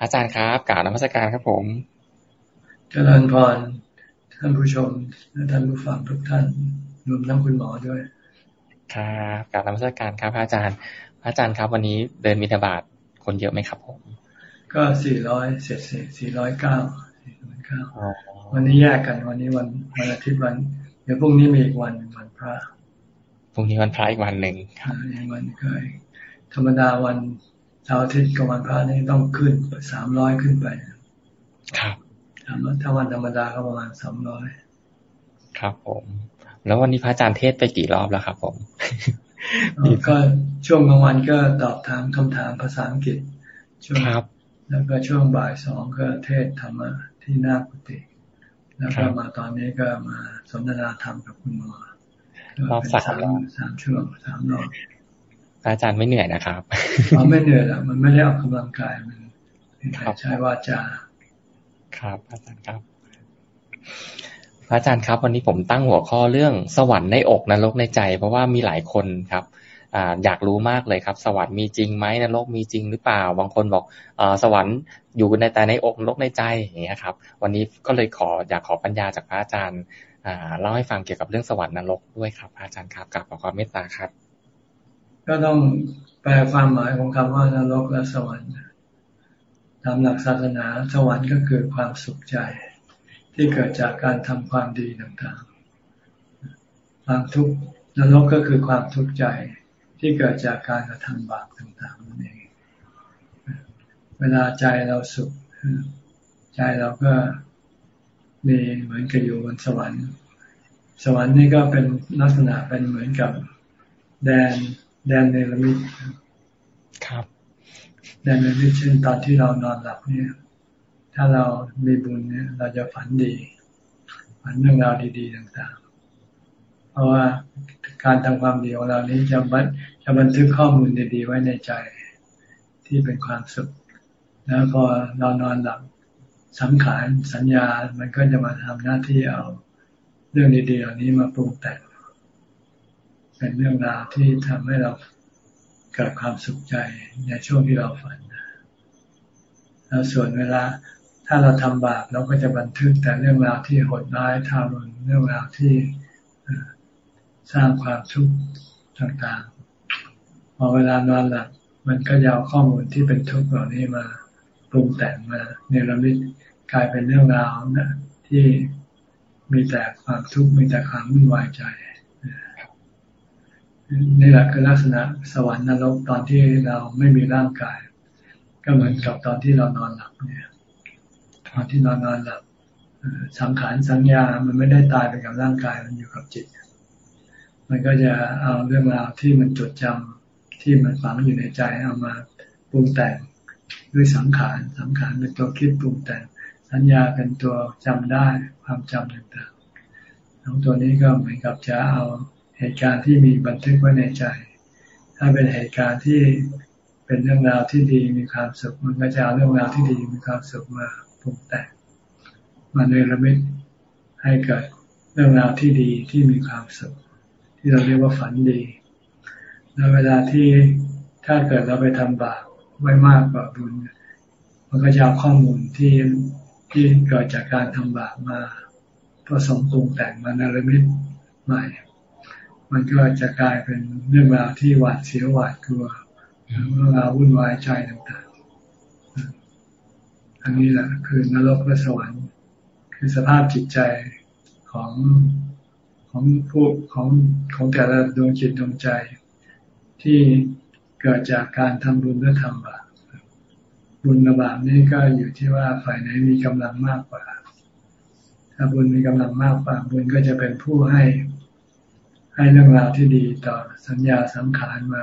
อาจารย์ครับกล่าวนมัสการครับผมเจริญพรท่านผู้ชมและท่านผู้ฟังทุกท่านรวมทั้งคุณหมอด้วย ครับกล่าวนมัสการครับอาจารย์อาจารย์ครับ วันนี้เดินมิถบาทคนเยอะไหมครับผม ก็สี่ร้อยเศษเศษสี่ร้อยเก้าสี่ร้อยเก้าวันนี้แยกกันวันนี้วันวันอาทิตย์วัน เดี๋ยวพรุ่งนี้มีอีกวันวันพระพรุ่งนี้วันพระอีกวันหนึ่งครับวันเคยธรรมดาวัน เสาร์อาทิตย์กับวันพระนี่ต้องขึ้นสามร้อยขึ้นไป ครับถ้าวันธรรมดาก็ประมาณสามร้อยครับผม แล้ววันนี้พระอาจารย์เทศไปกี่รอบแล้วครับผมก็ช่วงกลางวันก็ตอบถามคำถามภาษาอังกฤษช่วงแล้วก็ช่วงบ่ายสองก็เทศธรรมะที่หน้ากุฏิแล้วก็มาตอนนี้ก็มาสนทนาธรรมกับคุณหมอรอบสามสามช่วงสามรอบ อาจารย์ไม่เหนื่อยนะครับอ๋อไม่เหนื่อยหรอกมันไม่ได้ออกกำลังกายมันใช้ว่าจาครับอาจารย์ครับพระอาจารย์ครับวันนี้ผมตั้งหัวข้อเรื่องสวรรค์ในอกนรกในใจ เพราะว่ามีหลายคนครับออยากรู้มากเลยครับ สวรรค์มีจริงไหมนรกมีจริงหรือเปล่า บางคนบอกอสวรรค์อยู่ในแต่ในอกนรกในใจอย่างเงี้ยครับ วันนี้ก็เลยขออยากขอปัญญาจากพระอาจารย์เล่าให้ฟังเกี่ยวกับเรื่องสวรรค์นรกด้วยครับพระอาจารย์ครับกับขอความเมตตาครับ ก็ต้องแปลความหมายของคำว่านรกและสวรรค์ตามหลักศาสนาสวรรค์ก็คือความสุขใจ ที่เกิดจากการทำความดีต่างๆ ความทุกข์นรกก็คือความทุกข์ใจที่เกิดจากการกระทำบาปต่างๆนั่นเองเวลาใจเราสุข ใจเราก็มีเหมือนกับอยู่บนสวรรค์ สวรรค์นี่ก็เป็นลักษณะเป็นเหมือนกับแดน แดนเนรมิตครับแดนเนรมิตเช่นตอนที่เรานอนหลับเนี่ย ถ้าเรามีบุญเนี่ย เราจะฝันดี ฝันเรื่องราวดี ๆ ต่างๆ เพราะว่าการทำความดีของเรานี้จะบันจะบันทึกข้อมูลดีๆ ไว้ในใจที่เป็นความสุข แล้วพอเรานอนหลับสังขารสัญญา มันก็จะมาทำหน้าที่เอาเรื่องดีๆเหล่านี้มาปรุงแต่ง เป็นเรื่องราวที่ทำให้เราเกิดความสุขใจในช่วงที่เราฝันแล้วส่วนเวลาถ้าเราทำบาปเราก็จะบันทึกแต่เรื่องราวที่โหดร้ายทารุณเรื่องราวที่สร้างความทุกข์ต่างๆ พอเวลานอนหลับมันก็ยาวข้อมูลที่เป็นทุกข์เหล่านี้มาปรุงแต่งมาเนรมิตกลายเป็นเรื่องราวนะที่มีแต่ความทุกข์มีแต่ความวุ่นวายใจ นี่แหละคือลักษณะสวรรค์นรกตอนที่เราไม่มีร่างกาย ก็เหมือนกับตอนที่เรานอนหลับเนี่ยตอนที่เรานอนหลับสังขารสัญญา มันไม่ได้ตายไปกับร่างกายมันอยู่กับจิต มันก็จะเอาเรื่องราวที่มันจดจำที่มันฝังอยู่ในใจเอามาปรุงแต่งด้วยสังขารสังขารเป็นตัวคิดปรุงแต่ง สัญญาเป็นตัวจำได้ความจำต่างๆทั้งตัวนี้ก็เหมือนกับจะเอา เหตุการณ์ที่มีบันทึกไว้ในใจ ถ้าเป็นเหตุการณ์ที่เป็นเรื่องราวที่ดีมีความสุขมันก็จะเอาเรื่องราวที่ดีมีความสุขมาปรุงแต่งมาเนรมิตให้เกิดเรื่องราวที่ดีที่มีความสุข ที่เราเรียกว่าฝันดีแล้วเวลาที่ถ้าเกิดเราไปทำบาปไว้มากกว่าบุญ มันก็จะเอาข้อมูลที่ที่เกิดจากการทำบาปมาผสมปรุงแต่งมาเนรมิตใหม่ มันก็จะกลายเป็นเรื่องราวที่หวาดเสียวหวาดกลัวเรื่องราววุ่นวายใจต่างๆ อันนี้แหละคือนรกและสวรรค์ คือสภาพจิตใจของของผู้ของของแต่ละดวงจิตดวงใจ ที่เกิดจากการทำบุญและทำบาปบุญบาปนี่ก็อยู่ที่ว่าฝ่ายไหนมีกำลังมากกว่า ถ้าบุญมีกำลังมากกว่าบุญก็จะเป็นผู้ให้ ให้เรื่องราวที่ดีต่อสัญญาสังขารมา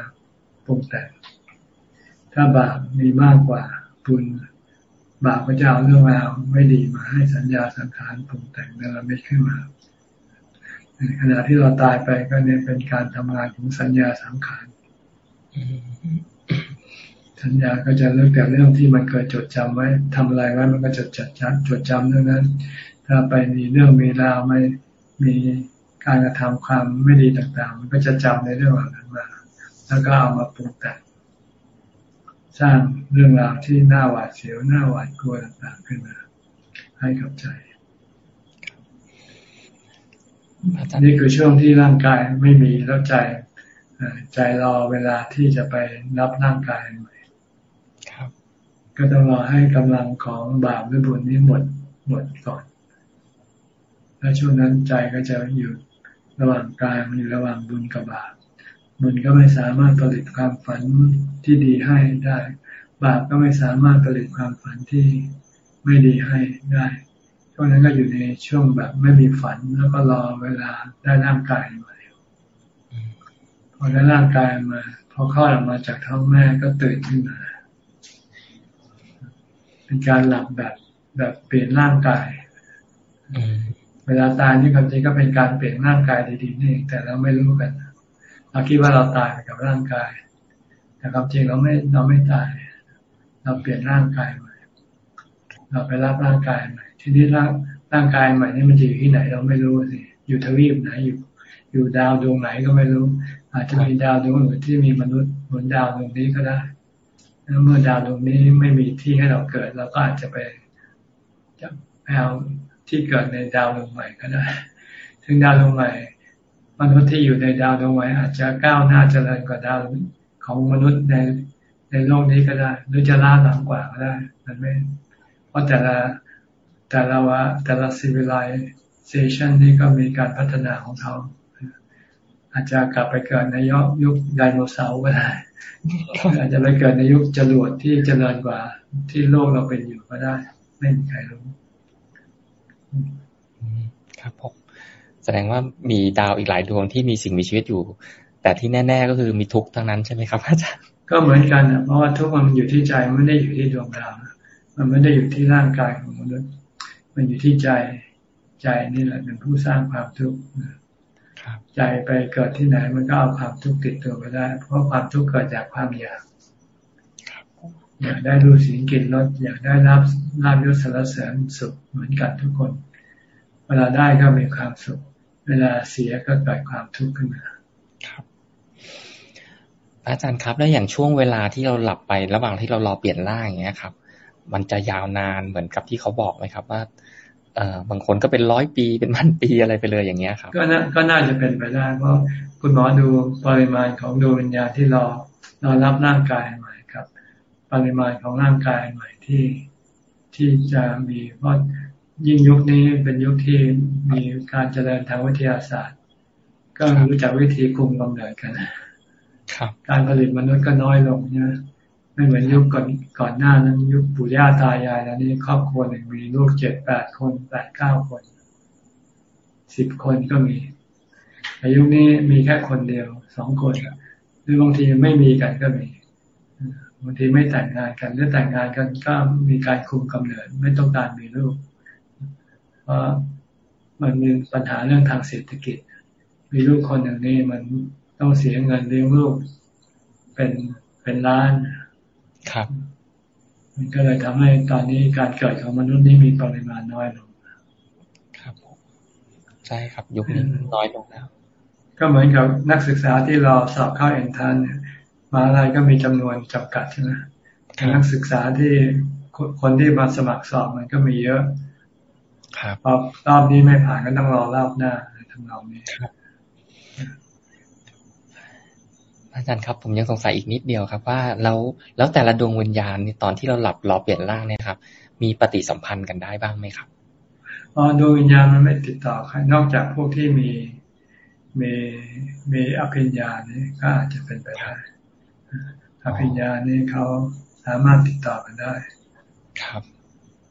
ปรุงแต่งถ้าบาปมีมากกว่าบุญบาปก็จะเอาเรื่องราวไม่ดีมาให้สัญญาสังขารปรุงแต่งเนรมิตขึ้นมาในขณะที่เราตายไปก็เนี่ยเป็นการทำงานของสัญญาสังขารสัญญาก็จะเรื่องแต่เรื่องที่มันเคยจดจำไว้ทำอะไรไว้มันก็จะจดจำจดจำเรื่องนั้น ถ้าไปมีเรื่องมีราวไม่มี การกระทำความไม่ดีต่างๆ มันก็จะจำในเรื่องเหล่านั้นมา แล้วก็เอามาปรุงแต่งสร้างเรื่องราวที่น่าหวาดเสียวน่าหวาดกลัวต่างๆขึ้นมา ให้กับใจนี่คือช่วงที่ร่างกายไม่มีแล้วใจใจรอเวลาที่จะไปรับร่างกายใหม่ก็ต้องรอให้กำลังของบาปหรือบุญนี้หมดหมดก่อน แล้วช่วงนั้นใจก็จะอยู่ ระหว่างกายมันอยู่ระหว่างบุญกับบาปบุญก็ไม่สามารถผลิตความฝันที่ดีให้ได้ บาปก็ไม่สามารถผลิตความฝันที่ไม่ดีให้ได้ช่วงนั้นก็อยู่ในช่วงแบบไม่มีฝันแล้วก็รอเวลาได้ร่างกายมาพอได้ร่างกายมา พอคลอดออกมาจากท้องแม่ก็ตื่นขึ้นมา เป็นการหลับแบบแบบเปลี่ยนร่างกาย เวลาตายนี่ความจริงก็เป็นการเปลี่ยนร่างกายดีๆนี่แต่เราไม่รู้กันเราคิดว่าเราตายไปกับร่างกาย แต่ความจริงเราไม่เราไม่ตาย เราเปลี่ยนร่างกายใหม่เราไปรับร่างกายใหม่ทีนี้ร่างร่างกายใหม่นี่มันจะอยู่ที่ไหน เราไม่รู้สิอยู่ทวีปไหนอยู่ อยู่ดาวดวงไหนก็ไม่รู้ อาจจะมีดาวดวงอื่นที่มีมนุษย์บนดาวดวงนี้ก็ได้แล้วเมื่อดาวดวงนี้ไม่มีที่ให้เราเกิดเราก็อาจจะไปจะไปเอา ที่เกิดในดาวดวงใหม่ก็ได้ ถึงดาวดวงใหม่ มนุษย์ที่อยู่ในดาวดวงใหม่อาจจะก้าวหน้าเจริญกว่าดาวของมนุษย์ในในโลกนี้ก็ได้ หรือจะล้าหลังกว่าก็ได้มันไม่ เพราะแต่ละแต่ละว่าแต่ละ civilization นี่ก็มีการพัฒนาของเขาอาจจะกลับไปเกิดในยุคยุคไดโนเสาร์ก็ได้อาจจะไปเกิดในยุคจรวดที่เจริญกว่าที่โลกเราเป็นอยู่ก็ได้ ไม่มีใครรู้ ครับผมแสดงว่ามีดาวอีกหลายดวงที่มีสิ่งมีชีวิตอยู่ แต่ที่แน่ ๆ ก็คือมีทุกทั้งนั้นใช่ไหมครับอาจารย์ก็เหมือนกันเพราะว่าทุกมันอยู่ที่ใจไม่ได้อยู่ที่ดวงดาวมันไม่ได้อยู่ที่ร่างกายของมนุษย์มันอยู่ที่ใจใจนี่แหละเป็นผู้สร้างความทุกข์ใจไปเกิดที่ไหนมันก็เอาความทุกข์ติดตัวไปได้ เพราะความทุกข์เกิดจากความอยากอยากได้รูสีกินรสอยากได้รับลาบยศสารเสริญสุขเหมือนกันทุกคนเว ลาได้ก็มีความสุข เวลาเสียก็เกิดความทุกข์ขึ้นมาครับอาจารย์ครับแล้วอย่างช่วงเวลาที่เราหลับไประหว่างที่เรารอเปลี่ยนร่างอย่างเงี้ยครับ มันจะยาวนานเหมือนกับที่เขาบอกไหมครับว่าเอ่อบางคนก็เป็นร้อยปีเป็นพันปีอะไรไปเลยอย่างเงี้ยครับ ก็น่าก็น่าจะเป็นไปได้เพราะคุณหมอดูปริมาณของดวงวิญญาณที่เราเรารับร่างกายใหม่ครับ ปริมาณของร่างกายใหม่ที่ที่จะมีเพราะ ยิ่งยุคนี้เป็นยุคที่มีการเจริญทางวิทยาศาสตร์ ก็รู้จักวิธีคุมกำเนิดกันการผลิตมนุษย์ก็น้อยลงเนี่ยไม่เหมือนยุคก่อนก่อนหน้านั้น ยุคปู่ย่าตายายแล้วนี่ครอบครัวหนึ่งมีลูกเจ็ดแปดคนแปดเก้าคนสิบคนก็มีแต่ยุคนี้มีแค่คนเดียวสองคนหรือบางทีไม่มีกันก็มีบางทีไม่แต่งงานกันหรือแต่งงานกันก็มีการคุมกำเนิดไม่ต้องการมีลูก เพราะมันมีปัญหาเรื่องทางเศรษฐกิจ มีลูกคนหนึ่งนี่มันต้องเสียเงินเลี้ยงลูกเป็นเป็นล้านครับ มันก็เลยทำให้ตอนนี้การเกิดของมนุษย์นี่มีปริมาณน้อยลงครับใช่ครับยุคนี้น้อยลงแล้ว ก็เหมือนกับนักศึกษาที่รอสอบเข้าเอ็นทันเนี่ยมาอะไรก็มีจำนวนจำกัดใช่ไหมนักศึกษาที่คนที่มาสมัครสอบมันก็มีเยอะ ครับรอบนี้ไม่ผ่านก็ต้องรอรอบหน้าทำนองนี้ครับอาจารย์ครับผมยังสงสัยอีกนิดเดียวครับ ว่าแล้วแล้วแต่ละดวงวิญญาณนี่ตอนที่เราหลับรอเปลี่ยนร่างเนี่ยครับ มีปฏิสัมพันธ์กันได้บ้างไหมครับอ๋อดวงวิญญาณมันไม่ติดต่อใครนอกจากพวกที่มีมีมีอภิญญานี่ก็อาจจะเป็นไปได้อภิญญานี่เขาสามารถติดต่อกันได้ ครับ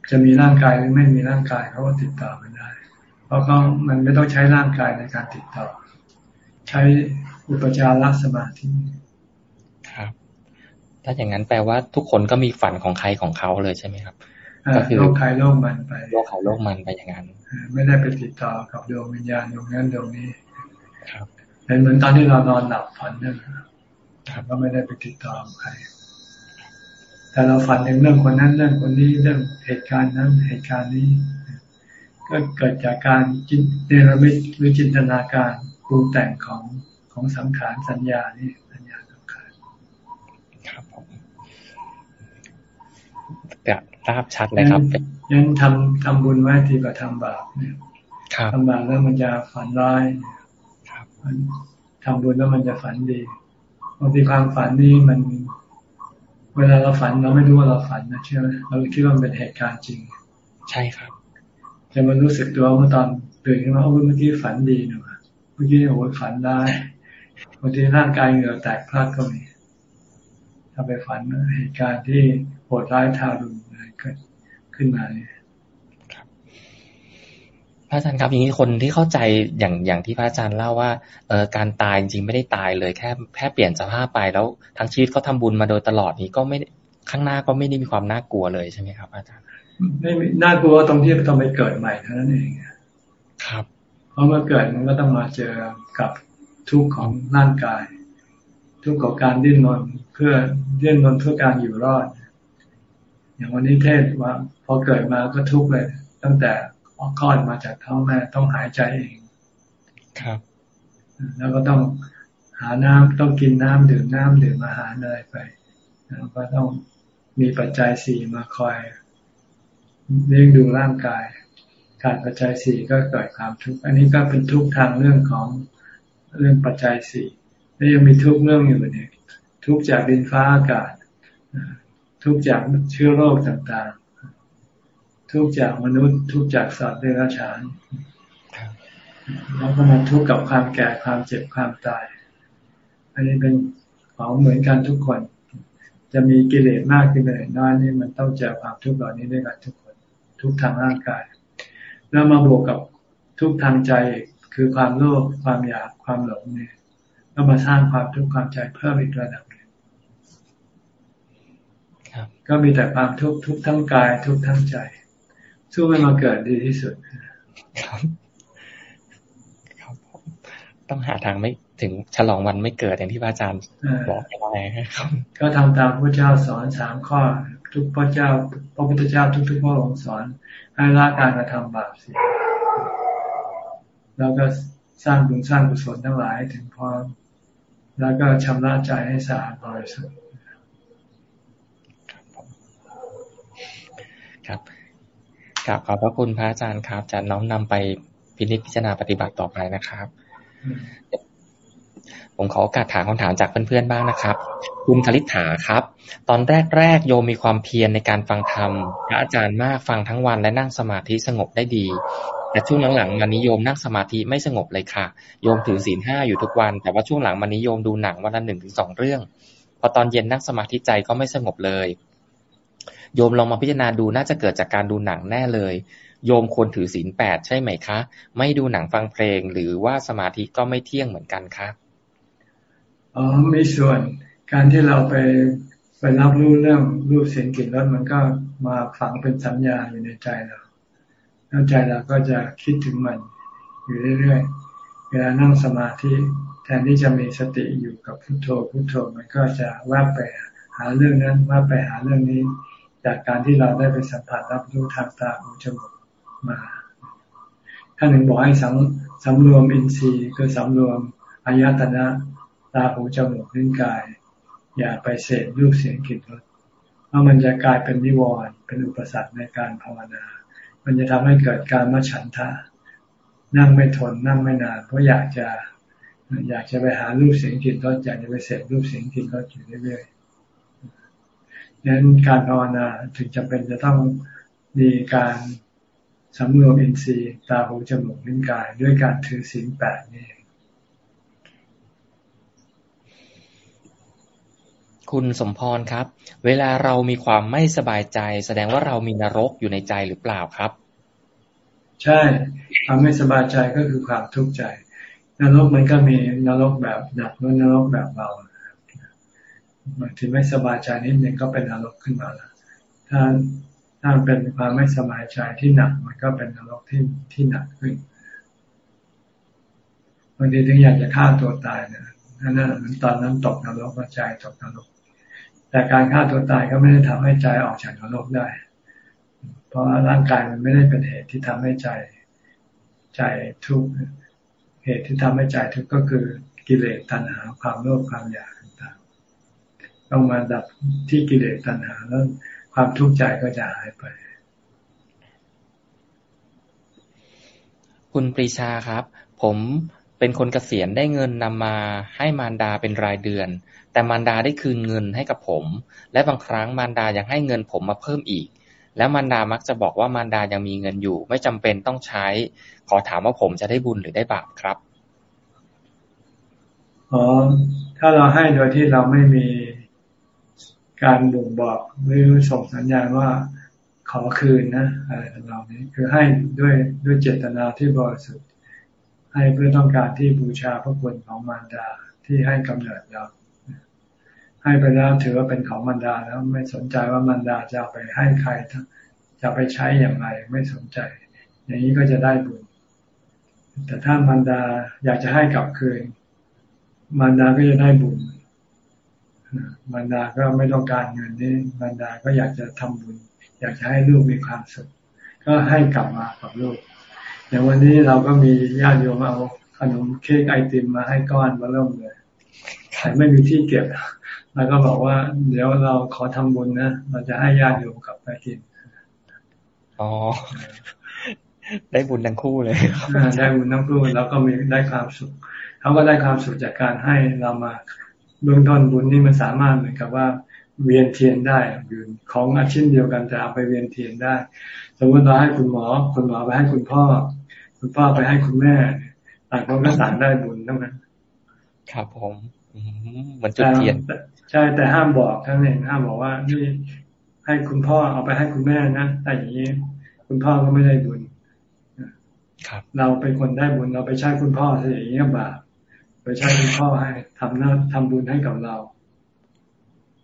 จะมีร่างกายหรือไม่มีร่างกายเขาก็ติดต่อกันได้ เพราะเขามันไม่ต้องใช้ร่างกายในการติดต่อ ใช้อุปจารสมาธิครับ ถ้าอย่างนั้นแปลว่าทุกคนก็มีฝันของใครของเขาเลยใช่ไหมครับก็คือโลกใครโลกมันไปโลกเขาโลกมันไปอย่างนั้นไม่ได้ไปติดต่อกับดวงวิญญาณดวงนั้นดวงนี้ ครับเป็นเหมือนตอนที่เรานอนหลับฝันนั่นครับก็ไม่ได้ไปติดต่อใคร แต่เราฝันถึงเรื่องคนนั้นเรื่องคนนี้เรื่องเหตุการณ์นั้นเหตุการณ์นี้ ก็เกิดจากการจินเนรมิตหรือจินตนาการปรุงแต่งของของสังขารสัญญานี่สัญญาสังขารครับผมกับราบชัดเลยครับยันทำทำบุญไว้ทีกว่าทำบาปเนี่ยทำบาปแล้วมันจะฝันร้ายครับทำบุญแล้วมันจะฝันดีบางทีความฝันนี้มัน เวลาเราฝันเราไม่รู้ว่าเราฝันนะเชื่อไหมเราคิดว่าเป็นเหตุการณ์จริง ใช่ครับ จะมารู้สึกตัวเมื่อตอนตื่นขึ้นมาโอ้เมื่อกี้ฝันดีหนูเมื่อกี้โอ้ฝันได้บางทีร่างกายเหงื่อแตกพลาดก็มีถ้าไปฝันเหตุการณ์ที่โหดร้ายทารุณอะไรเกิดขึ้นมาเนี่ยพ ระอาจารย์ครับอย่างนี้คนที่เข้าใจอย่างอย่างที่พระอาจารย์เล่าว่าเออการตายจริงไม่ได้ตายเลยแค่แค่เปลี่ยนสภาพไปแล้วทั้งชีวิตเขาทาบุญมาโดยตลอดนี้ก็ไม่ข้างหน้าก็ไม่ได้มีความน่ากลัวเลยใช่ไหมครับ อาจารย์ไม่น่ากลัวตรงที่ต้องไปเกิดใหม่เท่านั้นเองครับ เพราะเมื่อเกิดมันก็ต้องมาเจอกับทุกข์ของร่างกาย ทุกข์ของการดิ้นรนเพื่อดิ้นรนเพื่อการอยู่รอด อย่างวันนี้เทศว่า พอเกิดมาก็ทุกข์เลย ตั้งแต่ ออกคลอดมาจากท้องแม่ต้องหายใจเอง ครับ แล้วก็ต้องหาน้ำต้องกินน้ำดื่มน้ำดื่มอาหารอะไรไปแล้วก็ต้องมีปัจจัยสี่มาคอยเลี้ยงดูร่างกาย ขาดปัจจัยสี่ก็เกิดความทุกข์อันนี้ก็เป็นทุกข์ทางเรื่องของเรื่องปัจจัยสี่แล้วยังมีทุกข์เรื่องอยู่เนี่ยทุกข์จากดินฟ้าอากาศ ทุกข์จากเชื้อโรคต่างๆ ทุกข์จากมนุษย์ ทุกข์จากสัตว์เดรัจฉานแล้วก็มาทุกข์กับความแก่ความเจ็บความตาย อันนี้เป็นของเหมือนกันทุกคน จะมีกิเลสมากกิเลสน้อยนี่มันต้องเจอความทุกข์เหล่านี้ด้วยกันทุกคน ทุกทางร่างกาย แล้วมาบวกกับทุกทางใจคือความโลภความอยากความหลงเนี่ยก็มาสร้างความทุกข์ความใจเพิ่มอีกระดับหนึ่งก็มีแต่ความทุกข์ทุกทั้งกายทุกทั้งใจ สู้ไม่มาเกิดดีที่สุดครับครับต้องหาทางไม่ถึงฉลองวันไม่เกิดอย่างที่พระอาจารย์บอกไว้ครับก็ทำตามพระเจ้าสอนสามข้อ ทุกพระเจ้า พระพุทธเจ้าทุกๆพระองค์สอนให้ละการกระทำบาปเสียแล้วก็สร้างบุญสร้างกุศลทั้งหลายถึงพร้อมแล้วก็ชำระใจให้สะอาดบริสุทธิ์ครับ กราบขอบพระคุณพระอาจารย์ครับจะน้อมนำไปพินิจพิจารณาปฏิบัติต่อไปนะครับ ผมขอโอกาสถามคำถามจากเพื่อนๆบ้างนะครับ คุณคลิษฐาครับ ตอนแรกๆโยมมีความเพียรในการฟังธรรมพระอาจารย์มากฟังทั้งวันและนั่งสมาธิสงบได้ดี แต่ช่วงหลังๆมานิยมนั่งสมาธิไม่สงบเลยค่ะ โยมถือศีลห้าอยู่ทุกวัน แต่ว่าช่วงหลังมานิยมดูหนังวันละหนึ่งถึงสองเรื่อง พอตอนเย็นนั่งสมาธิใจก็ไม่สงบเลย โยมลองมาพิจารณาดูน่าจะเกิดจากการดูหนังแน่เลย โยมควรถือศีลแปดใช่ไหมคะ ไม่ดูหนังฟังเพลง หรือว่าสมาธิก็ไม่เที่ยงเหมือนกันคะอ๋อมีส่วนการที่เราไปไปรับรู้เรื่องรูปเสียงกลิ่นรสมันก็มาฝังเป็นสัญญาอยู่ในใจเราแล้วใจเราก็จะคิดถึงมันอยู่เรื่อยๆ เวลานั่งสมาธิแทนที่จะมีสติอยู่กับพุโทโธพุโทโธมันก็จะว่าไปหาเรื่องนั้นว่าไปหาเรื่องนี้ จากการที่เราได้ไปสัมผัสรับรู้ทางตาหูจมูกมาท่านหนึ่งบอกให้สำสำรวมอินทรีย์คือสำรวมอายตนะตาหูจมูกลิ้นกาย อย่าไปเสพรูปเสียงกลิ่นรสเพราะมันจะกลายเป็นนิวรณ์เป็นอุปสรรคในการภาวนา มันจะทำให้เกิดการมาฉันทะ นั่งไม่ทนนั่งไม่นานเพราะอยากจะอยากจะไปหารูปเสียงกลิ่นรสอยากจะไปเสพรูปเสียงกลิ่นรสอยู่เรื่อย ๆนั้นการภาวนาถึงจะเป็นจะต้องมีการสำรวมอินทรีย์ตาหูจมูกลิ้นกาย ด้วยการถือศีลแปดนี่คุณสมพรครับ เวลาเรามีความไม่สบายใจ แสดงว่าเรามีนรกอยู่ในใจหรือเปล่าครับ ใช่ความไม่สบายใจก็คือความทุกข์ใจ นรกมันก็มีนรกแบบหนักนรกแบบเบา บางทีไม่สบายใจนิดนึงก็เป็นนรกขึ้นมาแล้วถ้าถ้าเป็นความไม่สบายใจที่หนักมันก็เป็นนรกที่ที่หนักขึ้นบางทีถึงอยากจะฆ่าตัวตายนะนั่นนั่นตอนนั้นตกนรกใจตกนรก แต่การฆ่าตัวตายก็ไม่ได้ทำให้ใจออกจากนรกได้ เพราะร่างกายมันไม่ได้เป็นเหตุที่ทำให้ใจใจทุกข์เหตุที่ทำให้ใจทุกข์ก็คือกิเลสตัณหาความโลภความอยาก ต่างๆต้องมาดับที่กิเลสตัณหาแล้วความทุกข์ใจก็จะหายไป คุณปรีชาครับ ผมเป็นคนเกษียณได้เงินนำมาให้มารดาเป็นรายเดือน แต่มารดาได้คืนเงินให้กับผม และบางครั้งมารดายังให้เงินผมมาเพิ่มอีก แล้วมารดามักจะบอกว่ามารดายังมีเงินอยู่ ไม่จำเป็นต้องใช้ ขอถามว่าผมจะได้บุญหรือได้บาปครับอ๋อถ้าเราให้โดยที่เราไม่มี การบ่งบอกหรือส่งสัญญาณว่าขอคืนนะอะไรต่างๆนี้คือให้ด้วยด้วยเจตนาที่บริสุทธิ์ ให้เพื่อต้องการที่บูชาพระคุณของมารดาที่ให้กำเนิดเราให้ไปแล้วถือว่าเป็นของมารดาแล้วไม่สนใจว่ามารดาจะไปให้ใครจะไปใช้อย่างไรไม่สนใจ อย่างนี้ก็จะได้บุญแต่ถ้ามารดาอยากจะให้กลับคืนมารดาก็จะได้บุญ มารดาก็ไม่ต้องการเงินนี้มารดาก็อยากจะทำบุญ อยากจะให้ลูกมีความสุข ก็ให้กลับมากับลูกอย่างวันนี้เราก็มีญาติโยมเอาขนมเค้กไอติมมาให้ก้อนมาเริ่มเลยแต่ไม่มีที่เก็บแล้วก็บอกว่า เดี๋ยวเราขอทำบุญนะเราจะให้ญาติโยมกลับไปกินอ๋อได้บุญทั้งคู่เลยได้บุญทั้งคู่แล้วก็มีได้ความสุขเขาก็ได้ความสุขจากการให้เรามา เบื้องต้นบุญนี่มันสามารถเหมือนกับว่าเวียนเทียนได้อยู่ของอาชิ้นเดียวกันจะเอาไปเวียนเทียนได้ สมมติเราให้คุณหมอ คุณหมอไปให้คุณพ่อ คุณพ่อไปให้คุณแม่ต่างคนก็ต่างได้บุญทั้งนั้นครับผมมันจุดเทียนใช่แต่ห้ามบอกทั้งนี้ห้ามบอกว่านี่ให้คุณพ่อเอาไปให้คุณแม่นะแต่อย่างนี้ คุณพ่อก็ไม่ได้บุญเราเป็นคนได้บุญเราไปใช้คุณพ่อซะอย่างนี้บาป ไปใช้คุณพ่อให้ทำหน้าทำบุญให้กับเรา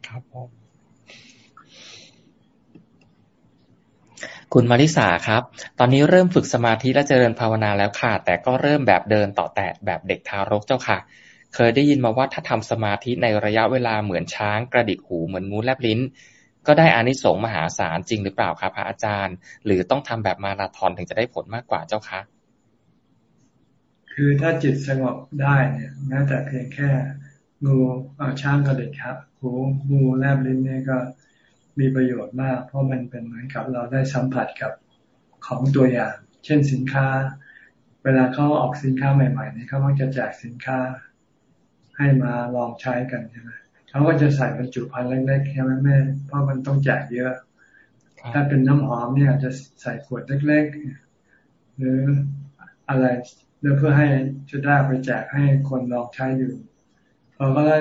ครับผมคุณมาริสาครับ ตอนนี้เริ่มฝึกสมาธิและเจริญภาวนาแล้วค่ะ แต่ก็เริ่มแบบเดินต่อแตะแบบเด็กทารกเจ้าค่ะ เคยได้ยินมาว่าถ้าทำสมาธิในระยะเวลาเหมือนช้างกระดิกหูเหมือนงูแลบลิ้น ก็ได้อานิสงส์มหาศาลจริงหรือเปล่าครับพระอาจารย์ หรือต้องทำแบบมาราธอนถึงจะได้ผลมากกว่าเจ้าคะ คือถ้าจิตสงบได้เนี่ยแม้แต่เพียงแค่งูอาช้างกระดิกครับหูงูแลบลิ้นเนี่ยก็มีประโยชน์มาก เพราะมันเป็นเหมือนกับเราได้สัมผัสกับของตัวอย่าง เช่นสินค้า เวลาเขาออกสินค้าใหม่ๆเนี่ยเขามักจะแจกสินค้าให้มาลองใช้กันใช่ไหมเขาก็จะใส่บรรจุภัณฑ์เล็กๆใช่ไหมแม่เพราะมันต้องแจกเยอะ ถ้าเป็นน้ำหอมเนี่ยจะใส่ขวดเล็กๆ หรืออะไร เพื่อให้จะได้ไปแจกให้คนลองใช้อยู่พอเขาได้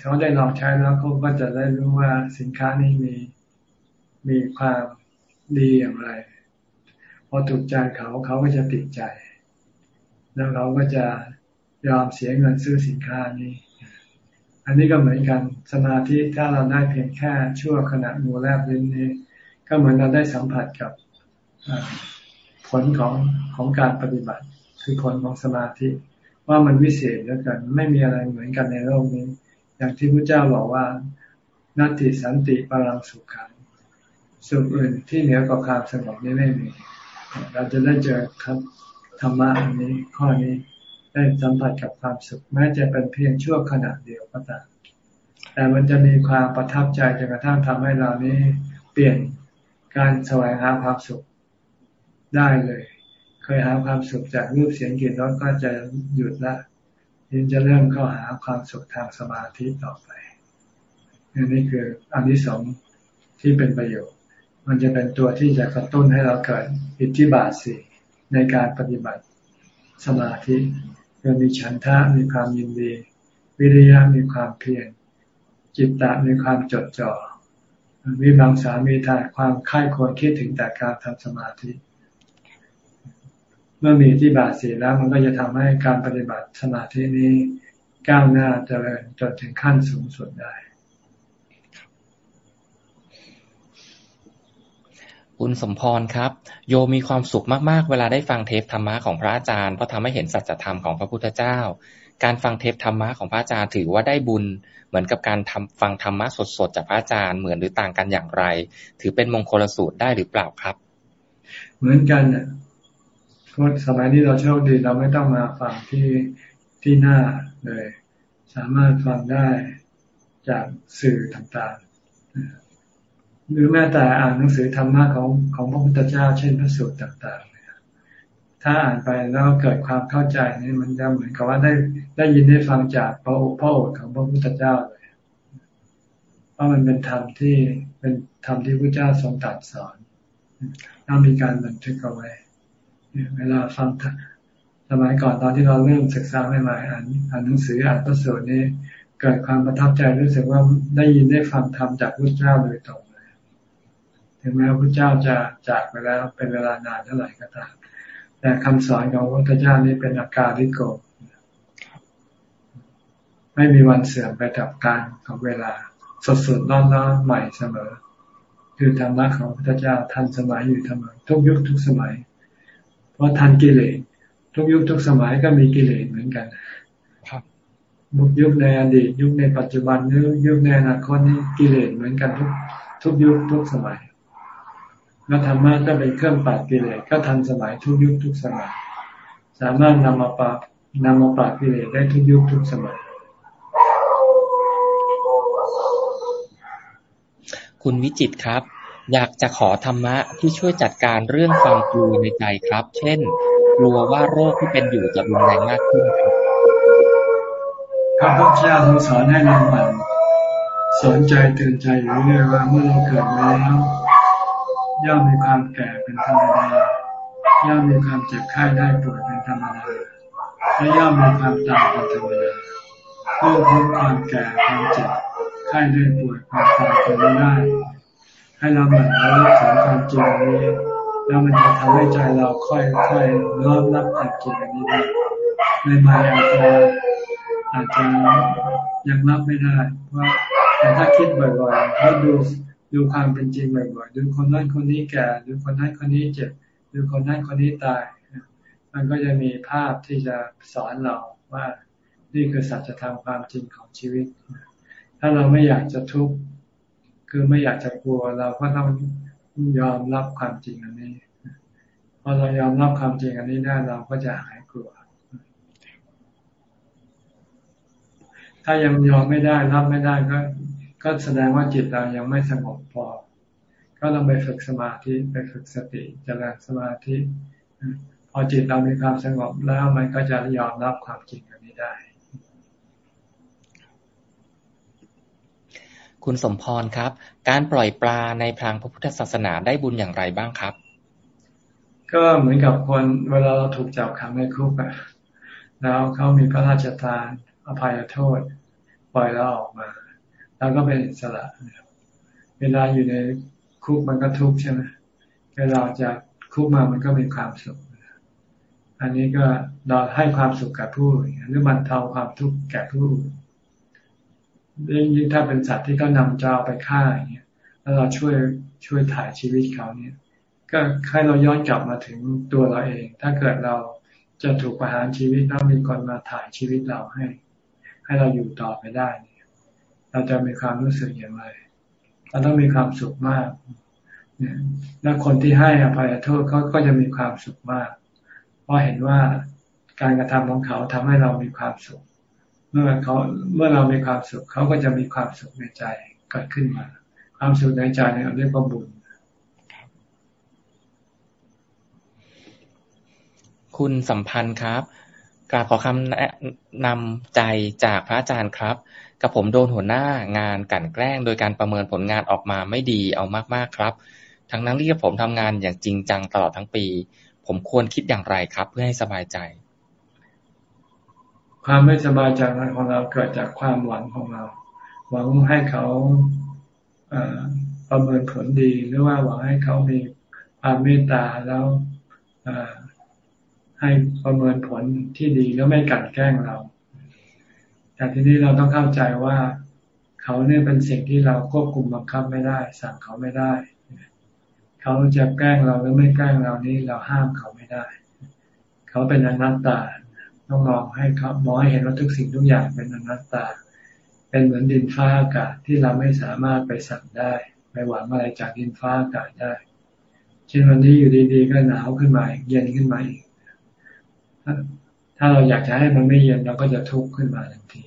เขาได้ลองใช้แล้วเขาก็จะได้รู้ว่าสินค้านี้มีมีความดีอย่างไร พอถูกใจเขาเขาก็จะติดใจ แล้วเขาก็จะยอมเสียเงินซื้อสินค้านี้ อันนี้ก็เหมือนกันสมาธิถ้าเราได้เพียงแค่ชั่วขณะงูแลบลิ้นนี้ ก็เหมือนเราได้สัมผัสกับผลของของการปฏิบัติ คือผลของสมาธิ ว่ามันวิเศษแล้วกัน ไม่มีอะไรเหมือนกันในโลกนี้ อย่างที่พระเจ้าบอกว่านัตติสันติปรังสุขังสุขอื่นที่เหนือกว่าความสงบนี้ไม่มี เราจะได้เจอครับธรรมะอันนี้ข้อนี้ได้สัมผัสกับความสุขแม้จะเป็นเพียงชั่วขณะเดียวก็ตามแต่มันจะมีความประทับใจจนกระทั่งทำให้เรานี้เปลี่ยนการแสวงหาความสุขได้เลย ยหาความสุขจากรูปเสียงกลิ่นรสก็จะหยุดละยิ่งจะเริ่มเข้าหาความสุขทางสมาธิต่อไปอันนี้คืออันที่สองที่เป็นประโยชน์ มันจะเป็นตัวที่จะกระตุ้นให้เราเกิดอิทธิบาทสี่ในการปฏิบัติสมาธิคือมีฉันทะมีความยินดี วิริยะมีความเพียรจิตตะมีความจดจ่อวิบางสามีทานความค่ายควรคิดถึงแต่การทำสมาธิ เมื่อมีที่บาสีแล้วมันก็จะทำให้การปฏิบัติสมาธินี้ก้าวหน้าเจริญจนถึงขั้นสูงสุดได้ คุณสมพรครับ โยมีความสุขมากๆ เวลาได้ฟังเทปธรรมะของพระอาจารย์เพราะทำให้เห็นสัจธรรมของพระพุทธเจ้า การฟังเทปธรรมะของพระอาจารย์ถือว่าได้บุญ เหมือนกับการทำฟังธรรมะสดๆจากพระอาจารย์เหมือนหรือต่างกันอย่างไร ถือเป็นมงคลสูตรได้หรือเปล่าครับ เหมือนกัน สมัยนี้เราโชคดีเราไม่ต้องมาฟังที่ที่หน้าเลย สามารถฟังได้จากสื่อต่างๆ หรือแม้แต่อ่านหนังสือธรรมะของของพระพุทธเจ้า เช่นพระสูตรต่างๆถ้าอ่านไปแล้วเกิดความเข้าใจนี่มันจะเหมือนกับว่าได้ได้ยินได้ฟังจากพระโอษพระโอษฐ์ของพระพุทธเจ้าเลยเพราะมันเป็นธรรมที่เป็นธรรมที่พระเจ้าทรงตรัสสอนต้องมีการบันทึกเอาไว้ เวลาฟังสมัยก่อนตอนที่เราเริ่มศึกษาใหม่ๆอ่านอ่านหนังสืออ่านพระสูตรนี้เกิดความประทับใจรู้สึกว่าได้ยินได้ฟังธรรมจากพระเจ้าโดยตรงเลย ถึงแม้พระเจ้าจะจากไปแล้วเป็นเวลานานเท่าไหร่ก็ตาม แต่คำสอนของพระเจ้านี้เป็นอาการลิโกไม่มีวันเสื่อมไปกับการของเวลาสดสดร้อนร้อนใหม่เสมอ คือธรรมะของพระเจ้าทันสมัยอยู่เสมอทุกยุคทุกสมัย ราะทันกิเลสทุกยุคทุกสมัยก็มีกิเลสเหมือนกันยุคในอดีตยุคในปัจจุบันหรือยุคในอนาคตนี้กิเลสเหมือนกันทุกทุกยุคทุกสมัยแล้วธรรมะก็เป็นเครื่องปัดกิเลสก็ทันสมัยทุกยุคทุกสมัย สามารถนำมาปราบนำมาปราบกิเลสได้ทุกยุคทุกสมัย คุณวิจิตครับ อยากจะขอธรรมะที่ช่วยจัดการเรื่องความกลัวในใจครับ เช่น กลัวว่าโรคที่เป็นอยู่จะรุนแรงมากขึ้นครับพระพุทธเจ้าทรงสอนให้เราหมั่นสนใจเตือนใจอยู่เรื่อยว่าเมื่อเราเกิดมาแล้วย่อมมีความแก่เป็นธรรมดาย่อมมีความเจ็บไข้ได้ป่วยเป็นธรรมดาและย่อมมีความตายเป็นธรรมดาเมื่อพ้นความแก่ความเจ็บไข้ได้ป่วยความตายเป็นไม่ได้ ให้เราหมั่นระลึกถึงความจริงนี้แล้วมันจะทำให้ใจเราค่อยๆน้อมรับความจริงนี้ได้ในมาอาจจะอาจจะยังรับไม่ได้เพราแต่ถ้าคิดบ่อยๆแล้วดูดูความเป็นจริงบ่อยๆดูคนนั้นคนนี้แก่ดูคนนั้นคนนี้เจ็บดูคนนั้นคนนี้ตาย มันก็จะมีภาพที่จะสอนเราว่านี่คือสัจธรรมความจริงของชีวิต ถ้าเราไม่อยากจะทุกข์ คือไม่อยากจะกลัวเราก็ต้องยอมรับความจริงอันนี้พอเรายอมรับความจริงอันนี้ได้เราก็จะหายกลัว ถ้ายังยอมไม่ได้รับไม่ได้ก็ ก็แสดงว่าจิตเรายังไม่สงบพอ ก็ต้องไปฝึกสมาธิไปฝึกสติจเจริญสมาธิ พอจิตเรามีความสงบแล้วมันก็จะยอมรับความจริงอันนี้ได้ คุณสมพรครับ การปล่อยปลาในทางพระพุทธศาสนาได้บุญอย่างไรบ้างครับ ก็เหมือนกับคนเวลาเราถูกจับขังในคุกอะแล้วเขามีพระราชทานอภัยโทษ ปล่อยเราออกมาเราก็เป็นอิสระเวลาอยู่ในคุกมันก็ทุกข์ใช่ไหมเวลาจากคุกมามันก็มีความสุข อันนี้ก็เราให้ความสุขกับผู้หรือบรรเทาความทุกข์แก่ผู้ ยิ่งถ้าเป็นสัตว์ที่เขานำเจ้าไปฆ่าอย่างเงี้ยแล้วเราช่วยช่วยถ่ายชีวิตเขาเนี่ย ก็ให้เราย้อนกลับมาถึงตัวเราเอง ถ้าเกิดเราจะถูกประหารชีวิตแล้วมีคนมาถ่ายชีวิตเราให้ ให้เราอยู่ต่อไปได้เราจะมีความรู้สึกอย่างไรเราต้องมีความสุขมากเนี่ยแล้วคนที่ให้อภัยโทษเขาก็จะมีความสุขมาก เพราะเห็นว่าการกระทำของเขาทำให้เรามีความสุข เมื่อเขาเมื่อเรามีความสุขเขาก็จะมีความสุขในใจเกิดขึ้นมา ความสุขในใจเนี่ยเรียกว่าบุญ คุณสัมพันธ์ครับกราบขอคำแนะนำใจจากพระอาจารย์ครับ กับผมโดนหัวหน้างานกันแกล้ง โดยการประเมินผลงานออกมาไม่ดีเอามากๆครับ ทั้งนั้นที่ผมทำงานอย่างจริงจังตลอดทั้งปี ผมควรคิดอย่างไรครับ เพื่อให้สบายใจ ความไม่สบายใจของเราเกิดจากความหวังของเรา หวังให้เขาประเมินผลดีหรือว่าหวังให้เขามีความเมตตาแล้วให้ประเมินผลที่ดีแล้วไม่กัดแกล้งเรา แต่ทีนี้เราต้องเข้าใจว่าเขาเนี่ยเป็นสิ่งที่เราควบคุมบังคับไม่ได้ สั่งเขาไม่ได้ เขาจะแกล้งเราหรือไม่แกล้งเรานี่เราห้ามเขาไม่ได้ เขาเป็นอนัตตา ต้องมองให้เขามองให้เห็นว่าทุกสิ่งทุกอย่างเป็นอนัตตา เป็นเหมือนดินฟ้าอากาศที่เราไม่สามารถไปสั่งได้ไปหวังอะไรจากดินฟ้าอากาศได้ เช่นวันนี้อยู่ดีๆก็หนาวขึ้นมาเย็นขึ้นมาอีกถ้าเราอยากจะให้มันไม่เย็นเราก็จะทุกข์ขึ้นมาทันที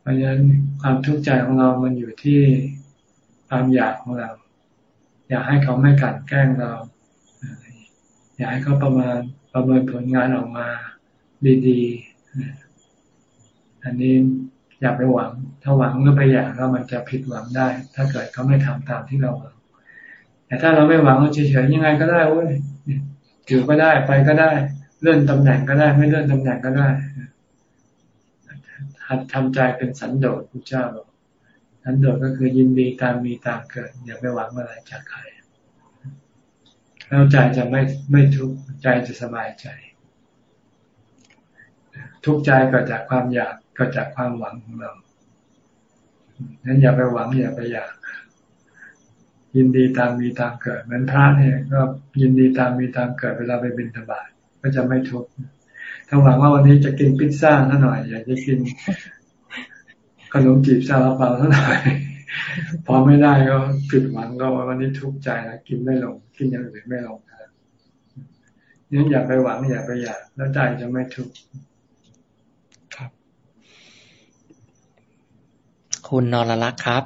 เพราะฉะนั้นความทุกข์ใจของเรา มันอยู่ที่ความอยากของเรา อยากให้เขาไม่กัดแกล้งเรา อยากให้เขาประมาณประเมินผลงานออกมา ดีๆ อันนี้อย่าไปหวัง ถ้าหวังก็ไปอยากแล้วมันจะผิดหวังได้ ถ้าเกิดเขาไม่ทำตามที่เราหวัง แต่ถ้าเราไม่หวังเฉยๆยังไงก็ได้เว้ยถือก็ได้ไปก็ได้ เลื่อนตำแหน่งก็ได้ ไม่เลื่อนตำแหน่งก็ได้หัดทำใจเป็นสันโดษพระเจ้าบอกสันโดษก็คือยินดีตามมีตามเกิด อย่าไปหวังอะไรจากใครแล้วใจจะไม่ไม่ทุกข์ใจจะสบายใจ ทุกข์ใจเกิดจากความอยากเกิดจากความหวังของเรานั้นอย่าไปหวังอย่าไปอยาก ยินดีตามมีตามเกิดเหมือนพระเนี่ยก็ยินดีตามมีตามเกิดเวลาไปบิณฑบาตก็จะไม่ทุกข์ถ้าหวังว่าวันนี้จะกินพิซซ่าซะหน่อย อยากจะกินขนมจีบซาลาเปาซะหน่อยพอไม่ได้ก็ผิดหวังก็วันนี้ทุกข์ใจแล้วกินไม่ลงกินอย่างอื่นไม่ลงครับนี่อย่าไปหวังอย่าไปอยากแล้วใจจะไม่ทุกข์ครับ คุณนรลักษ์ครับ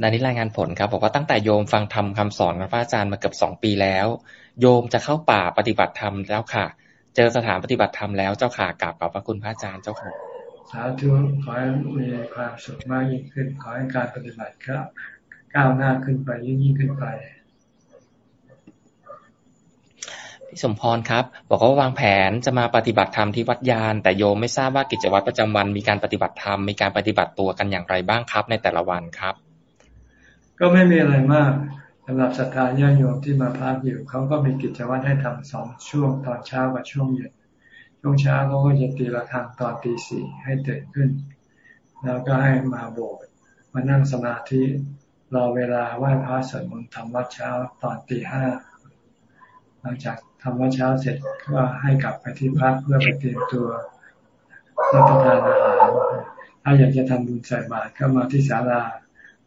นันนี้รายงานผลครับ บอกว่าตั้งแต่โยมฟังธรรมคาสอนของพระอาจารย์มาเกือบสองปีแล้ว โยมจะเข้าป่าปฏิบัติธรรมแล้วค่ะ เจอสถานปฏิบัติธรรมแล้วเจ้าค่ะกราบขอบพระคุณพระอาจารย์เจ้าค่ะสาธุขอให้มีความสุขมากยิ่งขึ้นขอให้การปฏิบัติก็ก้าวหน้าขึ้นไปยิ่งยิ่งขึ้นไป พี่สมพรครับ บอกว่าวางแผนจะมาปฏิบัติธรรมที่วัดยาน แต่โยมไม่ทราบว่ากิจวัตรประจำวันมีการปฏิบัติธรรมมีการปฏิบัติตัวกันอย่างไรบ้างครับ ในแต่ละวันครับ ก็ไม่มีอะไรมากสำหรับศรัทธาญาโยมที่มาพักอยู่เขาก็มีกิจวัตรให้ทำสองช่วงตอนเช้ากับช่วงเย็นช่วงเช้าเขาก็จะตีละครังตอนตีสี่ให้ตื่นขึ้น แล้วก็ให้มาโบสถ์มานั่งสมาธิรอเวลาไหว้พระสวดมนต์ทำวัดเช้าตอนตีห้าหลังจาก ทำวัดเช้าเสร็จก็ให้กลับไปที่พักเพื่อไปเตรียมตัวรับประทานอาหารถ้าอยากจะทำบุญใส่บาตรก็มาที่ศาลา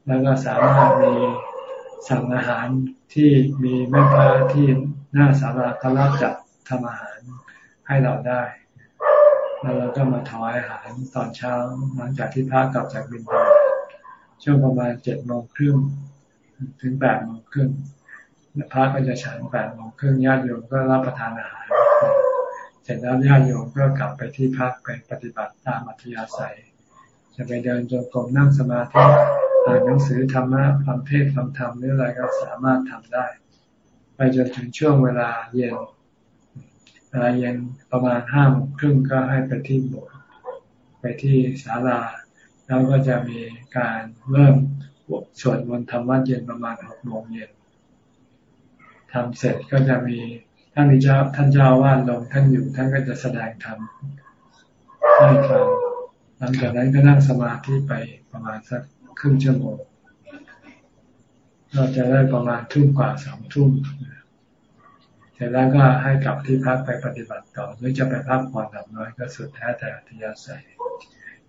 แล้วก็สามารถมีสั่งอาหารที่มีแม่ค้าที่หน้าศาลาเขารับจัดทำอาหารให้เราได้ แล้วเราก็มาถวายอาหารตอนเช้าหลังจากที่พระกลับจากบินไปช่วงประมาณเจ็ดโมงครึ่งถึงแปดโมงครึ่ง พระก็จะฉันแปดโมงครึ่งญาติโยมก็รับประทานอาหาร เสร็จแล้วญาติโยมก็กลับไปที่พักไปปฏิบัติตามอัธยาศัย จะไปเดินจงกรมนั่งสมาธิอ่านหนังสือธรรมะฟังเทศฟังธรรมหรืออะไรก็สามารถทำได้ ไปจนถึงช่วงเวลาเย็นเวลาเย็นประมาณห้าโมงครึ่งก็ให้ไปที่โบสถ์ไปที่ศาลา แล้วก็จะมีการเริ่มสวดมนต์ธรรมะเย็นประมาณหกโมงเย็น ทำเสร็จก็จะมีท่านมีเจ้าท่านเจ้าวาดลงท่านอยู่ท่านก็จะแสดงธรรมให้ฟังหลังจากนั้นก็นั่งสมาธิไปประมาณสักครึ่งชั่วโมงเราจะได้ประมาณทุ่มกว่าสองทุ่มเสร็จแล้วก็ให้กลับที่พักไปปฏิบัติต่อหรือจะไปพักผ่อนหลับน้อยก็สุดแท้แต่อัธยาศัย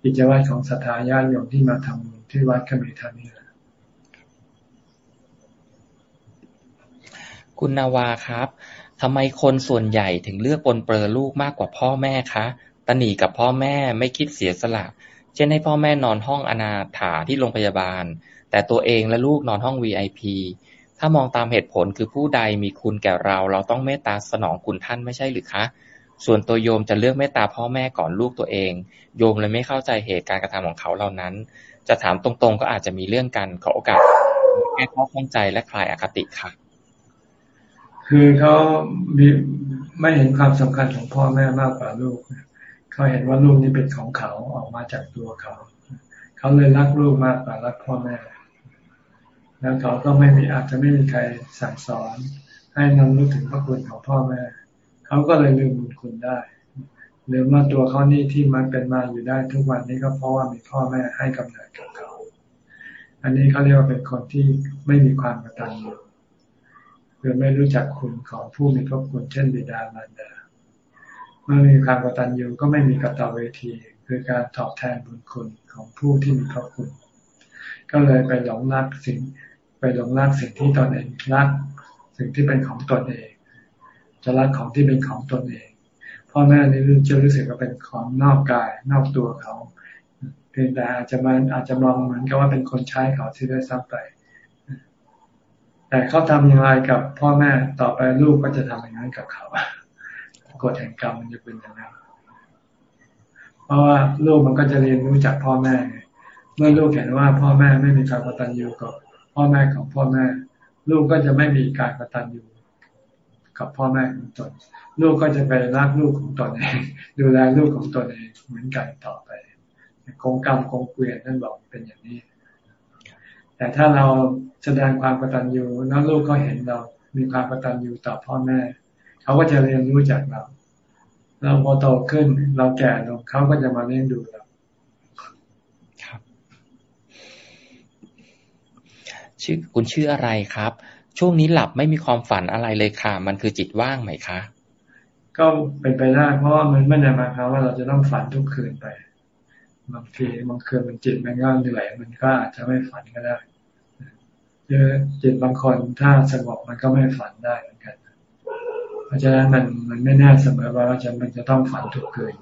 กิจวัตรของสถาญาติโยมที่มาทำที่วัดก็มีเท่านี้แหละ คุณนาวาครับทำไมคนส่วนใหญ่ถึงเลือกปนเปื้อลูกมากกว่าพ่อแม่คะตนีกับพ่อแม่ไม่คิดเสียสละ เช่นให้พ่อแม่นอนห้องอนาถาที่โรงพยาบาล แต่ตัวเองและลูกนอนห้อง VIP ถ้ามองตามเหตุผลคือผู้ใดมีคุณแก่เรา เราต้องเมตตาสนองคุณท่านไม่ใช่หรือคะ ส่วนตัวโยมจะเลือกเมตตาพ่อแม่ก่อนลูกตัวเอง โยมเลยไม่เข้าใจเหตุการณ์กระทำของเขาเหล่านั้น จะถามตรงๆก็อาจจะมีเรื่องกันขอโอกาสแก้ข้อข้องใจและคลายอคติค่ะ คือเขามีไม่เห็นความสำคัญของพ่อแม่มากกว่าลูกเขาเห็นว่าลูกนี้เป็นของเขาออกมาจากตัวเขา เขาเลยรักลูกมากกว่ารักพ่อแม่ แล้วเขาก็ไม่มีอาจจะไม่มีใครสั่งสอน ให้นำรู้ถึงพระคุณของพ่อแม่ เขาก็เลยลืมบุญคุณได้ลืมว่าตัวเขานี่ที่มันเป็นมาอยู่ได้ทุกวันนี้ก็เพราะว่ามีพ่อแม่ให้กำเนิดกับเขา อันนี้เขาเรียกว่าเป็นคนที่ไม่มีความกตัญญู คือไม่รู้จักคุณของผู้มีพระคุณเช่นบิดามารดา เมื่อมีความกตัญญูก็ไม่มีกตเวที คือการตอบแทนบุญคุณของผู้ที่มีพระคุณ ก็เลยไปหลงรักสิ่ง ไปหลงรักสิ่งที่ตนเองรัก สิ่งที่เป็นของตนเอง จะรักของที่เป็นของตนเองพ่อแม่นี่จะรู้สึกว่าเป็นของนอกกายนอกตัวเขาเพียงแต่อาจจะมาอาจจะมองเหมือนกับว่าเป็นคนใช้เขาที่ได้ซ้ำไป แต่เขาทำอย่างไรกับพ่อแม่ต่อไปลูกก็จะทำอย่างนั้นกับเขากฎแห่งกรรมมันจะเป็นอย่างนั้นเพราะว่าลูกมันก็จะเรียนรู้จากพ่อแม่ เมื่อลูกเห็นว่าพ่อแม่ไม่มีการกตัญญูกับพ่อแม่ของพ่อแม่ ลูกก็จะไม่มีการกตัญญูกับพ่อแม่ของตน ลูกก็จะไปรักลูกของตนเองดูแลลูกของตนเองเหมือนกันต่อไปกงกรรมกงเกวียนท่านบอกเป็นอย่างนี้ แต่ถ้าเราแสดงความกตัญญูแล้วลูกก็เห็นเรา มีความกตัญญูต่อพ่อแม่ เขาก็จะเรียนรู้จากเรา เราพอโตขึ้น เราแก่ลงเขาก็จะมาเลี้ยงดูเราครับ ชื่อคุณชื่ออะไรครับ ช่วงนี้หลับไม่มีความฝันอะไรเลยค่ะ มันคือจิตว่างไหมคะ ก็เป็นไปได้เพราะว่ามันไม่ได้มาครับว่าเราจะต้องฝันทุกคืนไปบางทีบางคืนมันจิตมันก็เหนื่อยมันก็อาจจะไม่ฝันก็ได้ เยอะจิตบางคนถ้าสงบมันก็ไม่ฝันได้เหมือนกัน เพราะฉะนั้นมันมันไม่แน่เสมอว่าจะมันจะต้องฝันทุกคืน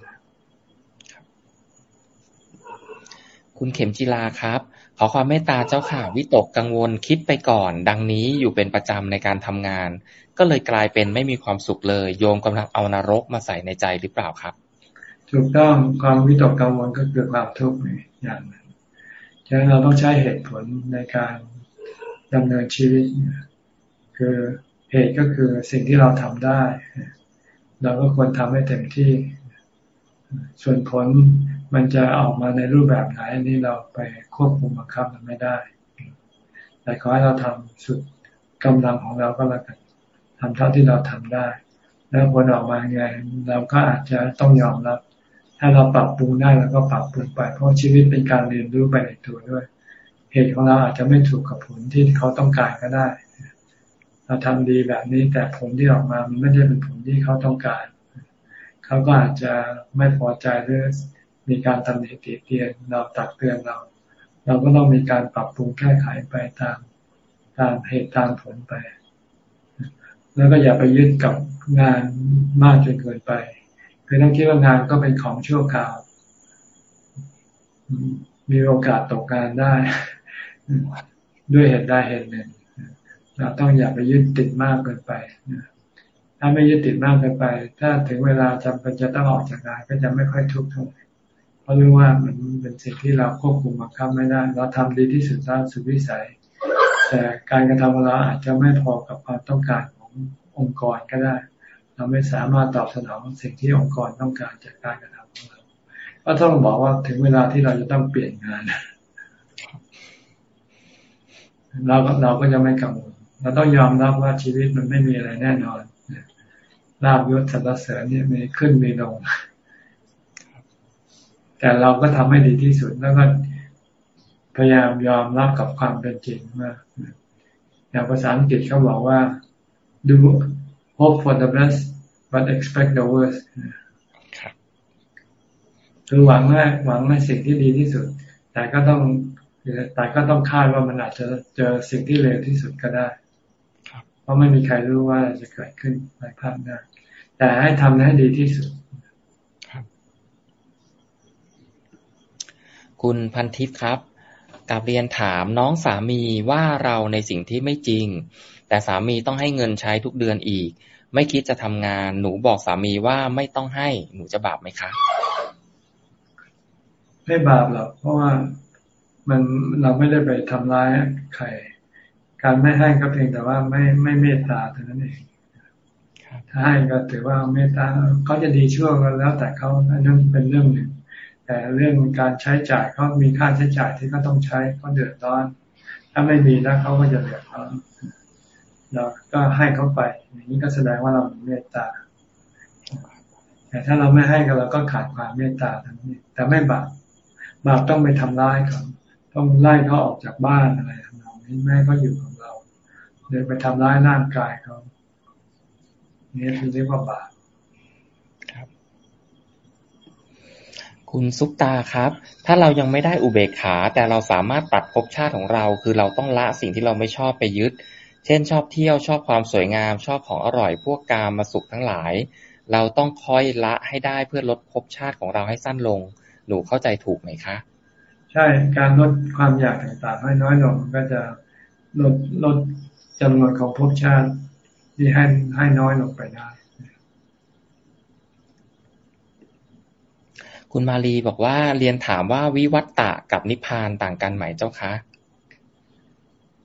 คุณเข็มจีลาครับ ขอความเมตตาเจ้าค่ะวิตกกังวลคิดไปก่อน ดังนี้อยู่เป็นประจำในการทำงาน ก็เลยกลายเป็นไม่มีความสุขเลย โยมกำลังเอานรกมาใส่ในใจหรือเปล่าครับ ถูกต้องความวิตกกังวลก็คือความทุกข์อย่างหนึ่งฉะนั้นเราต้องใช้เหตุผลในการ ดำเนินชีวิต คือเหตุก็คือสิ่งที่เราทำได้ เราก็ควรทำให้เต็มที่ ส่วนผลมันจะออกมาในรูปแบบไหนอันนี้เราไปควบคุมบังคับมันไม่ได้ แต่ขอให้เราทำสุดกำลังของเราก็แล้วกันทำเท่าที่เราทำได้ แล้วผลออกมาไง เราก็อาจจะต้องยอมรับ ถ้าเราปรับปรุงได้เราก็ปรับปรุงไป เพราะชีวิตเป็นการเรียนรู้ไปในตัวด้วย เหตุของเราอาจจะไม่ถูกกับผลที่เขาต้องการก็ได้ เราทำดีแบบนี้แต่ผลที่ออกมามันไม่ได้เป็นผลที่เขาต้องการ เขาก็อาจจะไม่พอใจหรือมีการตำหนิติเตียนเราตักเตือนเรา เราก็ต้องมีการปรับปรุงแก้ไขไปตามตามเหตุตามผลไป แล้วก็อย่าไปยึดกับงานมากจนเกินไปคือต้องคิดว่างานก็เป็นของชั่วคราว มีโอกาสตกงานได้ ด้วยเหตุใดเหตุหนึ่ง เราต้องอย่าไปยึดติดมากเกินไปถ้าไม่ยึดติดมากเกินไป ถ้าถึงเวลาจำเป็นจะต้องออกจากงานก็จะไม่ค่อยทุกข์เท่าไหร่เพราะรู้ว่ามันเป็นสิ่งที่เราควบคุมบังคับไม่ได้ เราทำดีที่สุดตามสุดวิสัย แต่การกระทำของเราอาจจะไม่พอกับความต้องการขององค์กรก็ได้ เราไม่สามารถตอบสนองสิ่งที่องค์กรต้องการจากการกระทำของเรา ก็ต้องบอกว่าถึงเวลาที่เราจะต้องเปลี่ยนงาน เราก็เราก็จะไม่กังวลเราต้องยอมรับว่าชีวิตมันไม่มีอะไรแน่นอนลาบยศสรรเสริญเนี่ยมีขึ้นมีลง แต่เราก็ทำให้ดีที่สุดแล้วก็พยายามยอมรับกับความเป็นจริงว่าอย่างภาษาอังกฤษเขาบอกว่าดู hope for the best but expect the worst คือหวังแรกหวังในสิ่งที่ดีที่สุด แต่ก็ต้อง แต่ก็ต้องคาดว่ามันอาจจะเจอสิ่งที่เลวที่สุดก็ได้เพราะไม่มีใครรู้ว่าจะเกิดขึ้นในภาพหน้าแต่ให้ทำให้ดีที่สุดคุณพันทิพย์ครับกับเรียนถามน้องสามีว่าเราในสิ่งที่ไม่จริง แต่สามีต้องให้เงินใช้ทุกเดือนอีก ไม่คิดจะทำงาน หนูบอกสามีว่าไม่ต้องให้หนูจะบาปไหมคะไม่บาปหรอกเพราะว่า มันเราไม่ได้ไปทำร้ายใคร การไม่ให้ก็เพียงแต่ว่าไม่ไม่เมตตาเท่านั้นเองถ้าให้ก็ถือว่าเมตตาเขาจะดีชั่วก็แล้วแต่เขาอันนั้นเป็นเรื่องหนึ่ง แต่เรื่องการใช้จ่ายเขามีค่าใช้จ่ายที่เขาต้องใช้เขาเดือดร้อน ถ้าไม่มีแล้วเขาก็จะเดือดร้อนเราก็ให้เขาไป อย่างนี้ก็แสดงว่าเราเมตตา แต่ถ้าเราไม่ให้ก็เราก็ขาดความเมตตาทั้งนี้ แต่ไม่บาปบาปต้องไปทำร้ายเขา ต้องไล่เขาออกจากบ้านอะไรทำนองนี้แม่ก็อยู่กับเราเดินไปทำร้ายร่างกายเขานี่คือเรียกว่าบาปคุณซุปตาครับ ถ้าเรายังไม่ได้อุเบกขา แต่เราสามารถตัดภพชาติของเรา คือเราต้องละสิ่งที่เราไม่ชอบไปยึด เช่น ชอบเที่ยวชอบความสวยงาม ชอบของอร่อยพวกกามมาสุขทั้งหลาย เราต้องค่อยละให้ได้เพื่อลดภพชาติของเราให้สั้นลงหนูเข้าใจถูกไหมคะ ใช่การลดความอยากต่างๆ ให้น้อยลงก็จะลดลดจำนวนของภพชาติที่ให้ให้น้อยลงไปได้ คุณมาลีบอกว่าเรียนถามว่าวิวัตตะกับนิพพานต่างกันไหมเจ้าคะ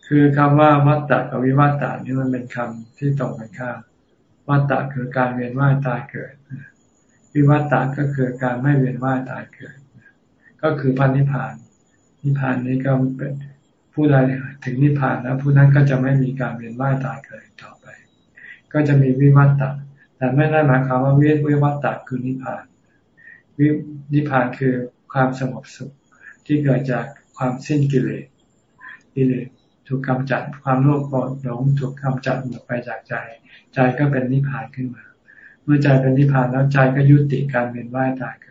คือคำว่าวัตตะกับวิวัตตะนี่มันเป็นคำที่ตรงกันข้ามวัตตะคือการเวียนว่ายตายเกิด วิวัตตะก็คือการไม่เวียนว่ายตายเกิด ก็คือพันนิพพาน นิพพานนี้ก็เป็นผู้ใดถึงนิพพานแล้วผู้นั้นก็จะไม่มีการเวียนว่ายตายเกิดต่อไป ก็จะมีวิวัตตะแต่ไม่ได้หมายความว่าวิวิวัตตะคือนิพพานวินิพพานคือความสงบสุขที่เกิดจากความสิ้นกิเลสกิเลสถูกกำจัดความโลภโกรธหลงถูกกำจัดหมดไปจากใจ ใจก็เป็นนิพพานขึ้นมา เมื่อใจเป็นนิพพานแล้วใจก็ยุติการเวียนว่ายตายเกิด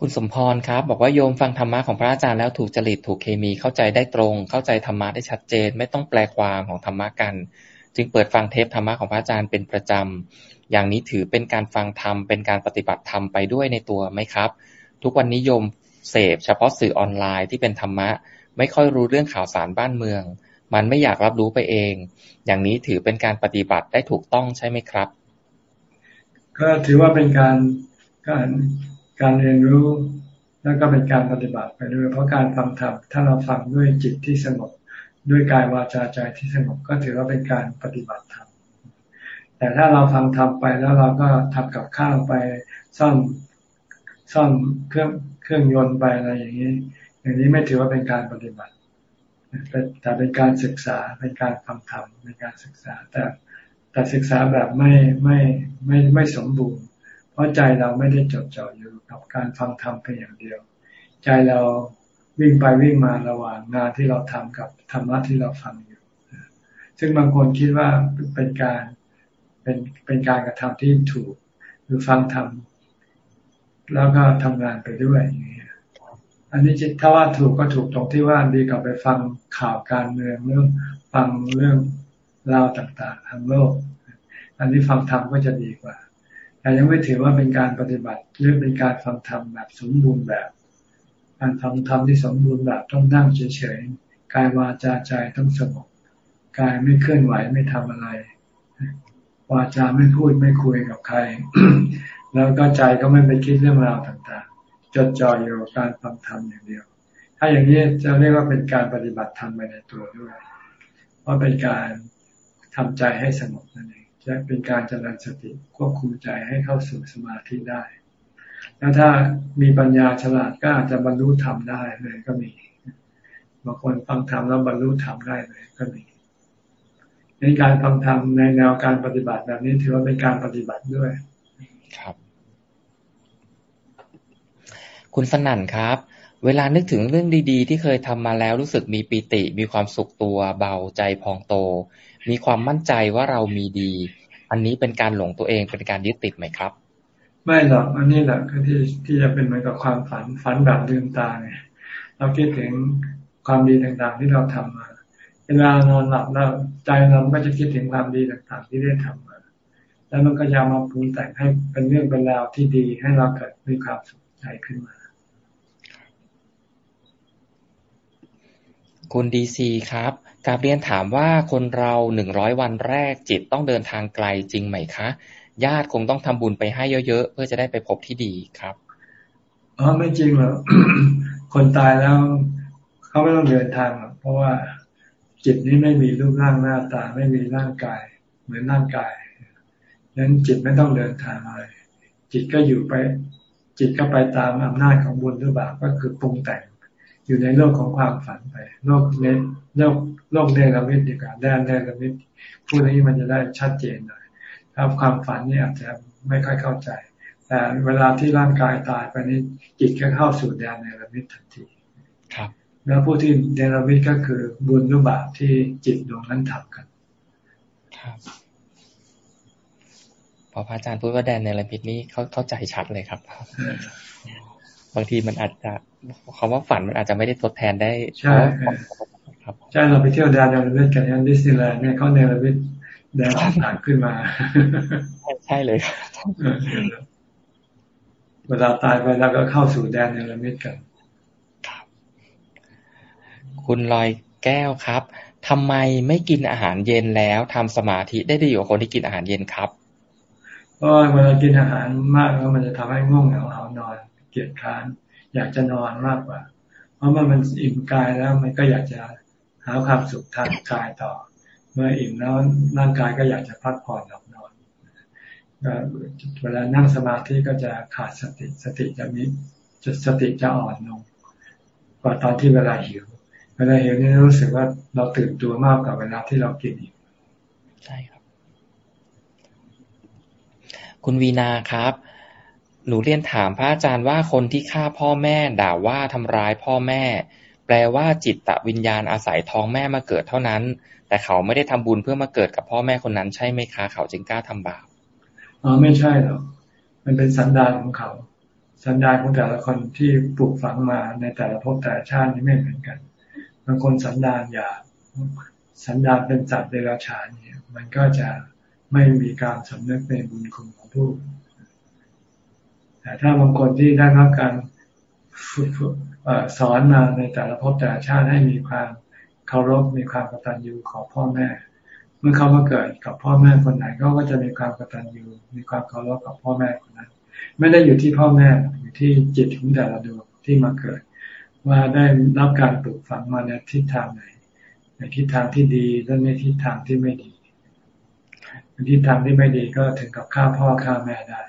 คุณสมพรครับ บอกว่าโยมฟังธรรมะของพระอาจารย์แล้วถูกจริตถูกเคมีเข้าใจได้ตรง เข้าใจธรรมะได้ชัดเจน ไม่ต้องแปลความของธรรมะกัน จึงเปิดฟังเทปธรรมะของพระอาจารย์เป็นประจำอย่างนี้ถือเป็นการฟังธรรมเป็นการปฏิบัติธรรมไปด้วยในตัวไหมครับ ทุกวันนี้โยมเสพเฉพาะสื่อออนไลน์ที่เป็นธรรมะ ไม่ค่อยรู้เรื่องข่าวสารบ้านเมือง มันไม่อยากรับรู้ไปเอง อย่างนี้ถือเป็นการปฏิบัติได้ถูกต้องใช่ไหมครับ ก็ถือว่าเป็นการการ การเรียนรู้แล้วก็เป็นการปฏิบัติไปด้วย เพราะการฟังธรรมถ้าเราฟังด้วยจิตที่สงบด้วยกายวาจาใจที่สงบก็ถือว่าเป็นการปฏิบัติธรรมแต่ถ้าเราฟังธรรมไปแล้วเราก็ทำกับข้าวไปซ่อมซ่อมเครื่องเครื่องยนต์ไปอะไรอย่างนี้ อย่างนี้ไม่ถือว่าเป็นการปฏิบัติแต่เป็นการศึกษาเป็นการฟังธรรมเป็นการศึกษา แต่แต่ศึกษาแบบไม่ไม่ไม่ไม่สมบูรณ์ เพราะใจเราไม่ได้จดจ่ออยู่กับการฟังธรรมเพียงอย่างเดียว ใจเราวิ่งไปวิ่งมาระหว่างงานที่เราทำกับธรรมะที่เราฟังอยู่ ซึ่งบางคนคิดว่าเป็นการเป็นเป็นการกระทำที่ถูกหรือฟังธรรมแล้วก็ทำงานไปด้วยอย่างนี้อันนี้จิตถ้าว่าถูกก็ถูกตรงที่ว่าดีกว่าไปฟังข่าวการเมืองเรื่องฟังเรื่องราวต่างๆทางโลก อันนี้ฟังธรรมก็จะดีกว่า แต่ยังไม่ถือว่าเป็นการปฏิบัติหรือเป็นการฟังธรรมแบบสมบูรณ์แบบ การฟังธรรมที่สมบูรณ์แบบต้องนั่งเฉยๆกายวาจาใจต้องสงบกายไม่เคลื่อนไหวไม่ทำอะไร วาจาไม่พูดไม่คุยกับใคร แล้วก็ใจก็ไม่ไปคิดเรื่องราวต่างๆ จดจ่ออยู่กับการฟังธรรมอย่างเดียว ถ้าอย่างนี้จะเรียกว่าเป็นการปฏิบัติธรรมไปในตัวด้วย เพราะเป็นการทำใจให้สงบนั่นเอง จะเป็นการเจริญสติควบคุมใจให้เข้าสู่สมาธิได้ แล้วถ้ามีปัญญาฉลาดก็อาจจะบรรลุธรรมได้เลยก็มีบางคนฟังธรรมแล้วบรรลุธรรมได้เลยก็มีในการฟังธรรมในแนวการปฏิบัติแบบนี้ถือว่าเป็นการปฏิบัติด้วย ครับ คุณสนั่นครับ เวลานึกถึงเรื่องดีๆ ที่เคยทำมาแล้วรู้สึกมีปีติ มีความสุขตัวเบาใจพองโต มีความมั่นใจว่าเรามีดี อันนี้เป็นการหลงตัวเองเป็นการยึดติดไหมครับ ไม่หรอกอันนี้แหละที่ที่จะเป็นเหมือนกับความฝันฝันแบบลืมตาไงเราคิดถึงความดีต่างๆที่เราทำมา เวลานอนหลับแล้วใจเราก็จะคิดถึงความดีต่างๆ ที่ได้ทำมา แล้วมันก็จะมาปรุงแต่งให้เป็นเรื่องเป็นราวที่ดีให้เราเกิดมีความสุขใจขึ้นมา คุณดีซีครับกาเรียนถามว่าคนเราหนึ่งร้อยวันแรกจิตต้องเดินทางไกลจริงไหมคะ ญาติคงต้องทำบุญไปให้เยอะๆ เพื่อจะได้ไปพบที่ดีครับอ๋อไม่จริงหรอกคนตายแล้วเขาไม่ต้องเดินทางหรอกเพราะว่าจิตนี้ไม่มีรูปร่างหน้าตา ไม่มีร่างกาย เหมือนร่างกายนั้นจิตไม่ต้องเดินทางอะไร จิตก็อยู่ไป จิตก็ไปตามอำนาจของบุญหรือบาปก็คือปรุงแต่ง อยู่ในโลกของความฝันไป โลกเนโลกโลกเนรมิตดีกว่าแดนเนรมิตพูดนี้มันจะได้ชัดเจนหน่อยถ้าความฝันนี่อาจจะไม่ค่อยเข้าใจ แต่เวลาที่ร่างกายตายไปนี้จิตก็เข้าสู่แดนเนรมิตทันที ครับ แล้วผู้ที่เนรมิตก็คือบุญรุบาปที่จิตดวงนั้นทำกัน ครับพอพระอาจารย์พูดว่าแดนเนรมิตนี่เขาเข้าใจชัดเลยครับ บางทีมันอาจจะ คำว่าฝันมันอาจจะไม่ได้ทดแทนได้ใช่ครับใช่เราไปเที่ยวแดนเนรมิตกันยันดิสนีย์แลนด์เนี่ยเขาเนรมิตแดนต่างขึ้นมาใช่เลยเวลาตายไปแล้วก็เข้าสู่แดนเนรมิตกันคุณลอยแก้วครับทำไมไม่กินอาหารเย็นแล้วทำสมาธิได้ดีกว่าคนที่กินอาหารเย็นครับเพราะเวลากินอาหารมากแล้วมันจะทำให้ง่วงเหงาหานอนเกียดค้าน อยากจะนอนมากกว่า เพราะมันมันอิ่มกายแล้วมันก็อยากจะหาความสุขทางกายต่อ เมื่ออิ่มแล้วร่างกายก็อยากจะพักผ่อนหลับนอนเวลานั่งสมาธิก็จะขาดสติสติจะมีจะสติจะอ่อนลงกว่าตอนที่เวลาหิวเวลาหิวนี่รู้สึกว่าเราตื่นตัวมากกว่าเวลาที่เรากินอีกใช่ครับ คุณวีนาครับ หนูเรียนถามพระอาจารย์ว่าคนที่ฆ่าพ่อแม่ ด่าว่าทำร้ายพ่อแม่ แปลว่าจิตตวิญญาณอาศัยท้องแม่มาเกิดเท่านั้น แต่เขาไม่ได้ทำบุญเพื่อมาเกิดกับพ่อแม่คนนั้นใช่ไหมคะ เขาจึงกล้าทำบาปอ๋อไม่ใช่หรอกมันเป็นสันดานของเขา สันดานของแต่ละคนที่ปลูกฝังมาในแต่ละภพแต่ละชาตินี่ไม่เหมือนกันบางคนสันดานอยากสันดานเป็นสัตเดรัจฉานเนี่ย มันก็จะไม่มีการสำนึกในบุญคุณของผู้ แต่ถ้าบางคนที่ได้รับการสอนมาในแต่ละภพแต่ละชาติให้มีความเคารพมีความกตัญญูของพ่อแม่ เมื่อเขามาเกิดกับพ่อแม่คนไหนเขาก็จะมีความกตัญญูมีความเคารพกับพ่อแม่คนนั้น ไม่ได้อยู่ที่พ่อแม่อยู่ที่จิตของแต่ละดวงที่มาเกิด ว่าได้รับการปลูกฝังมาในทิศทางไหน ในทิศทางที่ดีและในทิศทางที่ไม่ดีในทิศทางที่ไม่ดีก็ถึงกับฆ่าพ่อฆ่าแม่ได้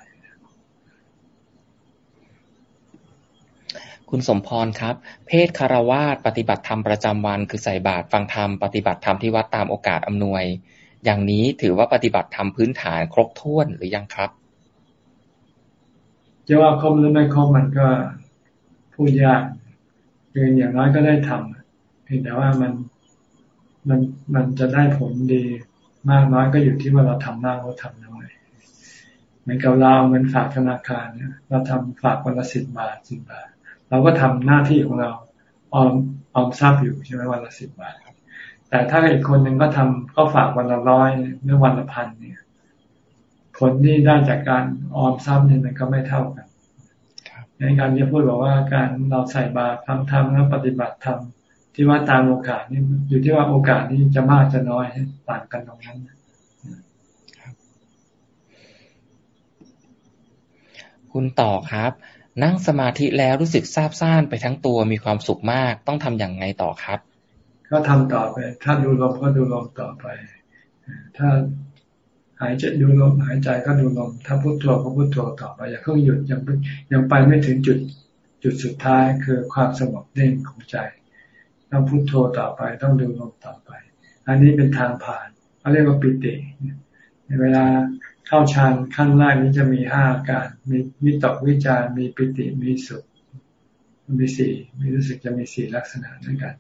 คุณสมพรครับ เพศคารวาสปฏิบัติธรรมประจำวัน คือใส่บาตรฟังธรรมปฏิบัติธรรมที่วัดตามโอกาสอำนวย อย่างนี้ถือว่าปฏิบัติธรรมพื้นฐานครบถ้วนหรือยังครับจะว่าครบหรือไม่ครบมันก็พูดยากคืออย่างน้อยก็ได้ทำเพียงแต่ว่ามันมันมันจะได้ผลดีมากน้อยก็อยู่ที่ว่าเราทำมากหรือทำน้อยเหมือนกับเราเงินฝากธนาคารเนี่ยเราทำฝากวันละสิบบาทสิบบาท เราก็ทำหน้าที่ของเราออมออมทรัพย์อยู่ใช่ไหมวันละสิบบาทแต่ถ้าอีกคนหนึ่งก็ทำก็ฝากวันละร้อยหรือวันละพันเนี่ยผลที่ได้จากการออมทรัพย์เนี่ยมันก็ไม่เท่ากันในการที่พูดบอกว่าการเราใส่บาตรทำธรรมแล้วปฏิบัติธรรมที่ว่าตามโอกาสนี่อยู่ที่ว่าโอกาสนี้จะมากจะน้อยต่างกันตรงนั้นคุณต่อครับ นั่งสมาธิแล้วรู้สึกซาบซ่านไปทั้งตัวมีความสุขมาก ต้องทำอย่างไงต่อครับ ก็ทำต่อไป ถ้าดูลมก็ดูลมต่อไป ถ้าหายใจดูลมหายใจก็ดูลมถ้าพุโทโธก็พุโทโธต่อไป อย่าเพิ่งหยุดยังยังไปไม่ถึงจุดจุดสุดท้ายคือความสงบเน่งของใจ ต้องพุโทโธต่อไป ต้องดูลมต่อไป อันนี้เป็นทางผ่านเขาเรียกว่าปิติในเวลา เข้าฌานขั้นแรกนี้จะมีห้าอาการ มีวิตกวิจารมีปิติมีสุข มีสี่มีรู้สึกจะมีสี่ลักษณะด้วยกัน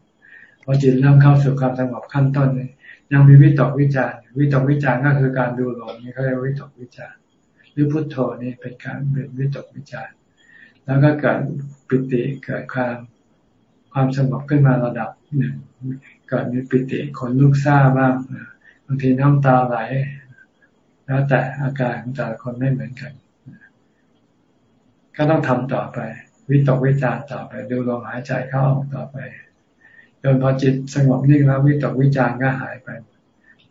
พอจิตเริ่มเข้าสู่ความสงบขั้นต้นนี้ยังมีวิตกวิจารวิตกวิจารก็คือการดูลมนี่เขาเรียกวิตกวิจารหรือพุทโธนี่เป็นการเป็นวิตกวิจารแล้วก็เกิดปิติเกิดความความสงบขึ้นมาระดับหนึ่งเกิดมีปิติขนลุกซ่าบ้างบางทีน้ำตาไหล แล้วแต่อาการของแต่ละคนไม่เหมือนกัน ก็ต้องทำต่อไป วิตกวิจารต่อไป ดูลมหายใจเข้าออกต่อไปจนพอจิตสงบนิ่งแล้ววิตกวิจารก็หายไป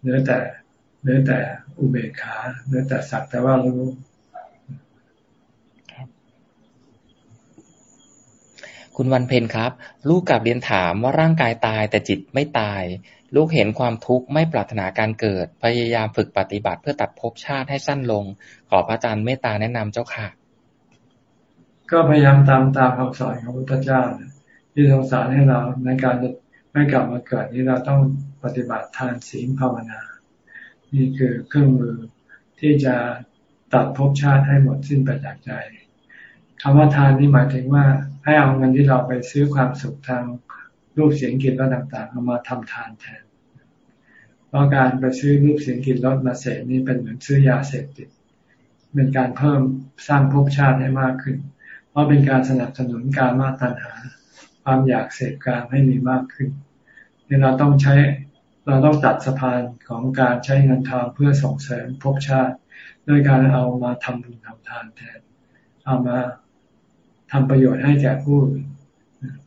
เหลือแต่เหลือแต่อุเบกขาเหลือแต่สักแต่ว่ารู้คุณวันเพ็ญครับ ลูกกับเรียนถามว่าร่างกายตายแต่จิตไม่ตาย ลูกเห็นความทุกข์ไม่ปรารถนาการเกิด พยายามฝึกปฏิบัติเพื่อตัดภพชาติให้สั้นลง ขอพระอาจารย์เมตตาแนะนำเจ้าค่ะ ก็พยายามตามตามคำสอนของพระพุทธเจ้าที่ทรงสอนให้เราในการจะไม่กลับมาเกิดนี้เราต้องปฏิบัติทานศีลภาวนา นี่คือเครื่องมือที่จะตัดภพชาติให้หมดสิ้นไปจากใจคำว่าทานนี่หมายถึงว่าให้เอาเงินที่เราไปซื้อความสุขทางรูปเสียงกลิ่นรสต่างๆเอามาทำทานแทน เพราะการไปซื้อรูปเสียงกลิ่นรสมาเสพนี่เป็นเหมือนซื้อยาเสพติด เป็นการเพิ่มสร้างภพชาติให้มากขึ้น เพราะเป็นการสนับสนุนการมาตัญหา ความอยากเสพการให้มีมากขึ้นนี่เราต้องใช้เราต้องตัดสะพานของการใช้เงินทองเพื่อส่งเสริมภพชาติด้วยการเอามาทำบุญทำทานแทน เอามาทำประโยชน์ให้แก่ผู้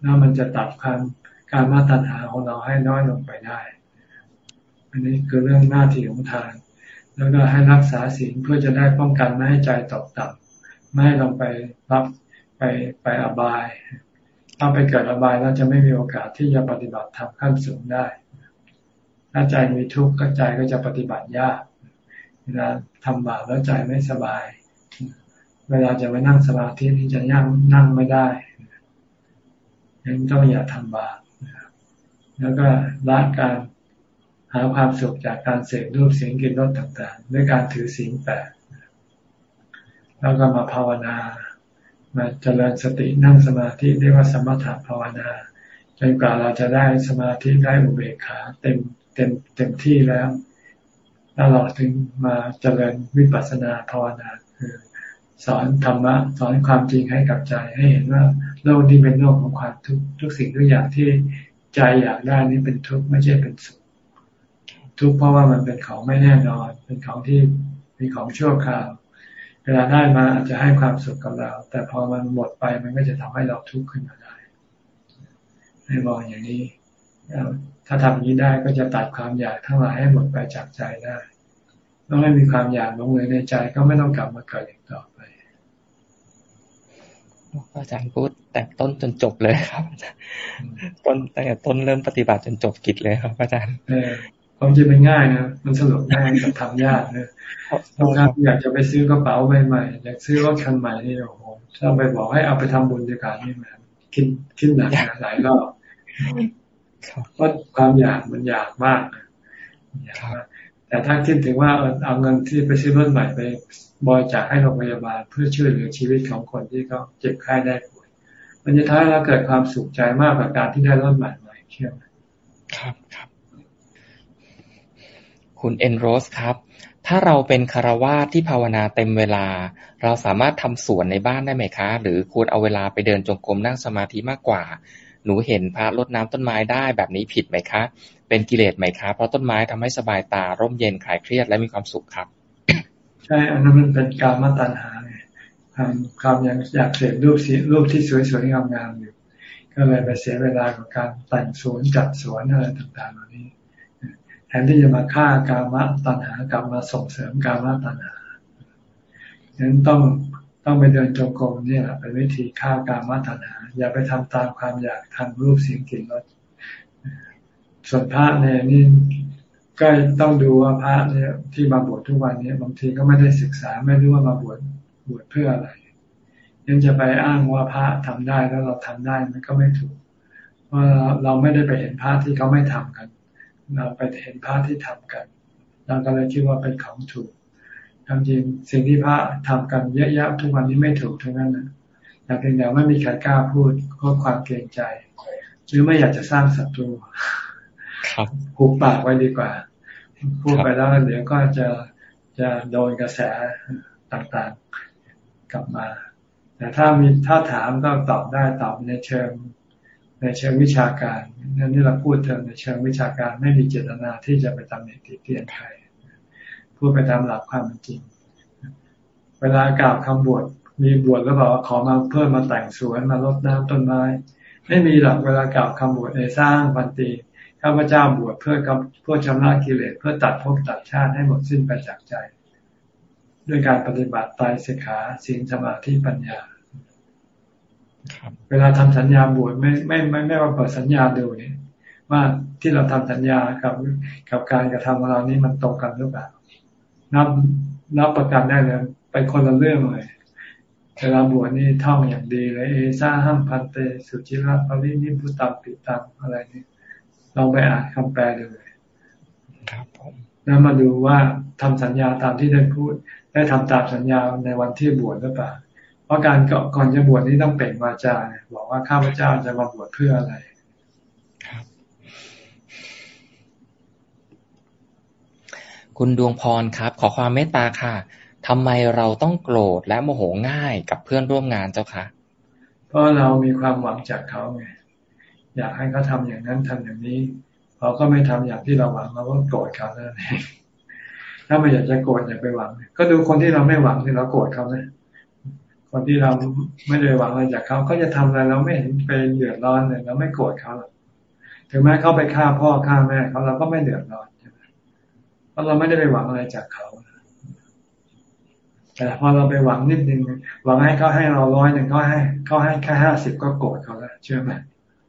แล้วมันจะตัดความการมาตัญหาของเราให้น้อยลงไปได้ อันนี้คือเรื่องหน้าที่ของทาน แล้วก็ให้รักษาศีลเพื่อจะได้ป้องกันไม่ให้ใจตกต่ำไม่ให้ลงไปรับไปไปอบาย ถ้าไปเกิดอบายเราจะไม่มีโอกาสที่จะปฏิบัติทำขั้นสูงได้ ถ้าใจมีทุกข์ก็ใจก็จะปฏิบัติยากเวลาทำบาปแล้วใจไม่สบาย เวลาจะไปนั่งสมาธินี่จะยั่งนั่งไม่ได้ยังต้องอย่าทำบาปแล้วก็ละการ หาความสุขจากการเสพรูปเสียงกลิ่นรสต่างๆ ด้วยการถือศีลแปดแล้วก็มาภาวนา มาเจริญสตินั่งสมาธิเรียกว่าสมถะภาวนาจนกว่าเราจะได้สมาธิได้อุเบกขาเต็มเต็มเต็มที่แล้วแล้วเราถึงมาเจริญวิปัสสนาภาวนาคือสอนธรรมะสอนความจริงให้กับใจให้เห็นว่าโลกนี้เป็นโลกของความทุกทุกสิ่งทุกอย่างที่ใจอยากได้นี่เป็นทุกข์ไม่ใช่เป็นสุข ทุกข์เพราะว่ามันเป็นของไม่แน่นอน เป็นของที่เป็นของชั่วคราว เวลาได้มาอาจจะให้ความสุขกับเรา แต่พอมันหมดไปมันก็จะทำให้เราทุกข์ขึ้นมาได้ ให้มองอย่างนี้ ถ้าทำอย่างนี้ได้ก็จะตัดความอยากทั้งหลายให้หมดไปจากใจได้ต้องไม่มีความอยากลงเลยในใจก็ไม่ต้องกลับมาเกิดอีกต่อไปอาจารย์พูดแต่ต้นจนจบเลยครับต้นแต่ต้นเริ่มปฏิบัติจนจบกิจเลยครับอาจารย์ ความจริงมันง่ายนะ มันสนุกง่ายกับทำยากนะบางครั้งอยากจะไปซื้อกระเป๋าใบใหม่ อยากซื้อรถคันใหม่นี่โอ้โหถ้าไปบอกให้เอาไปทำบุญดีกว่านี่แหมคิดคิดหนักหลายรอบเพราะความอยากมันอยากมากอยากมากแต่ถ้าคิดถึงว่าเอาเงินที่ไปซื้อรถใหม่ไปบริจาคให้โรงพยาบาลเพื่อช่วยเหลือชีวิตของคนที่เขาเจ็บไข้ได้ป่วย มันจะทำให้เราเกิดความสุขใจมากกว่าการที่ได้รถใหม่ใหม่เชื่อไหมครับครับ คุณเอนโรสครับ ถ้าเราเป็นคารวาสที่ภาวนาเต็มเวลา เราสามารถทำสวนในบ้านได้ไหมคะ หรือควรเอาเวลาไปเดินจงกรมนั่งสมาธิมากกว่า หนูเห็นพระรดน้ำต้นไม้ได้แบบนี้ผิดไหมคะ เป็นกิเลสไหมคะ เพราะต้นไม้ทำให้สบายตา ร่มเย็นคลายเครียดและมีความสุขครับ ใช่อันนั้นมันเป็นการมาตัญหาไงความความยังอยากเสพรูปสีรูปที่สวยๆงามๆอยู่ ก็เลยไปเสียเวลากับการแต่งสวนจัดสวนอะไรต่างๆเหล่านี้ แทนที่จะมาฆ่ากามะตัณหากลับมาส่งเสริมกามะตัณหาฉะนั้นต้องต้องไปเดินจงกรมนี่แหละเป็นวิธีฆ่ากามะตัณหา อย่าไปทำตามความอยากทางรูปเสียงกลิ่นรสส่วนพระเนี่ยนี่ก็ต้องดูว่าพระเนี่ยที่มาบวชทุกวันนี้บางทีก็ไม่ได้ศึกษาไม่รู้ว่ามาบวชบวชเพื่ออะไร ยังจะไปอ้างว่าพระทำได้แล้วเราทำได้มันก็ไม่ถูกเพราะเราไม่ได้ไปเห็นพระที่เขาไม่ทำกัน เราไปเห็นพระที่ทำกัน เราก็เลยคิดว่าเป็นของถูกทำจริงสิ่งที่พระทำกันเยอะแยะทุกวันนี้ไม่ถูกทั้งนั้นนะแต่เพียงแต่ไม่มีใครกล้าพูดเพราะความเกรงใจ หรือไม่อยากจะสร้างศัตรูหุบปากไว้ดีกว่า พูดไปแล้วเดี๋ยวก็จะจะโดนกระแสต่างๆกลับมา แต่ถ้ามีถ้าถามก็ตอบได้ตอบในเชิง ในเชิงวิชาการนั่นที่เราพูดเถอะในเชิงวิชาการไม่มีเจตนาที่จะไปตำหนิติเตียนใครพูดไปตามหลักความจริง เวลากล่าวคำบวชมีบวชแล้วบอกว่าขอมาเพิ่มมาแต่งสวนมาลดน้ำต้นไม้ ไม่มีหลักเวลากล่าวคำบวชในสร้างปันตีข้าพเจ้าบวชเพื่อกับเพื่อชำระกิเลสเพื่อตัดภพตัดชาติให้หมดสิ้นไปจากใจ ด้วยการปฏิบัติตายสิกขาสิงสมาธิปัญญา เวลาทำสัญญาบวชไม่ไม่ไม่ไม่ว่าเปิดสัญญาดูนี่ว่าที่เราทำสัญญากับกับการกระทำของเรานี่มันตรงกันหรือเปล่านับนับประกันได้เลยไปคนละเรื่องเลยเวลาบวชนี่ท่องอย่างดีเลยเอซ่าห้ามพันเต สุจิระปรินิพุตามปิตามอะไรนี่ลองไปอ่านคำแปลดูเลยครับผมแล้วมาดูว่าทำสัญญาตามที่ได้พูด ได้ทำตามสัญญาในวันที่บวชหรือเปล่า เพราะการก่อนจะบวชนี่ต้องเป็นวาจาบอกว่าข้าพเจ้าจะมาบวชเพื่ออะไรครับ คุณดวงพรครับ ขอความเมตตาค่ะทำไมเราต้องโกรธและโมโหง่ายกับเพื่อนร่วมงานเจ้าคะเพราะเรามีความหวังจากเขาไงอยากให้เขาทาอย่างนั้นทำอย่างนี้เขาก็ไม่ทำอย่างที่เราหวังเราก็โกรธเขานั่นเองถ้าไม่อยากจะโกรธอย่าไปหวัง ก็ดูคนที่เราไม่หวังที่เราโกรธเขานะ คนที่เราไม่ได้หวังอะไรจากเขาก็จะทำอะไรเราไม่เห็นเป็นเดือดร้อนเลยเราไม่โกรธเขาหรอกถึงแม้เขาไปฆ่าพ่อฆ่าแม่เขาเราก็ไม่เดือดร้อนใช่ไหมเพราะเราไม่ได้ไปหวังอะไรจากเขาแต่พอเราไปหวังนิดนึงหวังให้เขาให้เราร้อยหนึ่งเขาให้เขาให้แค่ห้าสิบก็โกรธเขาแล้วเชื่อไหม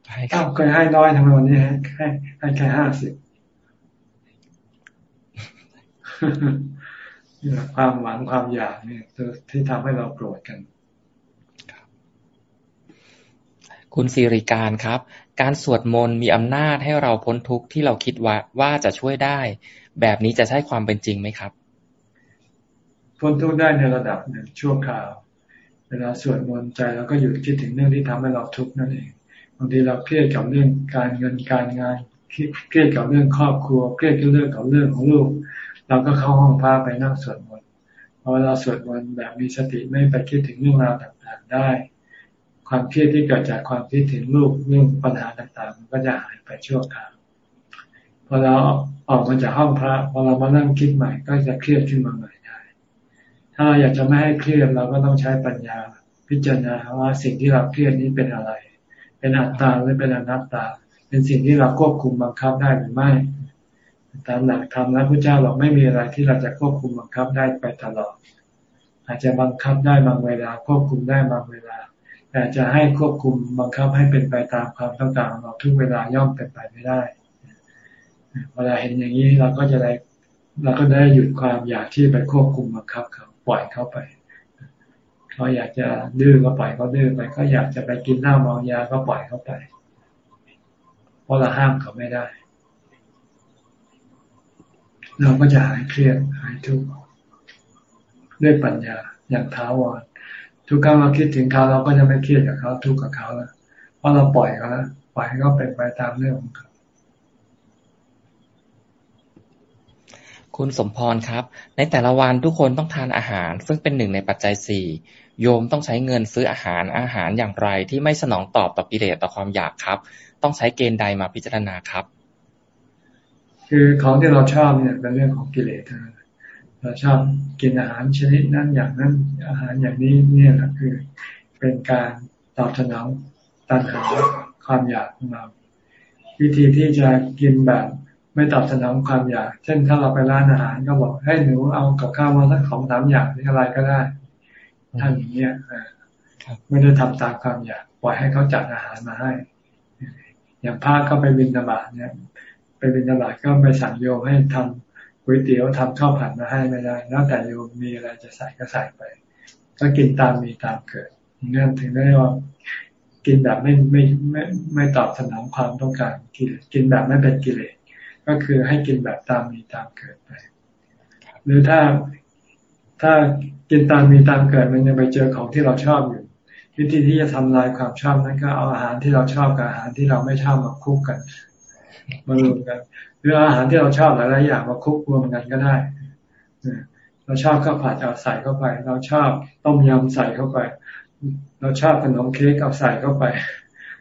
ใช่ครับเคยให้ร้อยทำไมวันนี้ให้ให้ให้แค่ห้าสิบ ความหวังความอยากเนี่ยที่ทำให้เราโกรธกัน คุณสิริการครับ การสวดมนต์มีอำนาจให้เราพ้นทุกข์ที่เราคิดว่าว่าจะช่วยได้ แบบนี้จะใช่ความเป็นจริงไหมครับ พ้นทุกข์ได้ในระดับหนึ่งชั่วคราว เวลาสวดมนต์ใจเราก็หยุดคิดถึงเรื่องที่ทำให้เราทุกข์นั่นเองบางทีเราเครียดกับเรื่องการเงินการงานเครียดกับเรื่องครอบครัวเครียดกับเรื่องกับเรื่องของลูก เราก็เข้าห้องพระไปนั่งสวดมนต์พอเราสวดมนต์แบบมีสติไม่ไปคิดถึงเรื่องราวต่างๆได้ ความเครียดที่เกิดจากความคิดถึงลูกเรื่องปัญหาต่างๆ มันก็จะหายไปชั่วคราวพอเราออกมาจากห้องพระพอเรามานั่งคิดใหม่ ก็จะเครียดขึ้นมาใหม่ถ้าเราอยากจะไม่ให้เครียดเราก็ต้องใช้ปัญญาพิจารณาว่าสิ่งที่เราเครียดนี้เป็นอะไร เป็นอัตตาหรือเป็นอนัตตา เป็นสิ่งที่เราควบคุมบังคับได้หรือไม่ ตามหลักธรรมแล้วพระเจ้าบอกไม่มีอะไรที่เราจะควบคุมบังคับได้ไปตลอด อาจจะบังคับได้บางเวลา ควบคุมได้บางเวลา แต่จะให้ควบคุมบังคับให้เป็นไปตามความต้องการของเราทุกเวลาย่อมเป็นไปไม่ได้เวลาเห็นอย่างนี้เราก็จะได้เราก็ได้หยุดความอยากที่ไปควบคุมบังคับเขาปล่อยเขาไปเขาอยากจะดื้อก็ปล่อยเขาดื้อไปเขาอยากจะไปกินเหล้าเมายาก็ปล่อยเขาไป เพราะเราห้ามเขาไม่ได้ เราก็จะหายเครียดหายทุกข์ด้วยปัญญาอย่างท้าวรทุกครั้งเราคิดถึงเขาเราก็จะไม่เครียดกับเขาทุกข์กับเขาแล้วเพราะเราปล่อยเขาแล้วปล่อยให้เขาเป็นไปตามเรื่องของเขาคุณสมพรครับ ในแต่ละวันทุกคนต้องทานอาหาร ซึ่งเป็นหนึ่งในปัจจัยสี่โยมต้องใช้เงินซื้ออาหารอาหารอย่างไรที่ไม่สนองตอบต่อกิเลสต่อความอยากครับ ต้องใช้เกณฑ์ใดมาพิจารณาครับ คือของที่เราชอบเนี่ยเป็นเรื่องของกิเลสเราชอบกินอาหารชนิดนั้นอย่างนั้น อาหารอย่างนี้เนี่ยแหละคือ เป็นการตอบสนองตัณหาความอยากของเราวิธีที่จะกินแบบไม่ตอบสนองความอยาก เช่นถ้าเราไปร้านอาหารก็บอกให้หนูเอากับข้าวมาสักของสามอย่างนี่อะไรก็ได้ท่านอย่างเงี้ยไม่ได้ทำตามความอยาก ปล่อยให้เขาจัดอาหารมาให้ อย่างพระก็ไปบินนาบาเนี่ย ไปบินนาบาก็ไปสั่งโยมให้ทำก๋วยเตี๋ยวทำข้าวผัดมาให้ไม่ได้ แล้วแต่โยมมีอะไรจะใส่ก็ใส่ไป ก็กินตามมีตามเกิดนั่นถึงได้ว่ากินแบบไม่ไม่ไม่ไม่ตอบสนองความต้องการกินกินแบบไม่เป็นกิเลสก็คือให้กินแบบตามมีตามเกิดไป หรือถ้าถ้ากินตามมีตามเกิดมันยังไปเจอของที่เราชอบอยู่วิธีที่จะทำลายความชอบนั้นก็เอาอาหารที่เราชอบกับอาหารที่เราไม่ชอบมาคุกกัน มารวมกัน หรืออาหารที่เราชอบหลายๆอย่างมาคุกรวมกันก็ได้เราชอบข้าวผัดเอาใส่เข้าไป เราชอบต้มยำใส่เข้าไป เราชอบขนมเค้กเอาใส่เข้าไป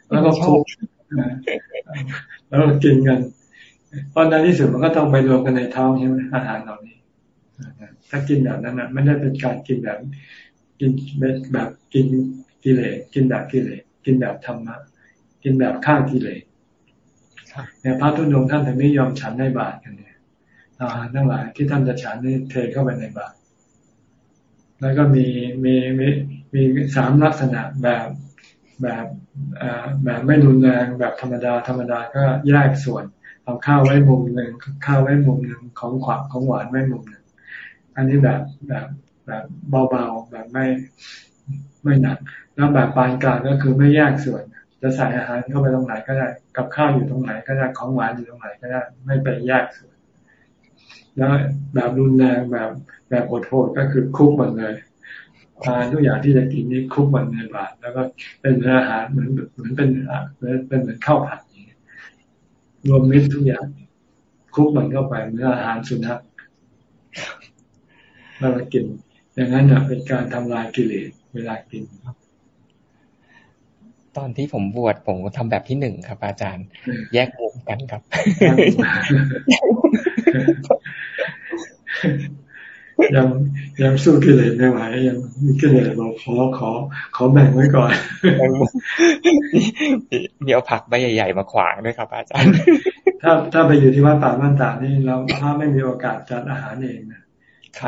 แล้วก็คลุกแล้วกินกันเพราะในที่สุดมันก็ต้องไปรวมกันในท้องใช่ไหมอาหารเหล่านี้ถ้ากินแบบนั้นนะไม่ได้เป็นการกินแบบกินแบบกินกิเลสกินแบบกิเลสกินแบบธรรมะกินแบบฆ่ากิเลส เนี่ยพระธุดงค์ท่านถึงนิยมฉันในบาตรกันเนี่ยอาหารทั้งหลายที่ท่านจะฉันนี่เทเข้าไปในบาตรแล้วก็มีมีมีมีสามลักษณะแบบแบบแบบไม่รุนแรงแบบธรรมดา ธรรมดาก็แยกส่วน เอาข้าวไว้มุมหนึ่งข้าวไว้มุมหนึ่งของขวานของหวานไว้มุมหนึ่งอันนี้แบบแบบแบบเบาๆแบบไม่ไม่หนัก แล้วแบบปานกลางก็คือไม่แยกส่วน จะใส่อาหารเข้าไปตรงไหนก็ได้ กับข้าวอยู่ตรงไหนก็ได้ของหวานอยู่ตรงไหนก็ได้ ไม่ไปแยกส่วนแล้วแบบรุนแรงแบบแบบอดทนก็คือคุกหมดเลยทานทุกอย่างที่จะกินนี้คุกหมดในบาทแล้วก็เป็นอาหารเหมือนเหมือนเป็นเหมือนเป็นเหมือนข้าวผัดอย่างนี้รวมมิตรทุกอย่าง คุกมันเข้าไปเมื่ออาหารสุนัขเวลากินอย่างนั้นเป็นการทำลายกิเลสเวลากิน ตอนที่ผมบวชผมทำแบบที่หนึ่งครับ อาจารย์ แยกวงกันครับ ยังยังสู้กิเลสไม่ไหวยังมีกิเลสบอกขอขอ ขอแบ่งไว้ก่อน มีเอาผักใบใหญ่ๆมาขวางด้วยครับ อาจารย์ ถ้าถ้าไปอยู่ที่วัดป่ามันตานี่เราถ้าไม่มีโอกาสจัดอาหารเองนะ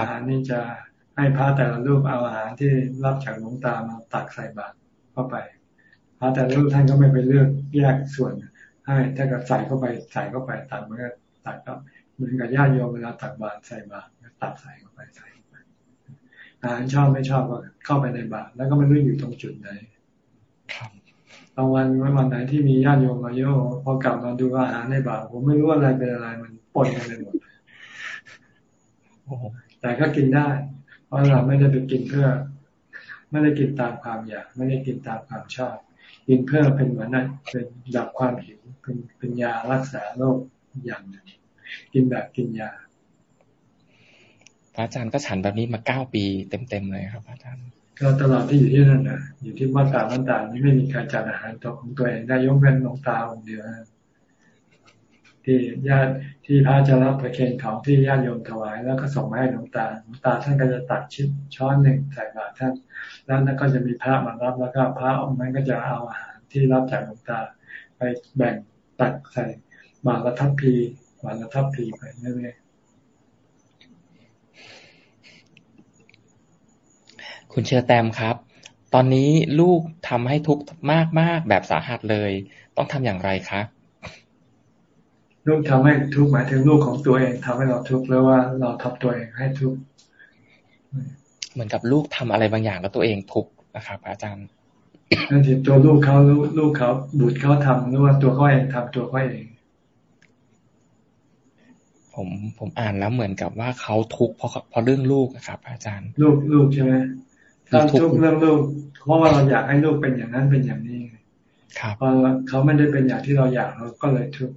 อาหารนี่จะให้พระแต่ละรูปเอาอาหารที่รับจากหลวงตามาตักใส่บาตรเข้าไป พระแต่ละรูปท่านก็ไม่ไปเลือกแยกส่วนให้ถ้าก็ใส่เข้าไปใส่เข้าไปตักมันก็ตักก็เหมือนกับญาติโยมเวลาตักบาตรใส่บาตรตักใส่เข้าไปใส่เข้าไปอาหารชอบไม่ชอบก็เข้าไปในบาตรแล้วก็ไม่รู้อยู่ตรงจุดไหนบางวันวันไหนที่มีญาติโยมมาเยอะพอกลับมาดูอาหารในบาตรผมไม่รู้อะไรเป็นอะไรมันปนกันไปหมดแต่ก็กินได้ เพราะเราไม่ได้ไปกินเพื่อ ไม่ได้กินตามความอยาก ไม่ได้กินตามความชอบ กินเพื่อเป็นเหมือนนั่นเป็นดับความหิวเป็นเป็นยารักษาโรคอย่างหนึ่งกินแบบกินยาพระอาจารย์ก็ฉันแบบนี้มาเก้าปีเต็มๆเลยครับอาจารย์ก็ตลอดที่อยู่ที่นั่นนะอยู่ที่วัดตาวัดตานี่ไม่มีใครจัดอาหารตัวของตัวเองได้ยกเว้นหลวงตาองค์เดียว ที่ญาติที่พระจะรับประเคนของที่ญาติโยมถวาย แล้วก็ส่งมาให้หลวงตาหลวงตาท่านก็จะตักชิดช้อนหนึ่งใส่บาตรท่าน แล้วนั่นก็จะมีพระมารับแล้วก็พระองค์นั้นก็จะเอาอาหารที่รับจากหลวงตา ไปแบ่งตักใส่บาตรละทัพพีบาตรละทัพพีไปเรื่อยคุณเชื่อแตมครับ ตอนนี้ลูกทำให้ทุกข์มากมากแบบสาหัสเลย ต้องทำอย่างไรคะ ลูกทำให้ทุกข์หมายถึงลูกของตัวเองทำให้เราทุกข์หรือว่าเราทำตัวเองให้ทุกข์เหมือนกับลูกทำอะไรบางอย่างแล้วตัวเองทุกข์นะครับ อาจารย์นั่นคือตัวลูกเขาลูกเขาบุตรเขาทำหรือว่าตัวเขาเองทำตัวเขาเอง ผมผมอ่านแล้วเหมือนกับว่าเขาทุกข์เพราะเพราะเรื่องลูกครับ อาจารย์ ลูกลูกใช่ไหมถ้าทุกเรื่องลูก เพราะว่าเราอยากให้ลูกเป็นอย่างนั้นเป็นอย่างนี้ครับพอเขาไม่ได้เป็นอย่างที่เราอยากเราก็เลยทุกข์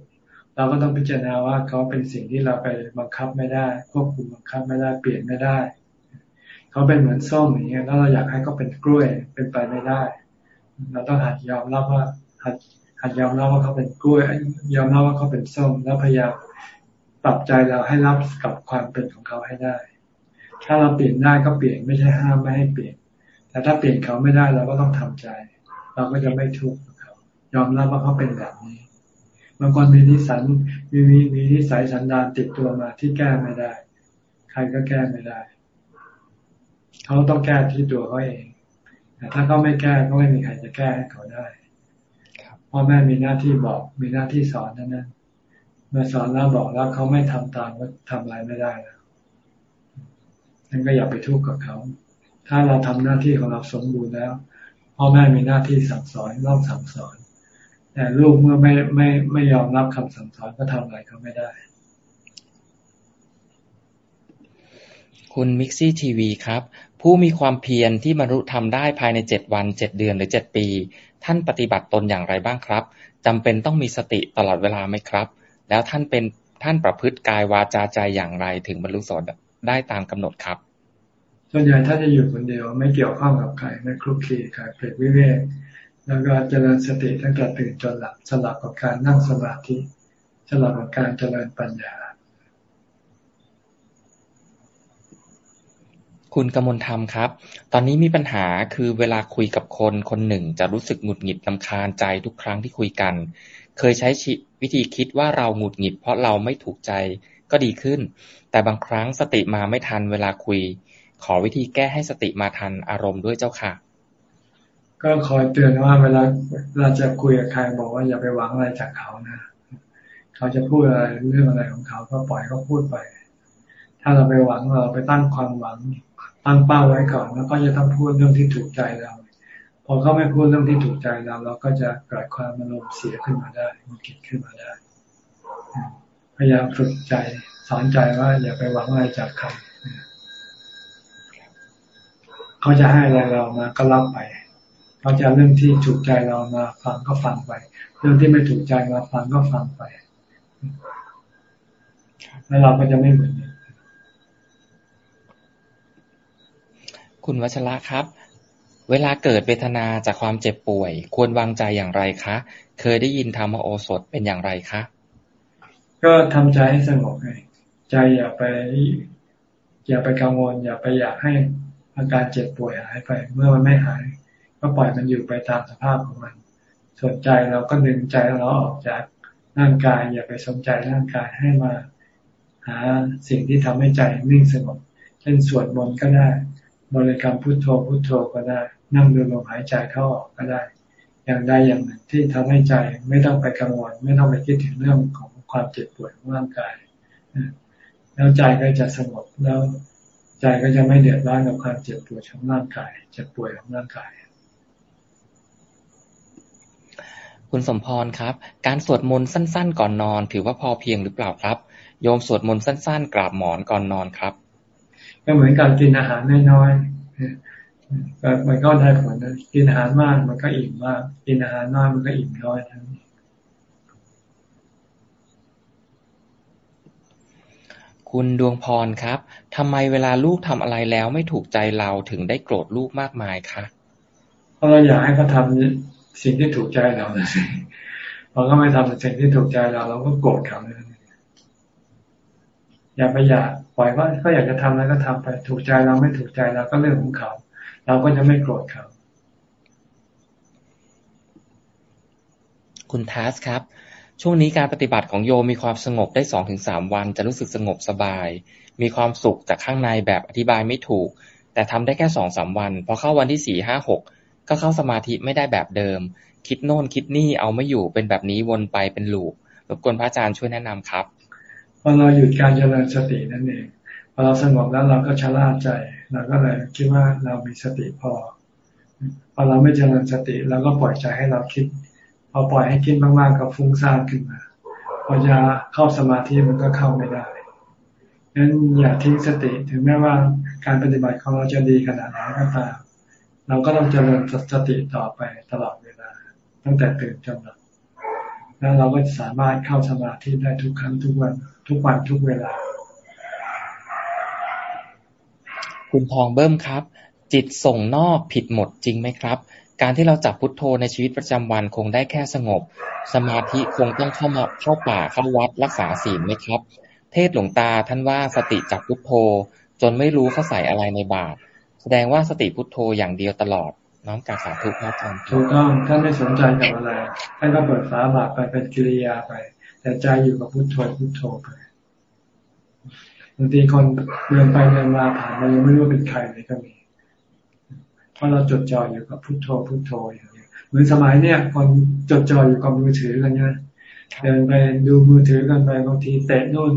เราก็ต้องพิจารณาว่าเขาเป็นสิ่งที่เราไปบังคับไม่ได้ ควบคุมบังคับไม่ได้เปลี่ยนไม่ได้ เขาเป็นเหมือนส้มอย่างเงี้ยแล้วเราอยากให้เขาเป็นกล้วยเป็นไปไม่ได้ เราต้องหัดยอมรับว่าหัดหัดยอมรับว่าเขาเป็นกล้วย ยอมรับว่าเขาเป็นส้ม แล้วพยายามปรับใจเราให้รับกับความเป็นของเขาให้ได้ ถ้าเราเปลี่ยนได้ก็เปลี่ยนไม่ใช่ห้ามไม่ให้เปลี่ยน แต่ถ้าเปลี่ยนเขาไม่ได้เราก็ต้องทำใจ เราก็จะไม่ทุกข์กับเขายอมรับว่าเขาเป็นแบบนี้างคนมีนิสัยมีมีมีนิสัยสันดานติดตัวมาที่แก้ไม่ได้ ใครก็แก้ไม่ได้ เขาต้องแก้ที่ตัวเขาเองแต่ถ้าเขาไม่แก้ก็ไม่มีใครจะแก้ให้เขาได้พ่อแม่มีหน้าที่บอก มีหน้าที่สอนนั่นนั่นเมื่อสอนแล้วบอกแล้วเขาไม่ทำตามก็ทำอะไรไม่ได้แล้วนั่นก็อย่าไปทุกข์กับเขา ถ้าเราทำหน้าที่ของเราสมบูรณ์แล้วพ่อแม่มีหน้าที่สั่งสอนต้องสั่งสอน แต่ลูกเมื่อไม่ไม่ไม่ยอมรับคำสั่งสอนก็ทำอะไรเขาไม่ได้ คุณมิกซี่ทีวีครับ ผู้มีความเพียรที่บรรลุทำได้ภายในเจ็ดวันเจ็ดเดือนหรือเจ็ดปี ท่านปฏิบัติตนอย่างไรบ้างครับจำเป็นต้องมีสติตลอดเวลาไหมครับ แล้วท่านเป็นท่านประพฤติกายวาจาใจอย่างไรถึงบรรลุสดได้ตามกำหนดครับ ส่วนใหญ่ถ้าจะอยู่คนเดียวไม่เกี่ยวข้องกับใครไม่คลุกคลีใครเปรกวิเวก แล้วก็เจริญสติตั้งแต่ตื่นจนหลับสลับกับการนั่งสมาธิสลับกับการเจริญปัญญา คุณกมลธรรมครับ ตอนนี้มีปัญหาคือเวลาคุยกับคนคนหนึ่ง จะรู้สึกหงุดหงิดลำคาญใจทุกครั้งที่คุยกัน เคยใช้วิธีคิดว่าเราหงุดหงิดเพราะเราไม่ถูกใจก็ดีขึ้น แต่บางครั้งสติมาไม่ทันเวลาคุย ขอวิธีแก้ให้สติมาทันอารมณ์ด้วยเจ้าค่ะ ก็คอยเตือนว่าเวลาเราจะคุยกับใครบอกว่าอย่าไปหวังอะไรจากเขานะเขาจะพูดอะไรเรื่องอะไรของเขาก็ปล่อยเขาพูดไป ถ้าเราไปหวังเราไปตั้งความหวังตั้งเป้าไว้ก่อนแล้วก็จะต้องพูดเรื่องที่ถูกใจเรา พอเขาไม่พูดเรื่องที่ถูกใจเรา เราก็จะเกิดความอารมณ์เสียขึ้นมาได้มันคิดขึ้นมาได้ พยายามฝึกใจสอนใจว่าอย่าไปหวังอะไรจากใครเขาจะให้อะไรเรามาก็รับไป เขาจะเรื่องที่ถูกใจเรามาฟังก็ฟังไป เรื่องที่ไม่ถูกใจมาฟังก็ฟังไป แล้วเราก็จะไม่เหมือนคุณวัชระครับ เวลาเกิดเวทนาจากความเจ็บป่วย ควรวางใจอย่างไรคะ เคยได้ยินธรรมโอสถเป็นอย่างไรคะ ก็ทำใจให้สงบไงใจอย่าไป อย่าไปกังวล อย่าไปอยากให้อาการเจ็บป่วยหายไป เมื่อมันไม่หาย ก็ปล่อยมันอยู่ไปตามสภาพของมันสนใจเราก็ดึงใจเราออกจากร่างกาย อย่าไปสนใจร่างกายให้มาหาสิ่งที่ทำให้ใจนิ่งสงบเช่นสวดมนต์ก็ได้ บริกรรมพุทโธพุทโธก็ได้ นั่งดูลมหายใจเข้าออกก็ได้ อย่างใดอย่างหนึ่งที่ทำให้ใจไม่ต้องไปกังวลไม่ต้องไปคิดถึงเรื่องของความเจ็บปวดของร่างกายแล้วใจก็จะสงบแล้ว ใจก็จะไม่เดือดร้อนกับความเจ็บปวดของร่างกายเจ็บป่วยของร่างกาย คุณสมพรครับ การสวดมนต์สั้น ๆ ก่อนนอน ถือว่าพอเพียงหรือเปล่าครับ โยมสวดมนต์สั้น ๆ กราบหมอนก่อนนอนครับ ก็เหมือนการกินอาหารน้อยๆมันก็ได้ผลนะกินอาหารมากมันก็อิ่มมาก กินอาหารน้อยมันก็อิ่มน้อยทั้งนี้คุณดวงพรครับทำไมเวลาลูกทำอะไรแล้วไม่ถูกใจเราถึงได้โกรธลูกมากมายคะ เพราะเราอยากให้เขาทา สิ่งที่ถูกใจเราสิพอเขาไม่ทำสิ่งที่ถูกใจเราเราก็โกรธเขาเลยอย่าไปอยากปล่อยว่าเขาอยากจะทำอะไรก็ทำไป ถูกใจเราไม่ถูกใจเราก็เรื่องของเขาเราก็จะไม่โกรธเขาคุณทัสครับ ช่วงนี้การปฏิบัติของโยมมีความสงบได้สองถึงสามวัน จะรู้สึกสงบสบาย มีความสุขจากข้างในแบบอธิบายไม่ถูก แต่ทำได้แค่สองสามวัน พอเข้าวันที่สี่ห้าหก ก็เข้าสมาธิไม่ได้แบบเดิม คิดโน่นคิดนี่เอาไม่อยู่เป็นแบบนี้วนไปเป็นลูปรบกวนพระอาจารย์ช่วยแนะนำครับพอเราหยุดการเจริญสตินั่นเองพอเราสงบแล้วเราก็ชะล่าใจเราก็เลยคิดว่าเรามีสติพอพอเราไม่เจริญสติเราก็ปล่อยใจให้เราคิด พอปล่อยให้คิดมากๆก็ฟุ้งซ่านขึ้นมา พอจะเข้าสมาธิมันก็เข้าไม่ได้ดังนั้นอย่าทิ้งสติถึงแม้ว่าการปฏิบัติของเราจะดีขนาดไหนก็ตาม เราก็ต้องเจริญสติต่อไปตลอดเวลา ตั้งแต่ตื่นจนหลับแล้วเราก็สามารถเข้าสมาธิได้ทุกครั้งทุกวัน ทุกวันทุกเวลา คุณทองเบิ้มครับ จิตส่งนอกผิดหมดจริงไหมครับ การที่เราจับพุทโธในชีวิตประจำวันคงได้แค่สงบ สมาธิคงต้องเข้ามาเข้าป่าเข้าวัดรักษาศีลไหมครับ เทศหลวงตาท่านว่าสติจับพุทโธ จนไม่รู้เขาใส่อะไรในบาตร แสดงว่าสติพุทโธอย่างเดียวตลอด น้อมกาสาธุพระอาจารย์ถูกต้องท่านไม่สนใจกับอะไรท่านก็เปิดฝาบาตรไปเป็นกิริยาไป แต่ใจอยู่กับพุทโธพุทโธไปบางทีคนเดินไปเดินมาผ่านมายังไม่รู้เป็นใครเลยก็มีเพราะเราจดจ่ออยู่กับพุทโธพุทโธอย่างนี้ยเหมือนสมัยเนี้ยคนจดจ่ออยู่กับมือถือกันเนี่ยเดินไปดูมือถือกันไปบางทีเตะนู่น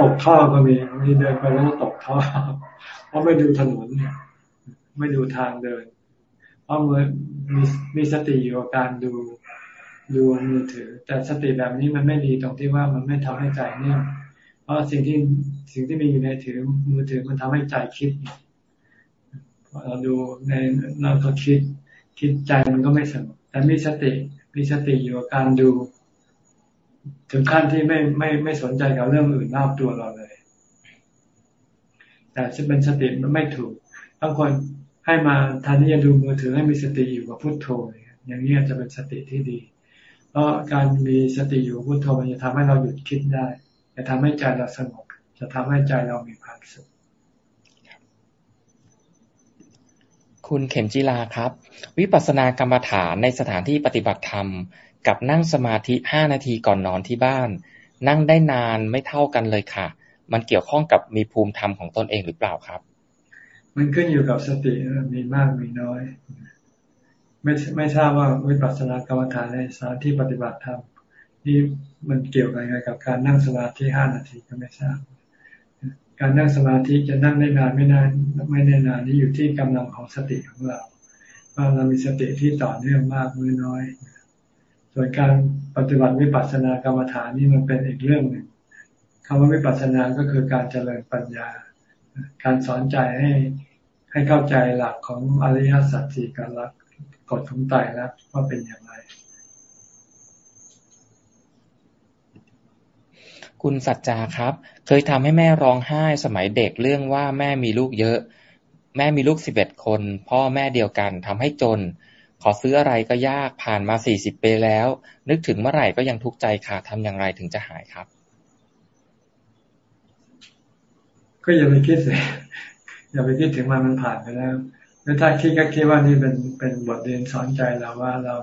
ตกท่อก็มีบางทีเดินไปแล้วตกท่อเพราะไม่ดูถนนเนี้ย ไม่ดูทางเดิน เพราะมือมีมีสติอยู่กับการดูดูมือถือ แต่สติแบบนี้มันไม่ดีตรงที่ว่ามันไม่ทำให้ใจเนี่ยเพราะสิ่งที่สิ่งที่มีอยู่ในถือมือถือมันทำให้ใจคิดเราดูในเราก็คิดคิดใจมันก็ไม่สงบแต่มีสติมีสติอยู่กับการดู ถึงขั้นที่ไม่ไม่ไม่สนใจกับเรื่องอื่นรอบตัวเราเลย แต่จะเป็นสติมันไม่ถูกบางคน ให้มาทานที่จะดูมือถือให้มีสติอยู่กับพุทโธอย่างนี้จะเป็นสติที่ดี เพราะการมีสติอยู่พุทโธมันจะทำให้เราหยุดคิดได้ จะทำให้ใจเราสงบจะทำให้ใจเรามีความสุขคุณเข็มจีลาครับ วิปัสสนากรรมฐานในสถานที่ปฏิบัติธรรม กับนั่งสมาธิห้านาทีก่อนนอนที่บ้าน นั่งได้นานไม่เท่ากันเลยค่ะ มันเกี่ยวข้องกับมีภูมิธรรมของตนเองหรือเปล่าครับ มันขึ้นอยู่กับสติมีมากมีน้อย ไม่ไม่ทราบว่าวิปัสสนากรรมฐานในสถานที่ปฏิบัติธรรมนี่มันเกี่ยวอะไรกับการนั่งสมาธิห้านาทีก็ไม่ทราบ การนั่งสมาธิจะนั่งได้นานไม่นานไม่ได้นานนี่อยู่ที่กำลังของสติของเราว่าเรามีสติที่ต่อเนื่องมากหรือน้อย ส่วนการปฏิบัติวิปัสสนากรรมฐานนี่มันเป็นอีกเรื่องหนึ่งคำว่าวิปัสสนาก็คือการเจริญปัญญา การสอนใจให้ให้เข้าใจหลักของอริยสัจสี่การลักกฎของไตรลักษณ์ว่าเป็นอย่างไร คุณสัจจาครับ เคยทำให้แม่ร้องไห้สมัยเด็กเรื่องว่าแม่มีลูกเยอะ แม่มีลูกสิบเอ็ดคน พ่อแม่เดียวกันทำให้จน ขอซื้ออะไรก็ยากผ่านมาสี่สิบปีแล้ว นึกถึงเมื่อไหร่ก็ยังทุกข์ใจค่ะทำอย่างไรถึงจะหายครับ ก็อย่าไปคิดเลยอย่าไปคิดถึงมันมันผ่านไปแล้วแล้วถ้าคิดก็คิดว่านี่เป็นเป็นบทเรียนสอนใจเราว่าเรา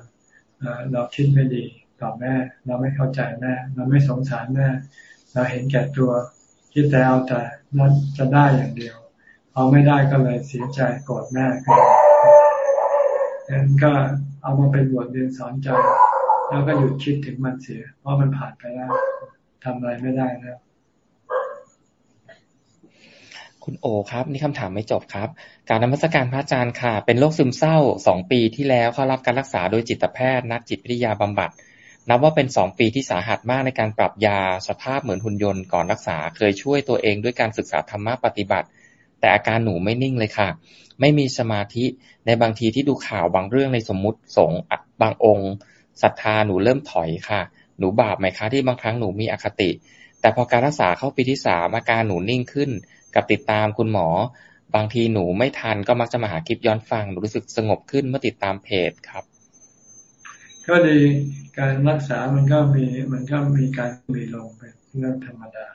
เราคิดไม่ดีต่อแม่ เราไม่เข้าใจแม่ เราไม่สงสารแม่ เราเห็นแก่ตัวคิดแต่เอาแต่นั้นจะได้อย่างเดียว เอาไม่ได้ก็เลยเสียใจโกรธแม่ก็ดังนั้นก็เอามาเป็นบทเรียนสอนใจ แล้วก็หยุดคิดถึงมันเสีย เพราะมันผ่านไปแล้วทำอะไรไม่ได้แล้ว คุณโอครับ นี่คำถามไม่จบครับการนมัสการพระอาจารย์ค่ะ เป็นโรคซึมเศร้าสองปีที่แล้วเข้ารับการรักษาโดยจิตแพทย์ นักจิตวิทยาบำบัด นับว่าเป็นสองปีที่สาหัสมากในการปรับยาสภาพเหมือนหุ่นยนต์ก่อนรักษา เคยช่วยตัวเองด้วยการศึกษาธรรมะปฏิบัติ แต่อาการหนูไม่นิ่งเลยค่ะ ไม่มีสมาธิในบางทีที่ดูข่าวบางเรื่องในสมมุติสงบางองค์ศรัทธาหนูเริ่มถอยค่ะ หนูบาปไหมคะที่บางครั้งหนูมีอคติ แต่พอการรักษาเข้าปีที่สามอาการหนูนิ่งขึ้น กับติดตามคุณหมอ บางทีหนูไม่ทันก็มักจะมาหาคลิปย้อนฟังหนูรู้สึกสงบขึ้นเมื่อติดตามเพจครับ ก็ดีการรักษามันก็มีมันก็มีการมีลงเป็นเรื่องธรรมดา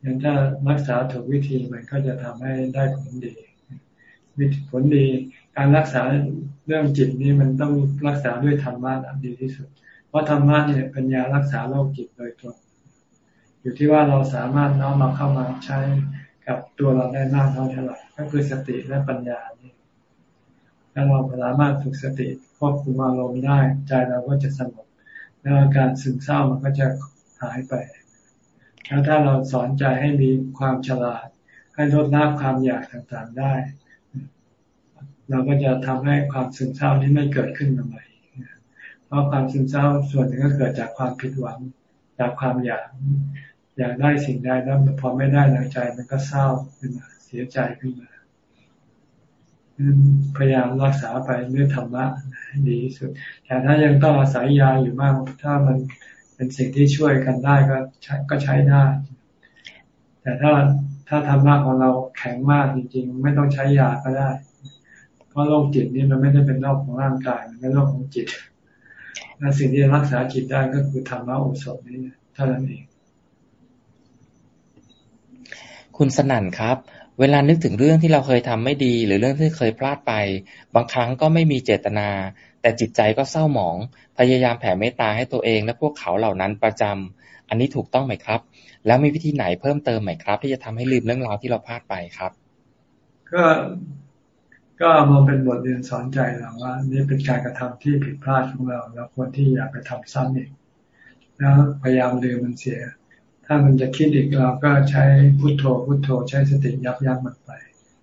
อย่างถ้ารักษาถูกวิธีมันก็จะทำให้ได้ผลดีวิธีผลดี การรักษาเรื่องจิตนี่มันต้องรักษาด้วยธรรมะดีที่สุด เพราะธรรมะเนี่ยเป็นยารักษาโรคจิตโดยตรง อยู่ที่ว่าเราสามารถน้อมมาเข้ามาใช้กับตัวเราได้มากเท่าไหร่ก็คือสติและปัญญานี่ถ้าเราสามารถฝึกสติควบคุมอารมณ์ได้ ใจเราก็จะสงบแล้วอาการซึมเศร้ามันก็จะหายไปแล้วถ้าเราสอนใจให้มีความฉลาด ให้ลดละความอยากต่างๆได้ เราก็จะทำให้ความซึมเศร้านี้ไม่เกิดขึ้นมาใหม่เพราะความซึมเศร้าส่วนหนึ่งก็เกิดจากความผิดหวังจากความอยาก อยากได้สิ่งใดแล้วพอไม่ได้ในใจ มันก็เศร้าขึ้นมาเสียใจขึ้นมาพยายามรักษาไปด้วยธรรมะดีที่สุด แต่ถ้ายังต้องอาศัยยาอยู่มาก ถ้ามันเป็นสิ่งที่ช่วยกันได้ก็ใช้ก็ใช้ได้ แต่ถ้าถ้าธรรมะของเราแข็งมากจริง ๆ ไม่ต้องใช้ยาก็ได้ เพราะโรคจิตนี่มันไม่ได้เป็นโรคของร่างกายมันเป็นโรคของจิตและสิ่งที่รักษาจิตได้ก็คือธรรมะอุศนี้เท่านั้นเอง คุณสนั่นครับ เวลานึกถึงเรื่องที่เราเคยทำไม่ดี หรือเรื่องที่เคยพลาดไป บางครั้งก็ไม่มีเจตนา แต่จิตใจก็เศร้าหมอง พยายามแผ่เมตตาให้ตัวเอง และพวกเขาเหล่านั้นประจำอันนี้ถูกต้องไหมครับ แล้วมีวิธีไหนเพิ่มเติมไหมครับ ที่จะทำให้ลืมเรื่องราวที่เราพลาดไปครับ ก็ก็มองเป็นบทเรียนสอนใจเราว่า นี่เป็นการกระทำที่ผิดพลาดของเรา แล้วควรที่อยากไปทำซ้ำอีกแล้วพยายามลืมมันเสีย ถ้ามันจะคิดอีกเราก็ใช้พุโทโธพุโทโธ ใช้สติยับยั้งมันไป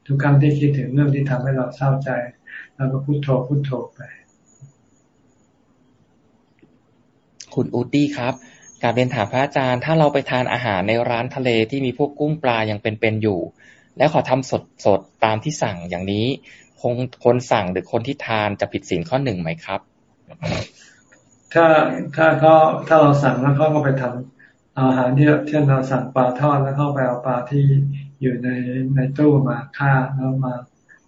ทุกครั้งที่คิดถึงเรื่องที่ทำให้เราเศร้าใจเราก็พุโทโธพุโทโธไป คุณอูดี้ครับการเรียนถามพระอาจารย์ ถ้าเราไปทานอาหารในร้านทะเลที่มีพวกกุ้งปลายังเป็นๆอยู่ แล้วขอทำสดๆตามที่สั่งอย่างนี้คงคนสั่งหรือคนที่ทานจะผิดศีลข้อหนึ่งไหมครับ ถ้าถ้าเขาถ้าเราสั่งแล้วเขาก็ไปทำอาหารที่ที่เราสั่งปลาทอดแล้วเข้าไปเอาปลาที่อยู่ในในตู้มาฆ่าแล้วมา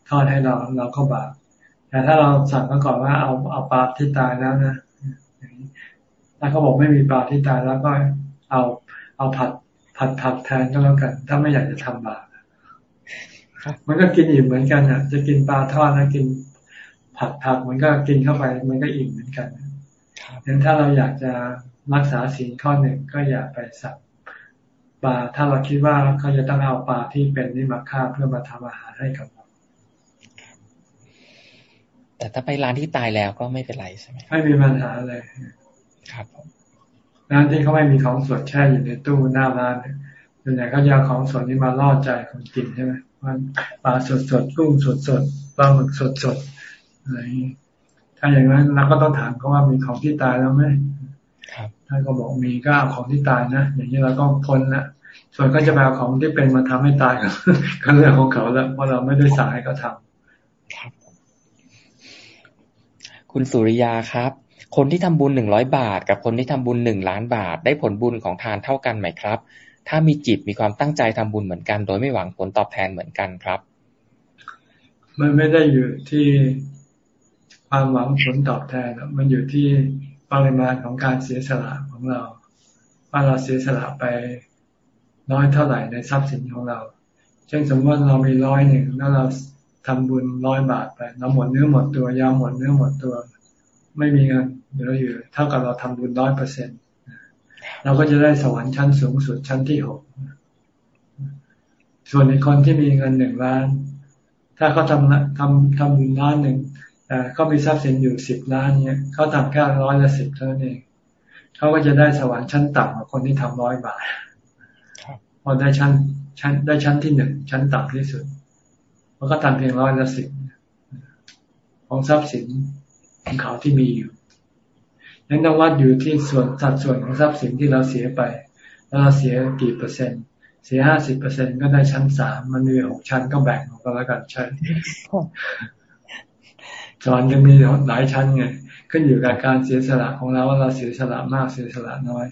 ทอดให้เราเราก็บาปแต่ถ้าเราสั่งมาก่อนว่าเอาเอาปลาที่ตายแล้วนะถ้าเขาบอกไม่มีปลาที่ตายแล้วก็เอาเอาผัดผัดผักแทนก็แล้วกัน ถ้าไม่อยากจะทำบาปมันก็กินอิ่มเหมือนกันอะ จะกินปลาทอดนะกินผัดผักมันก็กินเข้าไป มันก็อิ่มเหมือนกันดังนั้นถ้าเราอยากจะ รักษาศีลข้อหนึ่งก็อย่าไปสับปลาถ้าเราคิดว่าเขาจะต้องเอาปลาที่เป็นนี่มาฆ่าเพื่อมาทำอาหารให้กับเราแต่ถ้าไปร้านที่ตายแล้วก็ไม่เป็นไรใช่ไหมไม่มีปัญหาเลยครับผมร้านที่เขาไม่มีของสดแช่อยู่ในตู้หน้าร้านส่วนใหญ่เขาจะเอาของสดนี่มาล่อใจคนกินใช่ไหมว่าปลาสดสดกุ้งสดสดปลาหมึกสดสดอะไรถ้าอย่างนั้นเราก็ต้องถามเขาว่ามีของที่ตายแล้วไหม ท่านก็บอกมีก็เอาของที่ตายนะอย่างนี้เราก็พ้นละส่วนก็จะไปเอาของที่เป็นมาทำให้ตายก็เรื่องของเขาแล้วเพราะเราไม่ได้สายเขาทำครับคุณสุริยาครับ คนที่ทำบุญหนึ่งร้อยบาท กับคนที่ทำบุญหนึ่งล้านบาท ได้ผลบุญของทานเท่ากันไหมครับ ถ้ามีจิตมีความตั้งใจทำบุญเหมือนกัน โดยไม่หวังผลตอบแทนเหมือนกันครับ มันไม่ได้อยู่ที่ความหวังผลตอบแทนมันอยู่ที่ ปริมาณของการเสียสละของเรา ว่าเราเสียสละไปน้อยเท่าไหร่ในทรัพย์สินของเรา เช่นสมมติว่าเรามีร้อยหนึ่งแล้วเราทำบุญร้อยบาทไปเราหมดเนื้อหมดตัวยาหมดเนื้อหมดตัว ไม่มีเงินเหลืออยู่เท่ากับเราทำบุญร้อยเปอร์เซ็นเราก็จะได้สวรรค์ชั้นสูงสุดชั้นที่หกส่วนในคนที่มีเงินหนึ่งล้าน ถ้าเขาทำทำทำบุญล้านหนึ่ง เขามีทรัพย์สินอยู่สิบล้านเนี่ยเขาทำแค่ร้อยละสิบเท่านั้นเองเขาก็จะได้สวรรค์ชั้นต่ำกว่าคนที่ทำร้อยบาทพอได้ชั้นชั้นได้ชั้นที่หนึ่งชั้นต่ำที่สุดมันก็ทำเพียงร้อยละสิบของทรัพย์สินของเขาที่มีอยู่นั้นต้องวัดอยู่ที่ส่วนสัดส่วนของทรัพย์สินที่เราเสียไปแล้วเราเสียกี่เปอร์เซ็นต์เสียห้าสิบเปอร์เซ็นก็ได้ชั้นสามมันมีหกชั้นก็แบ่งออกก็แล้วกันใช่ สอนยังมีหลายชั้นไงขึ้นอยู่กับการเสียสละของเราว่าเราเสียสละมากเสียสละน้อย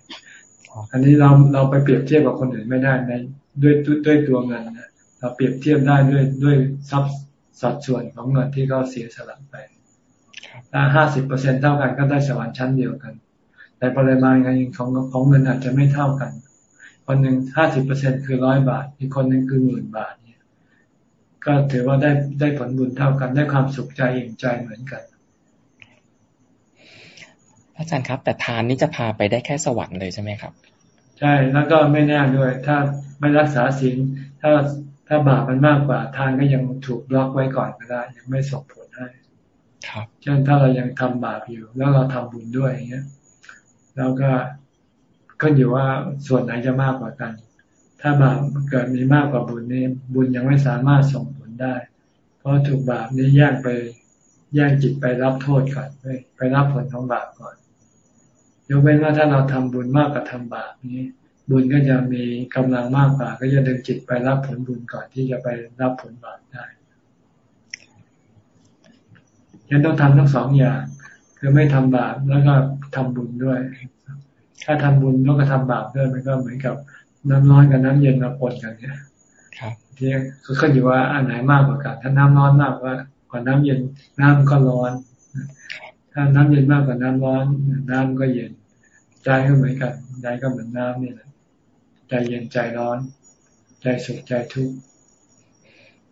อันนี้เราเราไปเปรียบเทียบกับคนอื่นไม่ได้ในด้วยด้วยตัวเงินนะเราเปรียบเทียบได้ด้วยด้วยทรัพย์สัดส่วนของเงินที่เขาเสียสละไปถ้าห้าสิบเปอร์เซ็นเท่ากันก็ได้สวรรค์ชั้นเดียวกัน แต่ปริมาณเงินของของเงินอาจจะไม่เท่ากัน คนหนึ่งห้าสิบเปอร์เซ็นคือร้อยบาท อีกคนหนึ่งคือหมื่นบาท ก็ถือว่าได้ได้ผลบุญเท่ากันได้ความสุขใจอิ่มใจเหมือนกันอาจารย์ครับ แต่ทานนี่จะพาไปได้แค่สวรรค์เลยใช่ไหมครับ ใช่แล้วก็ไม่แน่ด้วย ถ้าไม่รักษาศีลถ้าถ้าบาปมันมากกว่า ทานก็ยังถูกบล็อกไว้ก่อนก็ได้ยังไม่ส่งผลให้ครับเช่นถ้าเรายังทำบาปอยู่ แล้วเราทำบุญด้วยอย่างเงี้ยแล้วก็ก็อยู่ว่าส่วนไหนจะมากกว่ากัน ถ้าบาปเกิดมีมากกว่าบุญนี่บุญยังไม่สามารถส่งผลได้ เพราะถูกบาปนี้แย่งไปแย่งจิตไปรับโทษก่อนไปรับผลของบาปก่อนยกเว้นว่าถ้าเราทำบุญมากกว่าทำบาปนี้ บุญก็จะมีกำลังมากกว่า ก็จะดึงจิตไปรับผลบุญก่อนที่จะไปรับผลบาปได้ยังต้องทำทั้งสองอย่าง คือไม่ทำบาปแล้วก็ทำบุญด้วย ถ้าทำบุญแล้วก็ทำบาปด้วยมันก็เหมือนกับ น้ำร้อนกับน้ำเย็นมาปนกันเนี่ยครับที่คือขึ้นอยู่ว่าอันไหนมากกว่ากัน ถ้าน้ำร้อนมากกว่ากว่าน้ำเย็นน้ำก็ร้อน ถ้าน้ำเย็นมากกว่าน้ำร้อน น้ำก็เย็น ใจก็เหมือนกันใจก็เหมือนน้ำนี่แหละใจเย็นใจร้อน ใจสุขใจทุกข์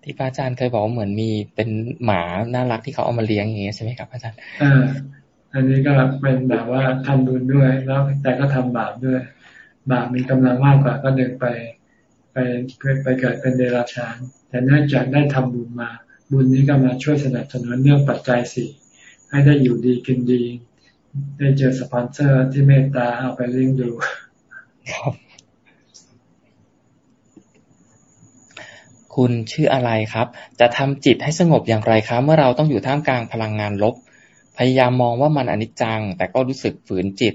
ที่พระอาจารย์เคยบอกเหมือนมีเป็นหมาน่ารักที่เขาเอามาเลี้ยงอย่างเงี้ยใช่ไหมครับอาจารย์อ่าอันนี้ก็เป็นแบบว่าทำบุญด้วยแล้วแต่ก็ทำบาปด้วย บาปมีกำลังมากกว่าก็เดินไป ไปไปเกิดเป็นเดรัจฉาน แต่เนื่องจากได้ทำบุญมา บุญนี้ก็มาช่วยสนับสนุนเรื่องปัจจัยสี่ให้ได้อยู่ดีกินดี ได้เจอสปอนเซอร์ที่เมตตาเอาไปเลี้ยงดูครับคุณชื่ออะไรครับ จะทำจิตให้สงบอย่างไรครับ เมื่อเราต้องอยู่ท่ามกลางพลังงานลบ พยายามมองว่ามันอนิจจัง แต่ก็รู้สึกฝืนจิต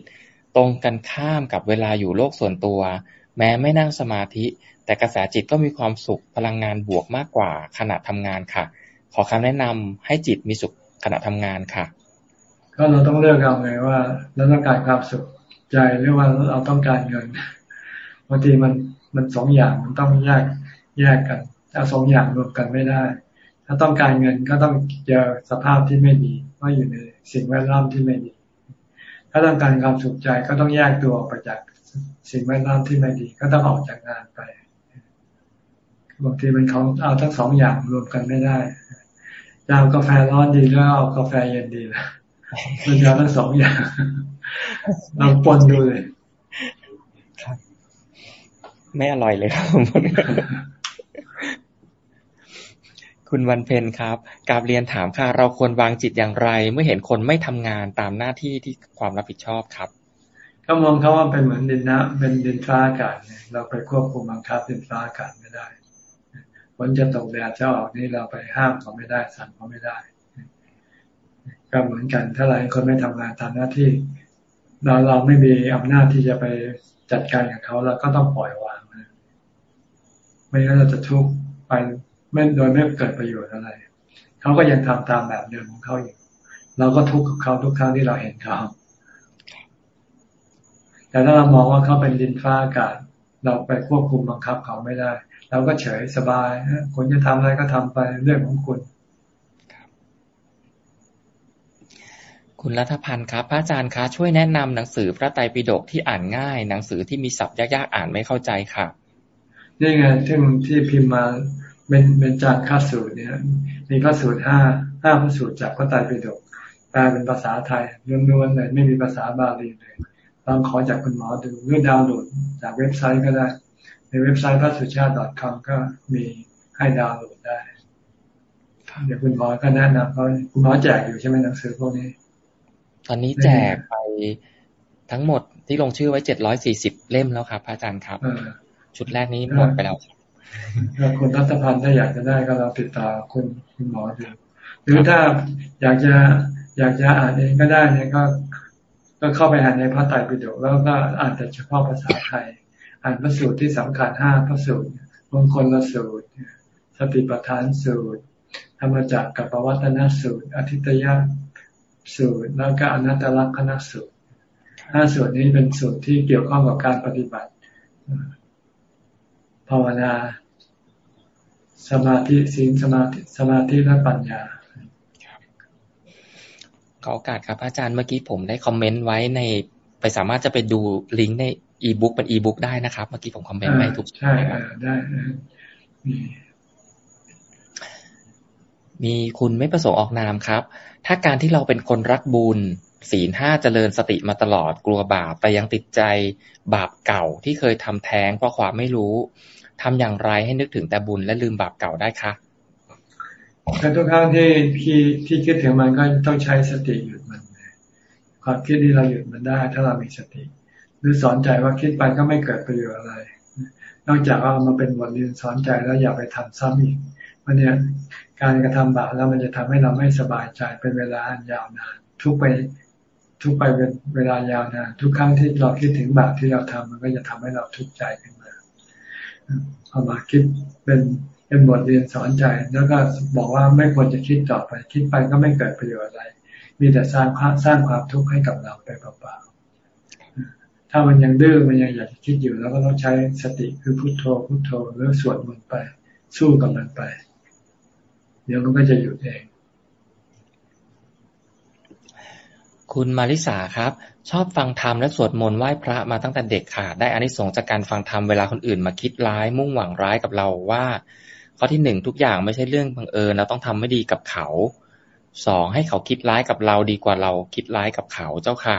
ตรงกันข้ามกับเวลาอยู่โลกส่วนตัว แม้ไม่นั่งสมาธิ แต่กระแสจิตก็มีความสุขพลังงานบวกมากกว่าขณะทำงานค่ะ ขอคำแนะนำให้จิตมีสุขขณะทำงานค่ะ ก็เราต้องเลือกเอาไงว่าเราต้องการความสุขใจหรือว่าเราต้องการเงินบางทีมันมันสองอย่างมันต้องแยกแยกกันเอาสองอย่างรวมกันไม่ได้ ถ้าต้องการเงินก็ต้องเจอสภาพที่ไม่ดีว่าอยู่ในสิ่งแวดล้อมที่ไม่ดี ถ้าต้องการความสุขใจก็ต้องแยกตัวออกไปจากสิ่งแวดล้อมที่ไม่ดี ก็ต้องออกจากงานไปบางทีมันเขาเอาทั้งสองอย่างรวมกันไม่ได้จะเอากาแฟร้อนดีแล้วเอากาแฟเย็นดีละมันจะทั้งสองอย่างเราปนดูเลยไม่อร่อยเลยครับ คุณวันเพ็ญครับกาบเรียนถามค่ะ เราควรวางจิตอย่างไร เมื่อเห็นคนไม่ทำงานตามหน้าที่ที่ความรับผิดชอบครับก็มองเขาว่าเป็นเหมือนดินนะเป็นดินฟ้าอากาศเนี่ยเราไปควบคุมบังคับดินฟ้าอากาศไม่ได้ฝนจะตกแดดจะออกนี่เราไปห้ามเขาไม่ได้สั่งเขาไม่ได้ ก็เหมือนกันถ้าหลายคนไม่ทำงานตามหน้าที่ เราเราไม่มีอำนาจที่จะไปจัดการกับเขาเราก็ต้องปล่อยวางนะไม่งั้นเราจะทุกข์ไป ไม่โดยไม่เกิดประโยชน์อะไรเขาก็ยังทำตามแบบเดิมของเขาอยู่เราก็ทุกข์กับเขาทุกครั้งที่เราเห็นเขาแต่ถ้าเรามองว่าเขาเป็นดินฟ้าอากาศ เราไปควบคุมบังคับเขาไม่ได้เราก็เฉยสบายคุณจะทำอะไรก็ทำไปเรื่องของคุณคุณรัฐพันธ์ครับ พระอาจารย์คะช่วยแนะนำหนังสือพระไตรปิฎกที่อ่านง่าย หนังสือที่มีศัพท์ยากๆอ่านไม่เข้าใจค่ะนี่ไงที่ที่พิมพ์มา เป็นเป็นจากข้าสูตรเนี่ยมีพระสูตรห้าห้าพระสูตรจากพระไตรปิฎกแปลเป็นภาษาไทยล้วนๆเลยไม่มีภาษาบาลีเลยลองขอจากคุณหมอดูหรือดาวน์โหลดจากเว็บไซต์ก็ได้ ในเว็บไซต์พระสุชาติ .com ก็มีให้ดาวน์โหลดได้เดี๋ยวคุณหมอก็แนะนำเขาคุณหมอแจกอยู่ใช่ไหมหนังสือพวกนี้ ตอนนี้แจกไปทั้งหมดที่ลงชื่อไว้เจ็ดร้อยสี่สิบเล่มแล้วครับอาจารย์ครับ ชุดแรกนี้หมดไปแล้ว ถ้าคุณรัตพันธ์ถ้าอยากจะได้ก็เราติดต่อคุณคุณหมอดูหรือถ้าอยากจะอยากจะอ่านเองก็ได้เนี่ยก็ ก็เข้าไปอ่านในพระไตรปิฎกแล้วก็อ่านแต่เฉพาะภาษาไทย อ่านพระสูตรที่สำคัญห้าพระสูตรมงคลละสูตร สติปัฏฐานสูตรธรรมจักรกับปวัตนสูตร อธิตยสูตรแล้วก็อนัตตลักษณสูตรห้าสูตรนี้เป็นสูตรที่เกี่ยวข้องกับการปฏิบัติ ภาวนา สมาธิศีลสมาธิสมาธิและปัญญาขอโอกาสครับ อาจารย์เมื่อกี้ผมได้คอมเมนต์ไว้ใน ไปสามารถจะไปดูลิงก์ในอีบุ๊กเป็นอีบุ๊กได้นะครับ เมื่อกี้ผมคอมเมนต์ไว้ทุกใช่ได้มีคุณไม่ประสงค์ออกนามครับ ถ้าการที่เราเป็นคนรักบุญศีลห้าเจริญสติมาตลอดกลัวบาปแต่ยังติดใจบาปเก่าที่เคยทำแท้งเพราะความไม่รู้ ทำอย่างไรให้นึกถึงแต่บุญและลืมบาปเก่าได้คะทุกครั้งที่ที่ที่คิดถึงมันก็ต้องใช้สติหยุดมัน ความคิดที่เราหยุดมันได้ ถ้าเรามีสติ หรือสอนใจว่าคิดไปก็ไม่เกิดประโยชน์อะไร นอกจากว่ามาเป็นบทเรียนสอนใจแล้วอย่าไปทำซ้ำอีกมันเนี่ยการกระทำบาปแล้วมันจะทำให้เราไม่สบายใจเป็นเวลาอันยาวนานทุกไปทุกไปเป็นเวลายาวนานทุกครั้งที่เราคิดถึงบาปที่เราทำมันก็จะทำให้เราทุกข์ใจขึ้น เอามาคิดเป็นเป็นบทเรียนสอนใจ แล้วก็บอกว่าไม่ควรจะคิดต่อไป คิดไปก็ไม่เกิดประโยชน์อะไร มีแต่สร้างความสร้างความทุกข์ให้กับเราไปเปล่าๆถ้ามันยังดื้อมันยังอยากคิดอยู่แล้วก็ต้องใช้สติคือพุโทโธพุโทโธหรือสวดมนต์ไป สู้กับมันไป เดี๋ยวมันก็จะหยุดเอง คุณมาริสาครับชอบฟังธรรมและสวดมนต์ไหว้พระมาตั้งแต่เด็กค่ะ ได้อานิสงส์จากการฟังธรรมเวลาคนอื่นมาคิดร้ายมุ่งหวังร้ายกับเราว่า ข้อที่หนึ่งทุกอย่างไม่ใช่เรื่องบังเอิญเราต้องทำไม่ดีกับเขาสองให้เขาคิดร้ายกับเราดีกว่าเราคิดร้ายกับเขาเจ้าค่ะ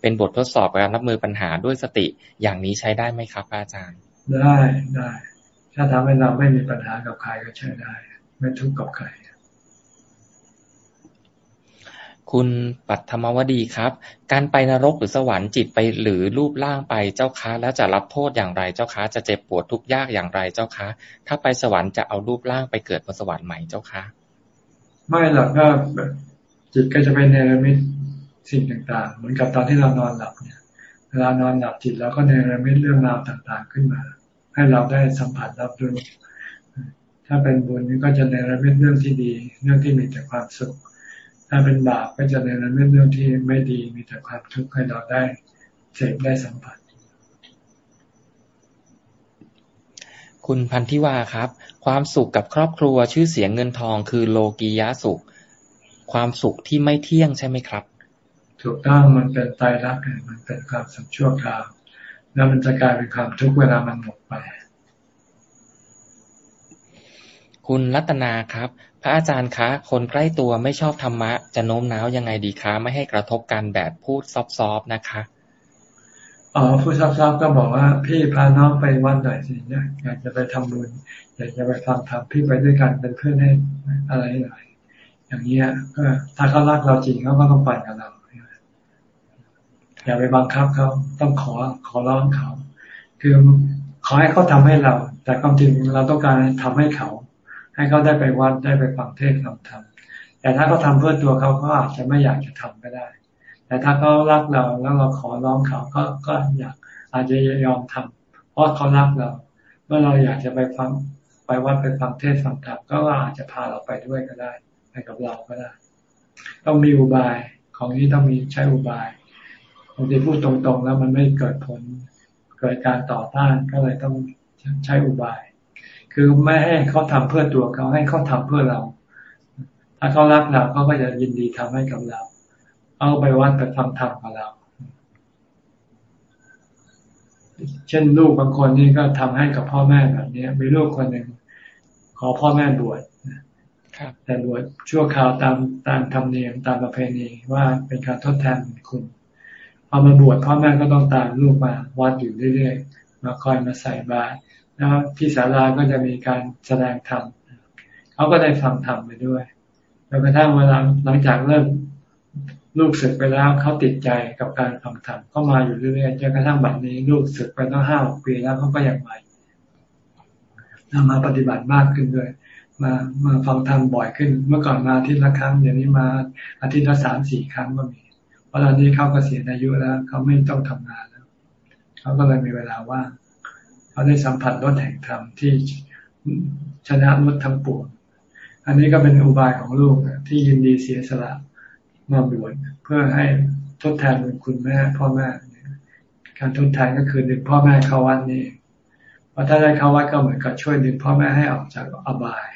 เป็นบททดสอบการรับมือปัญหาด้วยสติอย่างนี้ใช้ได้ไหมครับอาจารย์ ได้ได้ ถ้าทำให้เราไม่มีปัญหากับใครก็ใช้ได้ ไม่ทุกข์กับใคร คุณปัทมวดีครับ การไปนรกหรือสวรรค์จิตไปหรือรูปร่างไปเจ้าคะแล้วจะรับโทษอย่างไรเจ้าคะ จะเจ็บปวดทุกยากอย่างไรเจ้าคะ ถ้าไปสวรรค์จะเอารูปร่างไปเกิดบนสวรรค์ใหม่เจ้าคะไม่หรอกก็จิตก็จะไปเนรมิตสิ่งต่างๆ เหมือนกับตอนที่เรานอนหลับเนี่ยเวลานอนหลับจิตเราก็เนรมิตเรื่องราวต่างๆขึ้นมา ให้เราได้สัมผัสรับรู้ถ้าเป็นบุญก็จะเนรมิตเรื่องที่ดี เรื่องที่มีแต่ความสุข ถ้าเป็นบาปก็จะในนั้นเรื่องที่ไม่ดีมีแต่ความทุกข์ให้เราได้เสพได้สัมผัส คุณพันธิวาครับ ความสุขกับครอบครัวชื่อเสียงเงินทองคือโลกียะสุข ความสุขที่ไม่เที่ยงใช่ไหมครับ ถูกต้องมันเป็นตายรักมันเป็นความสุขชั่วคราวแล้วมันจะกลายเป็นความทุกข์เวลามันหมดไป คุณรัตนาครับ พระอาจารย์คะ คนใกล้ตัวไม่ชอบธรรมะ จะโน้มน้าวยังไงดีคะ ไม่ให้กระทบกันแบบพูดซอฟๆนะคะอ๋อพูดซอฟๆก็บอกว่าพี่พาน้องไปวันหน่อยสิเนี่ยอยากจะไปทำบุญอยากจะไปฟังธรรมพี่ไปด้วยกันเป็นเพื่อนให้อะไรหน่อยอย่างเงี้ยก็ถ้าเขารักเราจริงเขาก็ต้องไปกับเราอย่าไปบังคับเขาต้องขอขอร้องเขา คือขอให้เขาทาให้เรา แต่ความจริงเราต้องการทำให้เขา ให้เขาได้ไปวัดได้ไปฟังเทศน์ฟังธรรมแต่ถ้าเขาทาเพื่อตัวเขาเขาอาจจะไม่อยากจะทำก็ได้ แต่ถ้าเขารักเราแล้วเราขอร้องเขาก็ก็อยากอาจจะยอมทำเพราะเขารักเรา เมื่อเราอยากจะไปฟังไปวัดไปฟังเทศน์ฟังธรรมก็อาจจะพาเราไปด้วยก็ได้ ไปกับเราก็ได้ ต้องมีอุบายของนี้ต้องมีใช้อุบายบางทีพูดตรงๆแล้วมันไม่เกิดผล เกิดการต่อต้านก็เลยต้องใช้อุบาย คือไม่ให้เขาทำเพื่อตัวเขาให้เขาทำเพื่อเรา ถ้าเขารักเราเขาก็จะยินดีทำให้กับเรา เอาไปวัดไปทำธรรมกับเรา เช่นลูกบางคนนี่ก็ทำให้กับพ่อแม่แบบนี้มีลูกคนหนึ่งขอพ่อแม่บวชแต่บวชชั่วคราวตามตามธรรมเนียมตามประเพณีว่าเป็นการทดแทนคุณพอมาบวชพ่อแม่ก็ต้องตามลูกมาวัดอยู่เรื่อยๆมาคอยมาใส่บาตร แล้วที่ศาลาก็จะมีการแสดงธรรมเขาก็ได้ฟังธรรมไปด้วยจนกระทั่งเวลาหลังจากเริ่มลูกศึกไปแล้วเขาติดใจกับการฟังธรรมก็มาอยู่เรื่อยๆจนกระทั่งบัดนี้ลูกศึกไปตั้งห้าปีแล้วเขาก็ยังมามาปฏิบัติมากขึ้นด้วย มามาฟังธรรมบ่อยขึ้น เมื่อก่อนมาอาทิตย์ละครั้งเดี๋ยวนี้มาอาทิตย์ละสามสี่ครั้งก็มี เพราะตอนนี้เขาก็เสียอายุแล้วเขาไม่ต้องทำงานแล้วเขาก็เลยมีเวลาว่าง เขาได้สัมผัสรสแห่งธรรมที่ชนะรสทั้งปวงอันนี้ก็เป็นอุบายของลูกที่ยินดีเสียสละมาบวชเพื่อให้ทดแทนบุญคุณแม่พ่อแม่การทดแทนก็คือดึงพ่อแม่เข้าวัดนี่พราะถ้าได้เข้าวัดก็เหมือนกับช่วยดึงพ่อแม่ให้ออกจากอบาย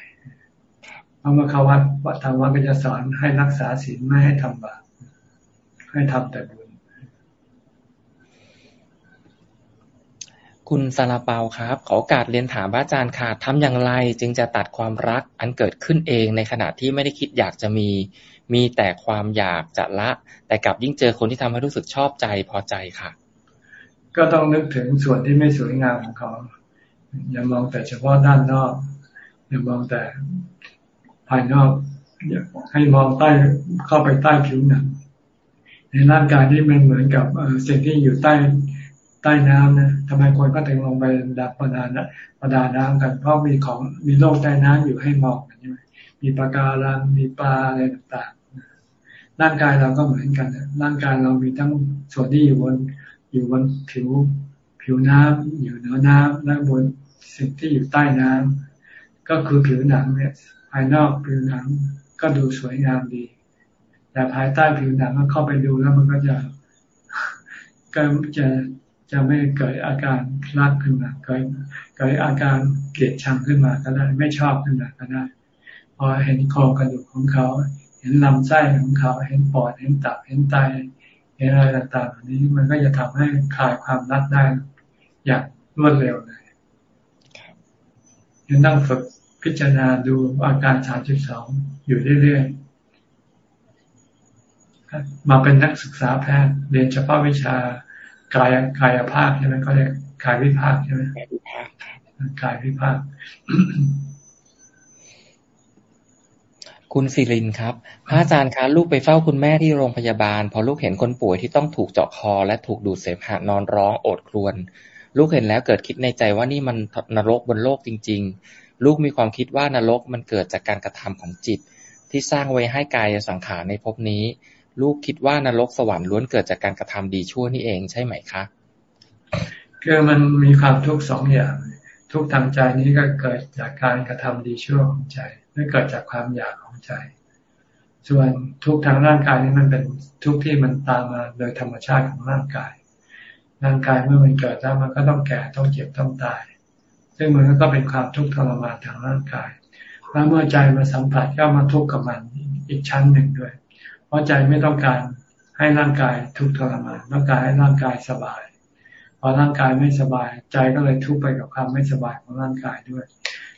พอมาเข้าวัดวัดทำวัดก็จะสอนให้รักษาศีลไม่ให้ทำบาปให้ทำแต่บุญ คุณซาลาเปาครับ ขอโอกาสเรียนถามพระอาจารย์ค่ะทำอย่างไรจึงจะตัดความรักอันเกิดขึ้นเองในขณะที่ไม่ได้คิดอยากจะมี มีแต่ความอยากจะละ แต่กลับยิ่งเจอคนที่ทำให้รู้สึกชอบใจพอใจค่ะ ก็ต้องนึกถึงส่วนที่ไม่สวยงามของเขา อย่ามองแต่เฉพาะด้านนอก อย่ามองแต่ภายนอกให้มองใต้เข้าไปใต้ผิวหนังในร่างกายที่มันเหมือนกับสิ่งที่อยู่ใต้ ใต้น้ำนะทำไมคนก็ถึงลงไปดับประดานะประดาน้ำกัน เพราะมีของมีโลกใต้น้ำอยู่ให้มองกันใช่ไหมมีปลาการังมีปลาอะไรต่างๆ ร่างกายเราก็เหมือนกันร่างกายเรามีทั้งส่วนที่อยู่บนอยู่บนผิวผิวน้ำอยู่เหนือน้ำและบนสิ่งที่อยู่ใต้น้ำก็คือผิวหนังเนี่ยภายนอกผิวหนังก็ดูสวยงามดี แต่ภายใต้ผิวหนังก็เข้าไปดูแล้วมันก็จะก็จะ จะไม่เกิดอาการรักขึ้นมาเกิดเกิดอาการเกลียดชังขึ้นมาก็ได้ ไม่ชอบขึ้นมาก็ได้ พอเห็นคอกระดูกของเขา เห็นลำไส้ของเขา เห็นปอดเห็นตับเห็นไตเห็นอะไรต่างๆนี้มันก็จะทำให้คลายความรักได้อย่างรวดเร็วเลยยังนั่งฝึกพิจารณาดูอาการสามสิบสองอยู่เรื่อยๆ มาเป็นนักศึกษาแพทย์เรียนเฉพาะวิชา กายกายภาพใช่ไหมเขาเรียกกายวิภาคใช่ไหมกายวิภาคกคุณสิรินครับ พระอาจารย์คะลูกไปเฝ้าคุณแม่ที่โรงพยาบาล พอลูกเห็นคนป่วยที่ต้องถูกเจาะคอ และถูกดูดเสมหะนอนร้องโอดครวญลูกเห็นแล้วเกิดคิดในใจว่านี่มันนรกบนโลกจริง ๆ ลูกมีความคิดว่านรกมันเกิดจากการกระทำของจิต ที่สร้างไว้ให้กายสังขารในภพนี้ ลูกคิดว่านรกสวรรค์ล้วนเกิดจากการกระทำดีชั่วนี่เองใช่ไหมคะคือมันมีความทุกข์สองอย่าง ทุกทางใจนี้ก็เกิดจากการกระทำดีชั่วของใจไม่เกิดจากความอยากของใจ ส่วนทุกทางร่างกายนี้มันเป็นทุกที่มันตามมาโดยธรรมชาติของร่างกาย ร่างกายเมื่อมันเกิดแล้วมันก็ต้องแก่ต้องเจ็บต้องตาย ซึ่งมันก็เป็นความทุกข์ทรมานทางร่างกายแล้วเมื่อใจมาสัมผัสก็มาทุกข์กับมันอีกชั้นหนึ่งด้วย เพราะใจไม่ต้องการให้ร่างกายทุกข์ทรมานต้องการให้ร่างกายสบาย พอร่างกายไม่สบาย ใจก็เลยทุกข์ไปกับความไม่สบายของร่างกายด้วย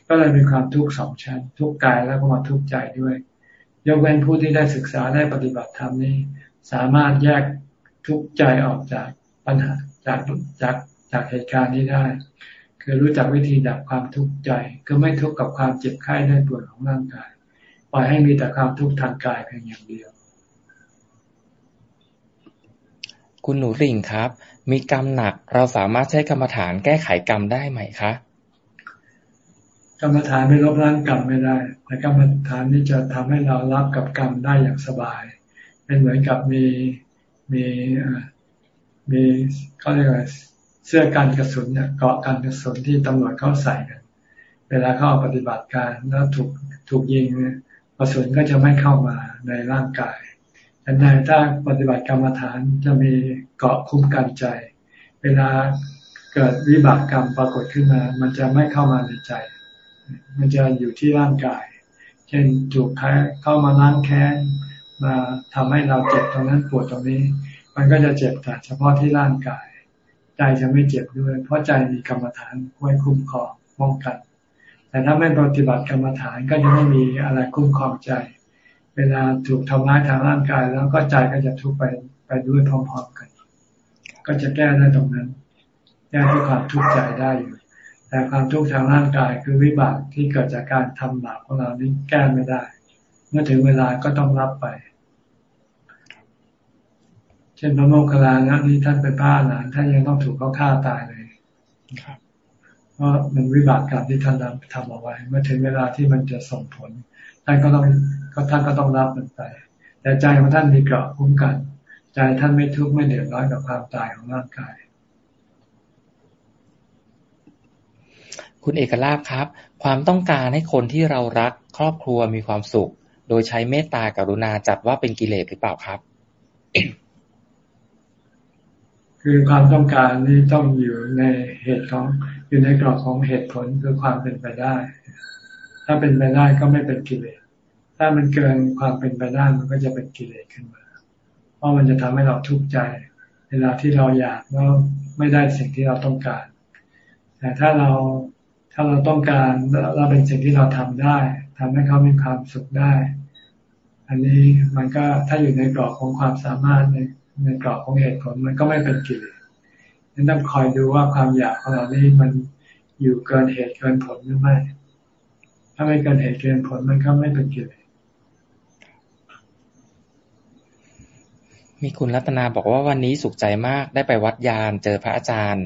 ก็เลยมีความทุกข์สองชั้น ทุกข์กายแล้วก็มาทุกข์ใจด้วย ยกเว้นผู้ที่ได้ศึกษาได้ปฏิบัติธรรมนี้ สามารถแยกทุกข์ใจออกจากปัญหาจากจากจากเหตุการณ์นี้ได้ คือรู้จักวิธีดับความทุกข์ใจคือไม่ทุกข์กับความเจ็บไข้ได้ปวดของร่างกายปล่อยให้มีแต่ความทุกข์ทางกายเพียงอย่างเดียว คุณหนูริ่งครับ มีกรรมหนักเราสามารถใช้กรรมฐานแก้ไขกรรมได้ไหมคะ กรรมฐานไม่ลบล้างกรรมไม่ได้ แต่กรรมฐานนี้จะทำให้เรารับกับกรรมได้อย่างสบาย เป็นเหมือนกับมีมีมีเขาเรียกว่าเสื้อกันกระสุนเนี่ยเกาะกันกระสุนที่ตำรวจเขาใส่กัน เวลาเข้าปฏิบัติการแล้วถูกถูกยิงเนี่ยกระสุนก็จะไม่เข้ามาในร่างกาย แต่ในถ้าปฏิบัติกรรมฐานจะมีเกาะคุ้มกันใจ เวลาเกิดวิบากกรรมปรากฏขึ้นมา มันจะไม่เข้ามาในใจ มันจะอยู่ที่ร่างกาย เช่นถูกใครเข้ามาล้างแค้นมาทำให้เราเจ็บตรงนั้นปวดตรงนี้ มันก็จะเจ็บแต่เฉพาะที่ร่างกายใจใจจะไม่เจ็บด้วย เพราะใจมีกรรมฐานไว้คุ้มครองป้องกัน แต่ถ้าไม่ปฏิบัติกรรมฐานก็จะไม่มีอะไรคุ้มครองใจ เวลาถูกทำร้ายทางร่างกายแล้วก็ใจก็จะทุกข์ไปไปด้วยพร้อมๆกัน ก็จะแก้ได้ตรงนั้นแก้ด้วยความทุกข์ใจได้อยู่ แต่ความทุกข์ทางร่างกายคือวิบากที่เกิดจากการทำบาปของเรานี้แก้ไม่ได้ เมื่อถึงเวลาก็ต้องรับไปช่นพระโมคคัลลานะนี่ท่านเป็นพระอรหันต์ท่านยังต้องถูกเขาฆ่าตายเลยเพราะมันวิบากกรรมที่ท่านทำเอาไว้ เมื่อถึงเวลาที่มันจะส่งผลท่านก็ต้อง ก็ท่านก็ต้องรับมันไป แต่ใจของท่านมีเกราะคุ้มกัน ใจท่านไม่ทุกข์ไม่เดือดร้อนกับความตายของร่างกาย คุณเอกลาภครับ ความต้องการให้คนที่เรารักครอบครัวมีความสุข โดยใช้เมตตากรุณาจัดว่าเป็นกิเลสหรือเปล่าครับ คือความต้องการนี้ต้องอยู่ในเหตุของอยู่ในกรอบของเหตุผลคือความเป็นไปได้ ถ้าเป็นไปได้ก็ไม่เป็นกิเลส ถ้ามันเกินความเป็นไปได้มันก็จะเป็นกิเลสขึ้นมา เพราะมันจะทำให้เราทุกข์ใจ เวลาที่เราอยากแล้วไม่ได้สิ่งที่เราต้องการ แต่ถ้าเราถ้าเราต้องการเราเป็นสิ่งที่เราทำได้ทำให้เขามีความสุขได้ อันนี้มันก็ถ้าอยู่ในกรอบของความสามารถในในกรอบของเหตุผลมันก็ไม่เป็นกิเลสนั้นต้องคอยดูว่าความอยากของเรานี่มันอยู่เกินเหตุเกินผลหรือไม่ ถ้าไม่เกินเหตุเกินผลมันก็ไม่เป็นกิเลส มีคุณรัตนาบอกว่าวันนี้สุขใจมากได้ไปวัดยานเจอพระอาจารย์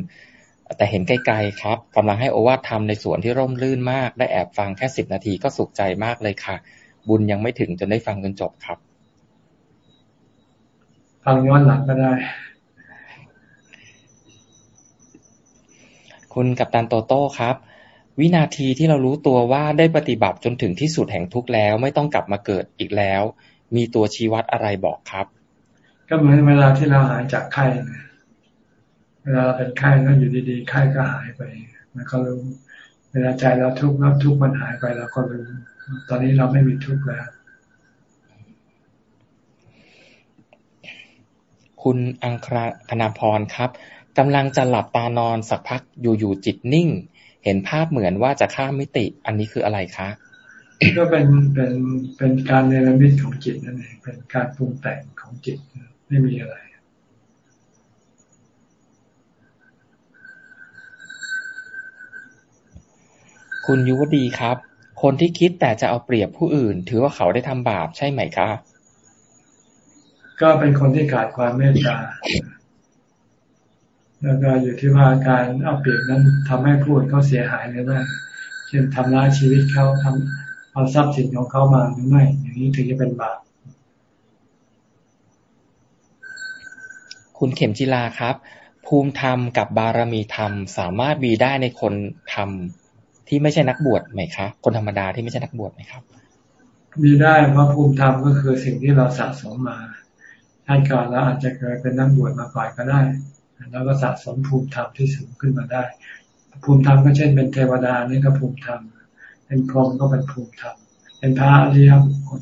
แต่เห็นไกลๆครับกำลังให้โอวาทธรรมในสวนที่ร่มรื่นมาก ได้แอบฟังแค่สิบนาทีก็สุขใจมากเลยค่ะ บุญยังไม่ถึงจนได้ฟังจนจบครับ ฟังย้อนหลังก็ได้ คุณกัปตันโตโต้ครับวินาทีที่เรารู้ตัวว่าได้ปฏิบัติจนถึงที่สุดแห่งทุกข์แล้ว ไม่ต้องกลับมาเกิดอีกแล้ว มีตัวชี้วัดอะไรบอกครับ ก็เหมือนเวลาที่เราหายจากไข้เวลาเราเป็นไข้แล้วอยู่ดีๆไข้ก็หายไป มันก็รู้ เวลาใจเราทุกข์แล้วทุกข์มันหายไปเราก็รู้ ตอนนี้เราไม่มีทุกข์แล้ว คุณอังคราคณาพรครับกำลังจะหลับตานอนสักพักอยู่ๆจิตนิ่ง เห็นภาพเหมือนว่าจะข้ามมิติ อันนี้คืออะไรคะก็เป็นเป็นเป็นการเนรมิตของจิตนั่นเองเป็นการปรุงแต่งของจิต ไม่มีอะไรคุณยุวดีครับ คนที่คิดแต่จะเอาเปรียบผู้อื่น ถือว่าเขาได้ทำบาปใช่ไหมคะก็เป็นคนที่ขาดความเมตตา แล้วก็อยู่ที่ว่าการเอาเปรียบนั้นทำให้ผู้อื่นเขาเสียหายหรือไม่เช่นทำร้ายชีวิตเขาทำเอาทรัพย์สินของเขามาหรือไม่ อย่างนี้ถึงจะเป็นบาป คุณเข็มจิลาครับ ภูมิธรรมกับบารมีธรรม สามารถมีได้ในคนทำที่ไม่ใช่นักบวชไหมคะคนธรรมดาที่ไม่ใช่นักบวชไหมครับ มีได้เพราะภูมิธรรมก็คือสิ่งที่เราสะสมมาชาติก่อนแล้วอาจจะเคยเป็นนักบวชมาก่อนก็ได้แล้วก็สะสมภูมิธรรมที่สูงขึ้นมาได้ ภูมิธรรมก็เช่นเป็นเทวดานี่ก็ภูมิธรรมเป็นพรหมก็เป็นภูมิธรรมเป็นพระอริยบุคคล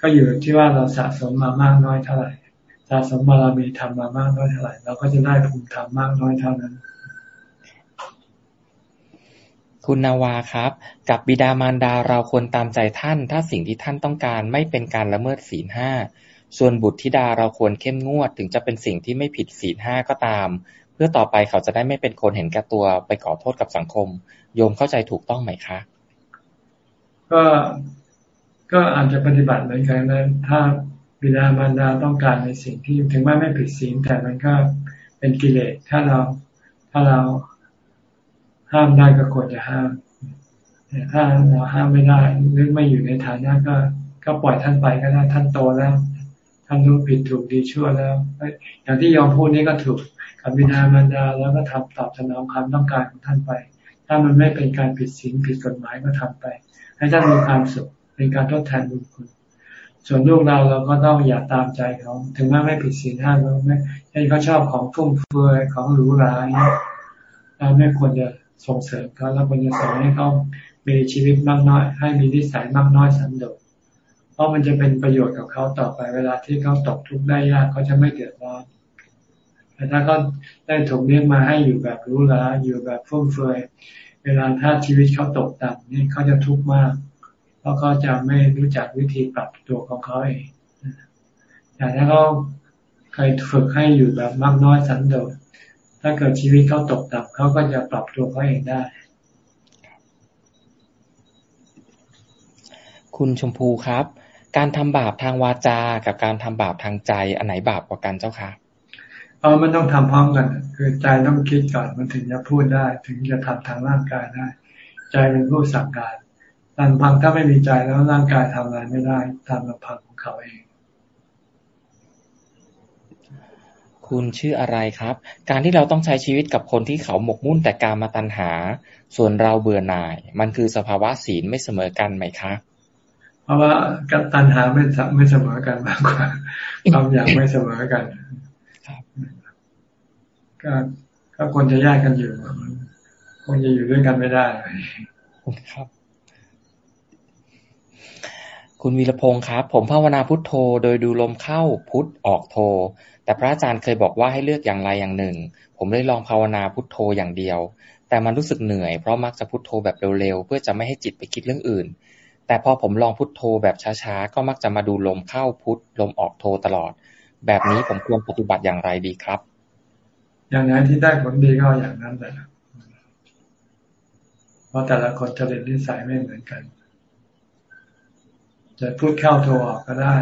ก็อยู่ที่ว่าเราสะสมมามากน้อยเท่าไหร่ สะสมบารมีธรรมมามากน้อยเท่าไหร่เราก็จะได้ภูมิธรรมมากน้อยเท่านั้น คุณนาวาครับ กับบิดามารดาเราควรตามใจท่าน ถ้าสิ่งที่ท่านต้องการไม่เป็นการละเมิดศีลห้าส่วนบุตรธิดาเราควรเข้มงวด ถึงจะเป็นสิ่งที่ไม่ผิดศีลห้าก็ตาม เพื่อต่อไปเขาจะได้ไม่เป็นคนเห็นแก่ตัวไปขอโทษกับสังคม โยมเข้าใจถูกต้องไหมคะ ก็ก็อาจจะปฏิบัติเหมือนกันนะถ้า บิดามารดาต้องการในสิ่งที่ถึงแม้ไม่ผิดศีลแต่มันก็เป็นกิเลสถ้าเราถ้าเราห้ามได้ก็ควรจะห้ามแต่ถ้าเราห้ามไม่ได้หรือไม่อยู่ในฐานะก็ ก็ปล่อยท่านไปก็ได้ท่านโตแล้วท่านรู้ผิดถูกดีชั่วแล้วอย่างที่ยอมพูดนี้ก็ถูกกับบิดามารดาแล้วก็ทำตอบสนองความต้องการของท่านไป ถ้ามันไม่เป็นการผิดศีลผิดกฎหมายก็ทำไป ให้ท่านมีความสุขเป็นการทดแทนบุญคุณ ส่วนลูกเราเราก็ต้องอย่าตามใจเขา ถึงแม้ไม่ผิดศีลห้าเราไม่ใช่เขาชอบของฟุ่มเฟือยของหรูหราเนี่ยเราไม่ควรจะส่งเสริมเขาเราควรจะสอนให้เขามีชีวิตมากน้อย ให้มีนิสัยมากน้อยสันโดษเพราะมันจะเป็นประโยชน์กับเขาต่อไปเวลาที่เขาตกทุกข์ได้ยากเขาจะไม่เดือดร้อนแต่ถ้าเขาได้ถูกเลี้ยงมาให้อยู่แบบรู้ละอยู่แบบฟุ่มเฟือย เวลาถ้าชีวิตเขาตกต่ำนี่เขาจะทุกข์มาก ราะเขาจะไม่รู้จักวิธีปรับตัวของเขาเองแต่ถ้าเขาเคยฝึกให้อยู่แบบมากน้อยสันโดษถ้าเกิดชีวิตเขาตกต่ำเขาก็จะปรับตัวเขาเองได้ คุณชมพูครับ การทำบาปทางวาจา กับการทำบาปทางใจ อันไหนบาปกว่ากันเจ้าคะเออมันต้องทำพร้อมกัน คือใจต้องคิดก่อนมันถึงจะพูดได้ ถึงจะทำทางร่างกายได้ ใจเป็นผู้สั่งการ ลำพังถ้าไม่มีใจแล้วร่างกายทำอะไรไม่ได้ตามลำพังของเขาเอง คุณชื่ออะไรครับ การที่เราต้องใช้ชีวิตกับคนที่เขาหมกมุ่นแต่การมาตัญหา ส่วนเราเบื่อหน่าย มันคือสภาวะศีลไม่เสมอกันไหมคะเพราะว่าการตัญหาไม่ไม่เสมอกันมากกว่าความอยากไม่เสมอกันก็ก็ควรจะแยกกันอยู่คงจะอยู่ด้วยกันไม่ได้ครับ คุณวีรพงศ์ครับ ผมภาวนาพุทโธ โดยดูลมเข้าพุทออกโทแต่พระอาจารย์เคยบอกว่าให้เลือกอย่างไรอย่างหนึ่ง ผมเลยลองภาวนาพุทโธอย่างเดียว แต่มันรู้สึกเหนื่อยเพราะมักจะพุทโธแบบเร็วๆเพื่อจะไม่ให้จิตไปคิดเรื่องอื่น แต่พอผมลองพุทโธแบบช้าๆก็มักจะมาดูลมเข้าพุทลมออกโธตลอด แบบนี้ผมควรปฏิบัติอย่างไรดีครับ อย่างไหนที่ได้ผลดีก็อย่างนั้นแหละเพราะแต่ละคนจรียนนิสัยไม่เหมือนกัน จะพูดเข้าโทรออกก็ได้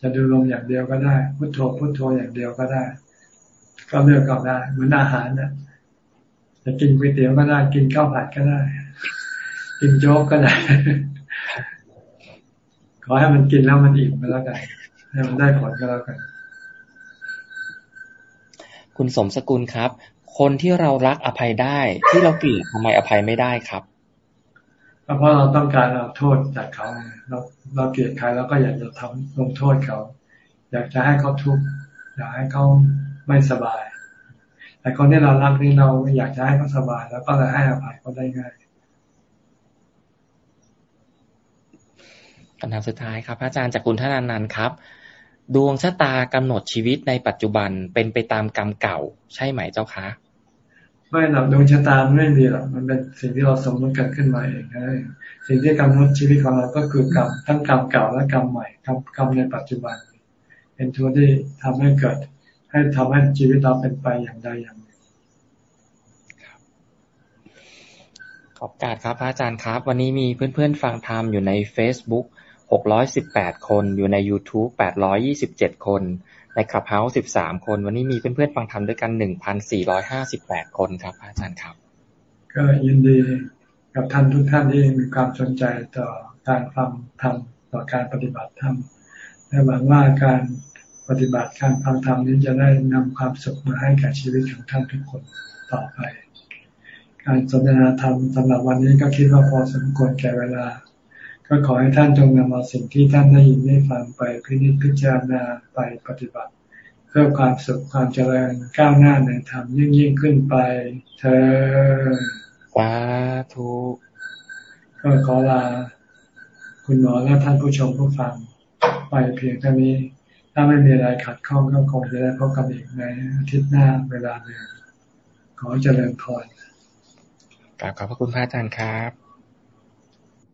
จะดูลมอย่างเดียวก็ได้ พุทโธพุทโธอย่างเดียวก็ได้ ก็เลือกก็ได้เหมือนอาหารนะจะกินก๋วยเตี๋ยวก็ได้กินข้าวผัดก็ได้ กินโจ๊กก็ได้ ขอให้มันกินแล้วมันอิ่มก็แล้วกันให้มันได้ผลก็แล้วกัน คุณสมสกุลครับ คนที่เรารักอภัยได้ ที่เราเกลียดทำไมอภัยไม่ได้ครับ เพราะเราต้องการเอาโทษจากเขา เราเราเกลียดใครเราก็อยากจะทำลงโทษเขา อยากจะให้เขาทุกข์อยากให้เขาไม่สบาย แต่คนที่เรารักนี่เราอยากจะให้เขาสบาย แล้วก็เลยให้อภัยเขาได้ง่ายคำถามสุดท้ายครับ อาจารย์จากคุณท่านันท์ครับ ดวงชะตากำหนดชีวิตในปัจจุบันเป็นไปตามกรรมเก่า ใช่ไหมเจ้าคะ ไม่หรอกดวงชะตาไม่มีหรอกมันเป็นสิ่งที่เราสมมติกันขึ้นมาเองนะสิ่งที่กำหนดชีวิตของเราก็คือกรรมทั้งกรรมเก่าและกรรมใหม่กรรมกรรมในปัจจุบัน เป็นตัวที่ทำให้เกิด ให้ทำให้ชีวิตเราเป็นไปอย่างใดอย่างหนึ่งขอบการครับพระอาจารย์ครับ วันนี้มีเพื่อนๆฟังธรรมอยู่ใน Facebook 618 คนอยู่ใน YouTube 827 คน ในคลับเฮาส์สิบสามคน วันนี้มีเพื่อนๆฟังธรรมด้วยกันหนึ่งพันสี่ร้อยห้าสิบแปดคนครับ อาจารย์ครับ ก็ยินดีกับท่านทุกท่านที่มีความสนใจต่อการฟังธรรมต่อการปฏิบัติธรรมและหวังว่าการปฏิบัติการฟังธรรมนี้จะได้นำความสุขมาให้กับชีวิตของท่านทุกคนต่อไป การสนทนาธรรมสำหรับวันนี้ก็คิดว่าพอสมควรแก่เวลา ก็ขอให้ท่านจงนำเอาสิ่งที่ท่านได้ยินได้ฟังไปพิจิตพิจารณาไปปฏิบัติ เพื่อความสุขความเจริญก้าวหน้าในธรรมยิ่งยิ่งขึ้นไป เธอสาธุก็ขอลา คุณหมอและท่านผู้ชมผู้ฟังไปเพียงเท่านี้ ถ้าไม่มีอะไรขัดข้องก็คงจะได้พบกันอีกในอาทิตย์หน้าเวลาเดิมขอเจริญพรกราบขอบพระคุณพระอาจารย์ครับ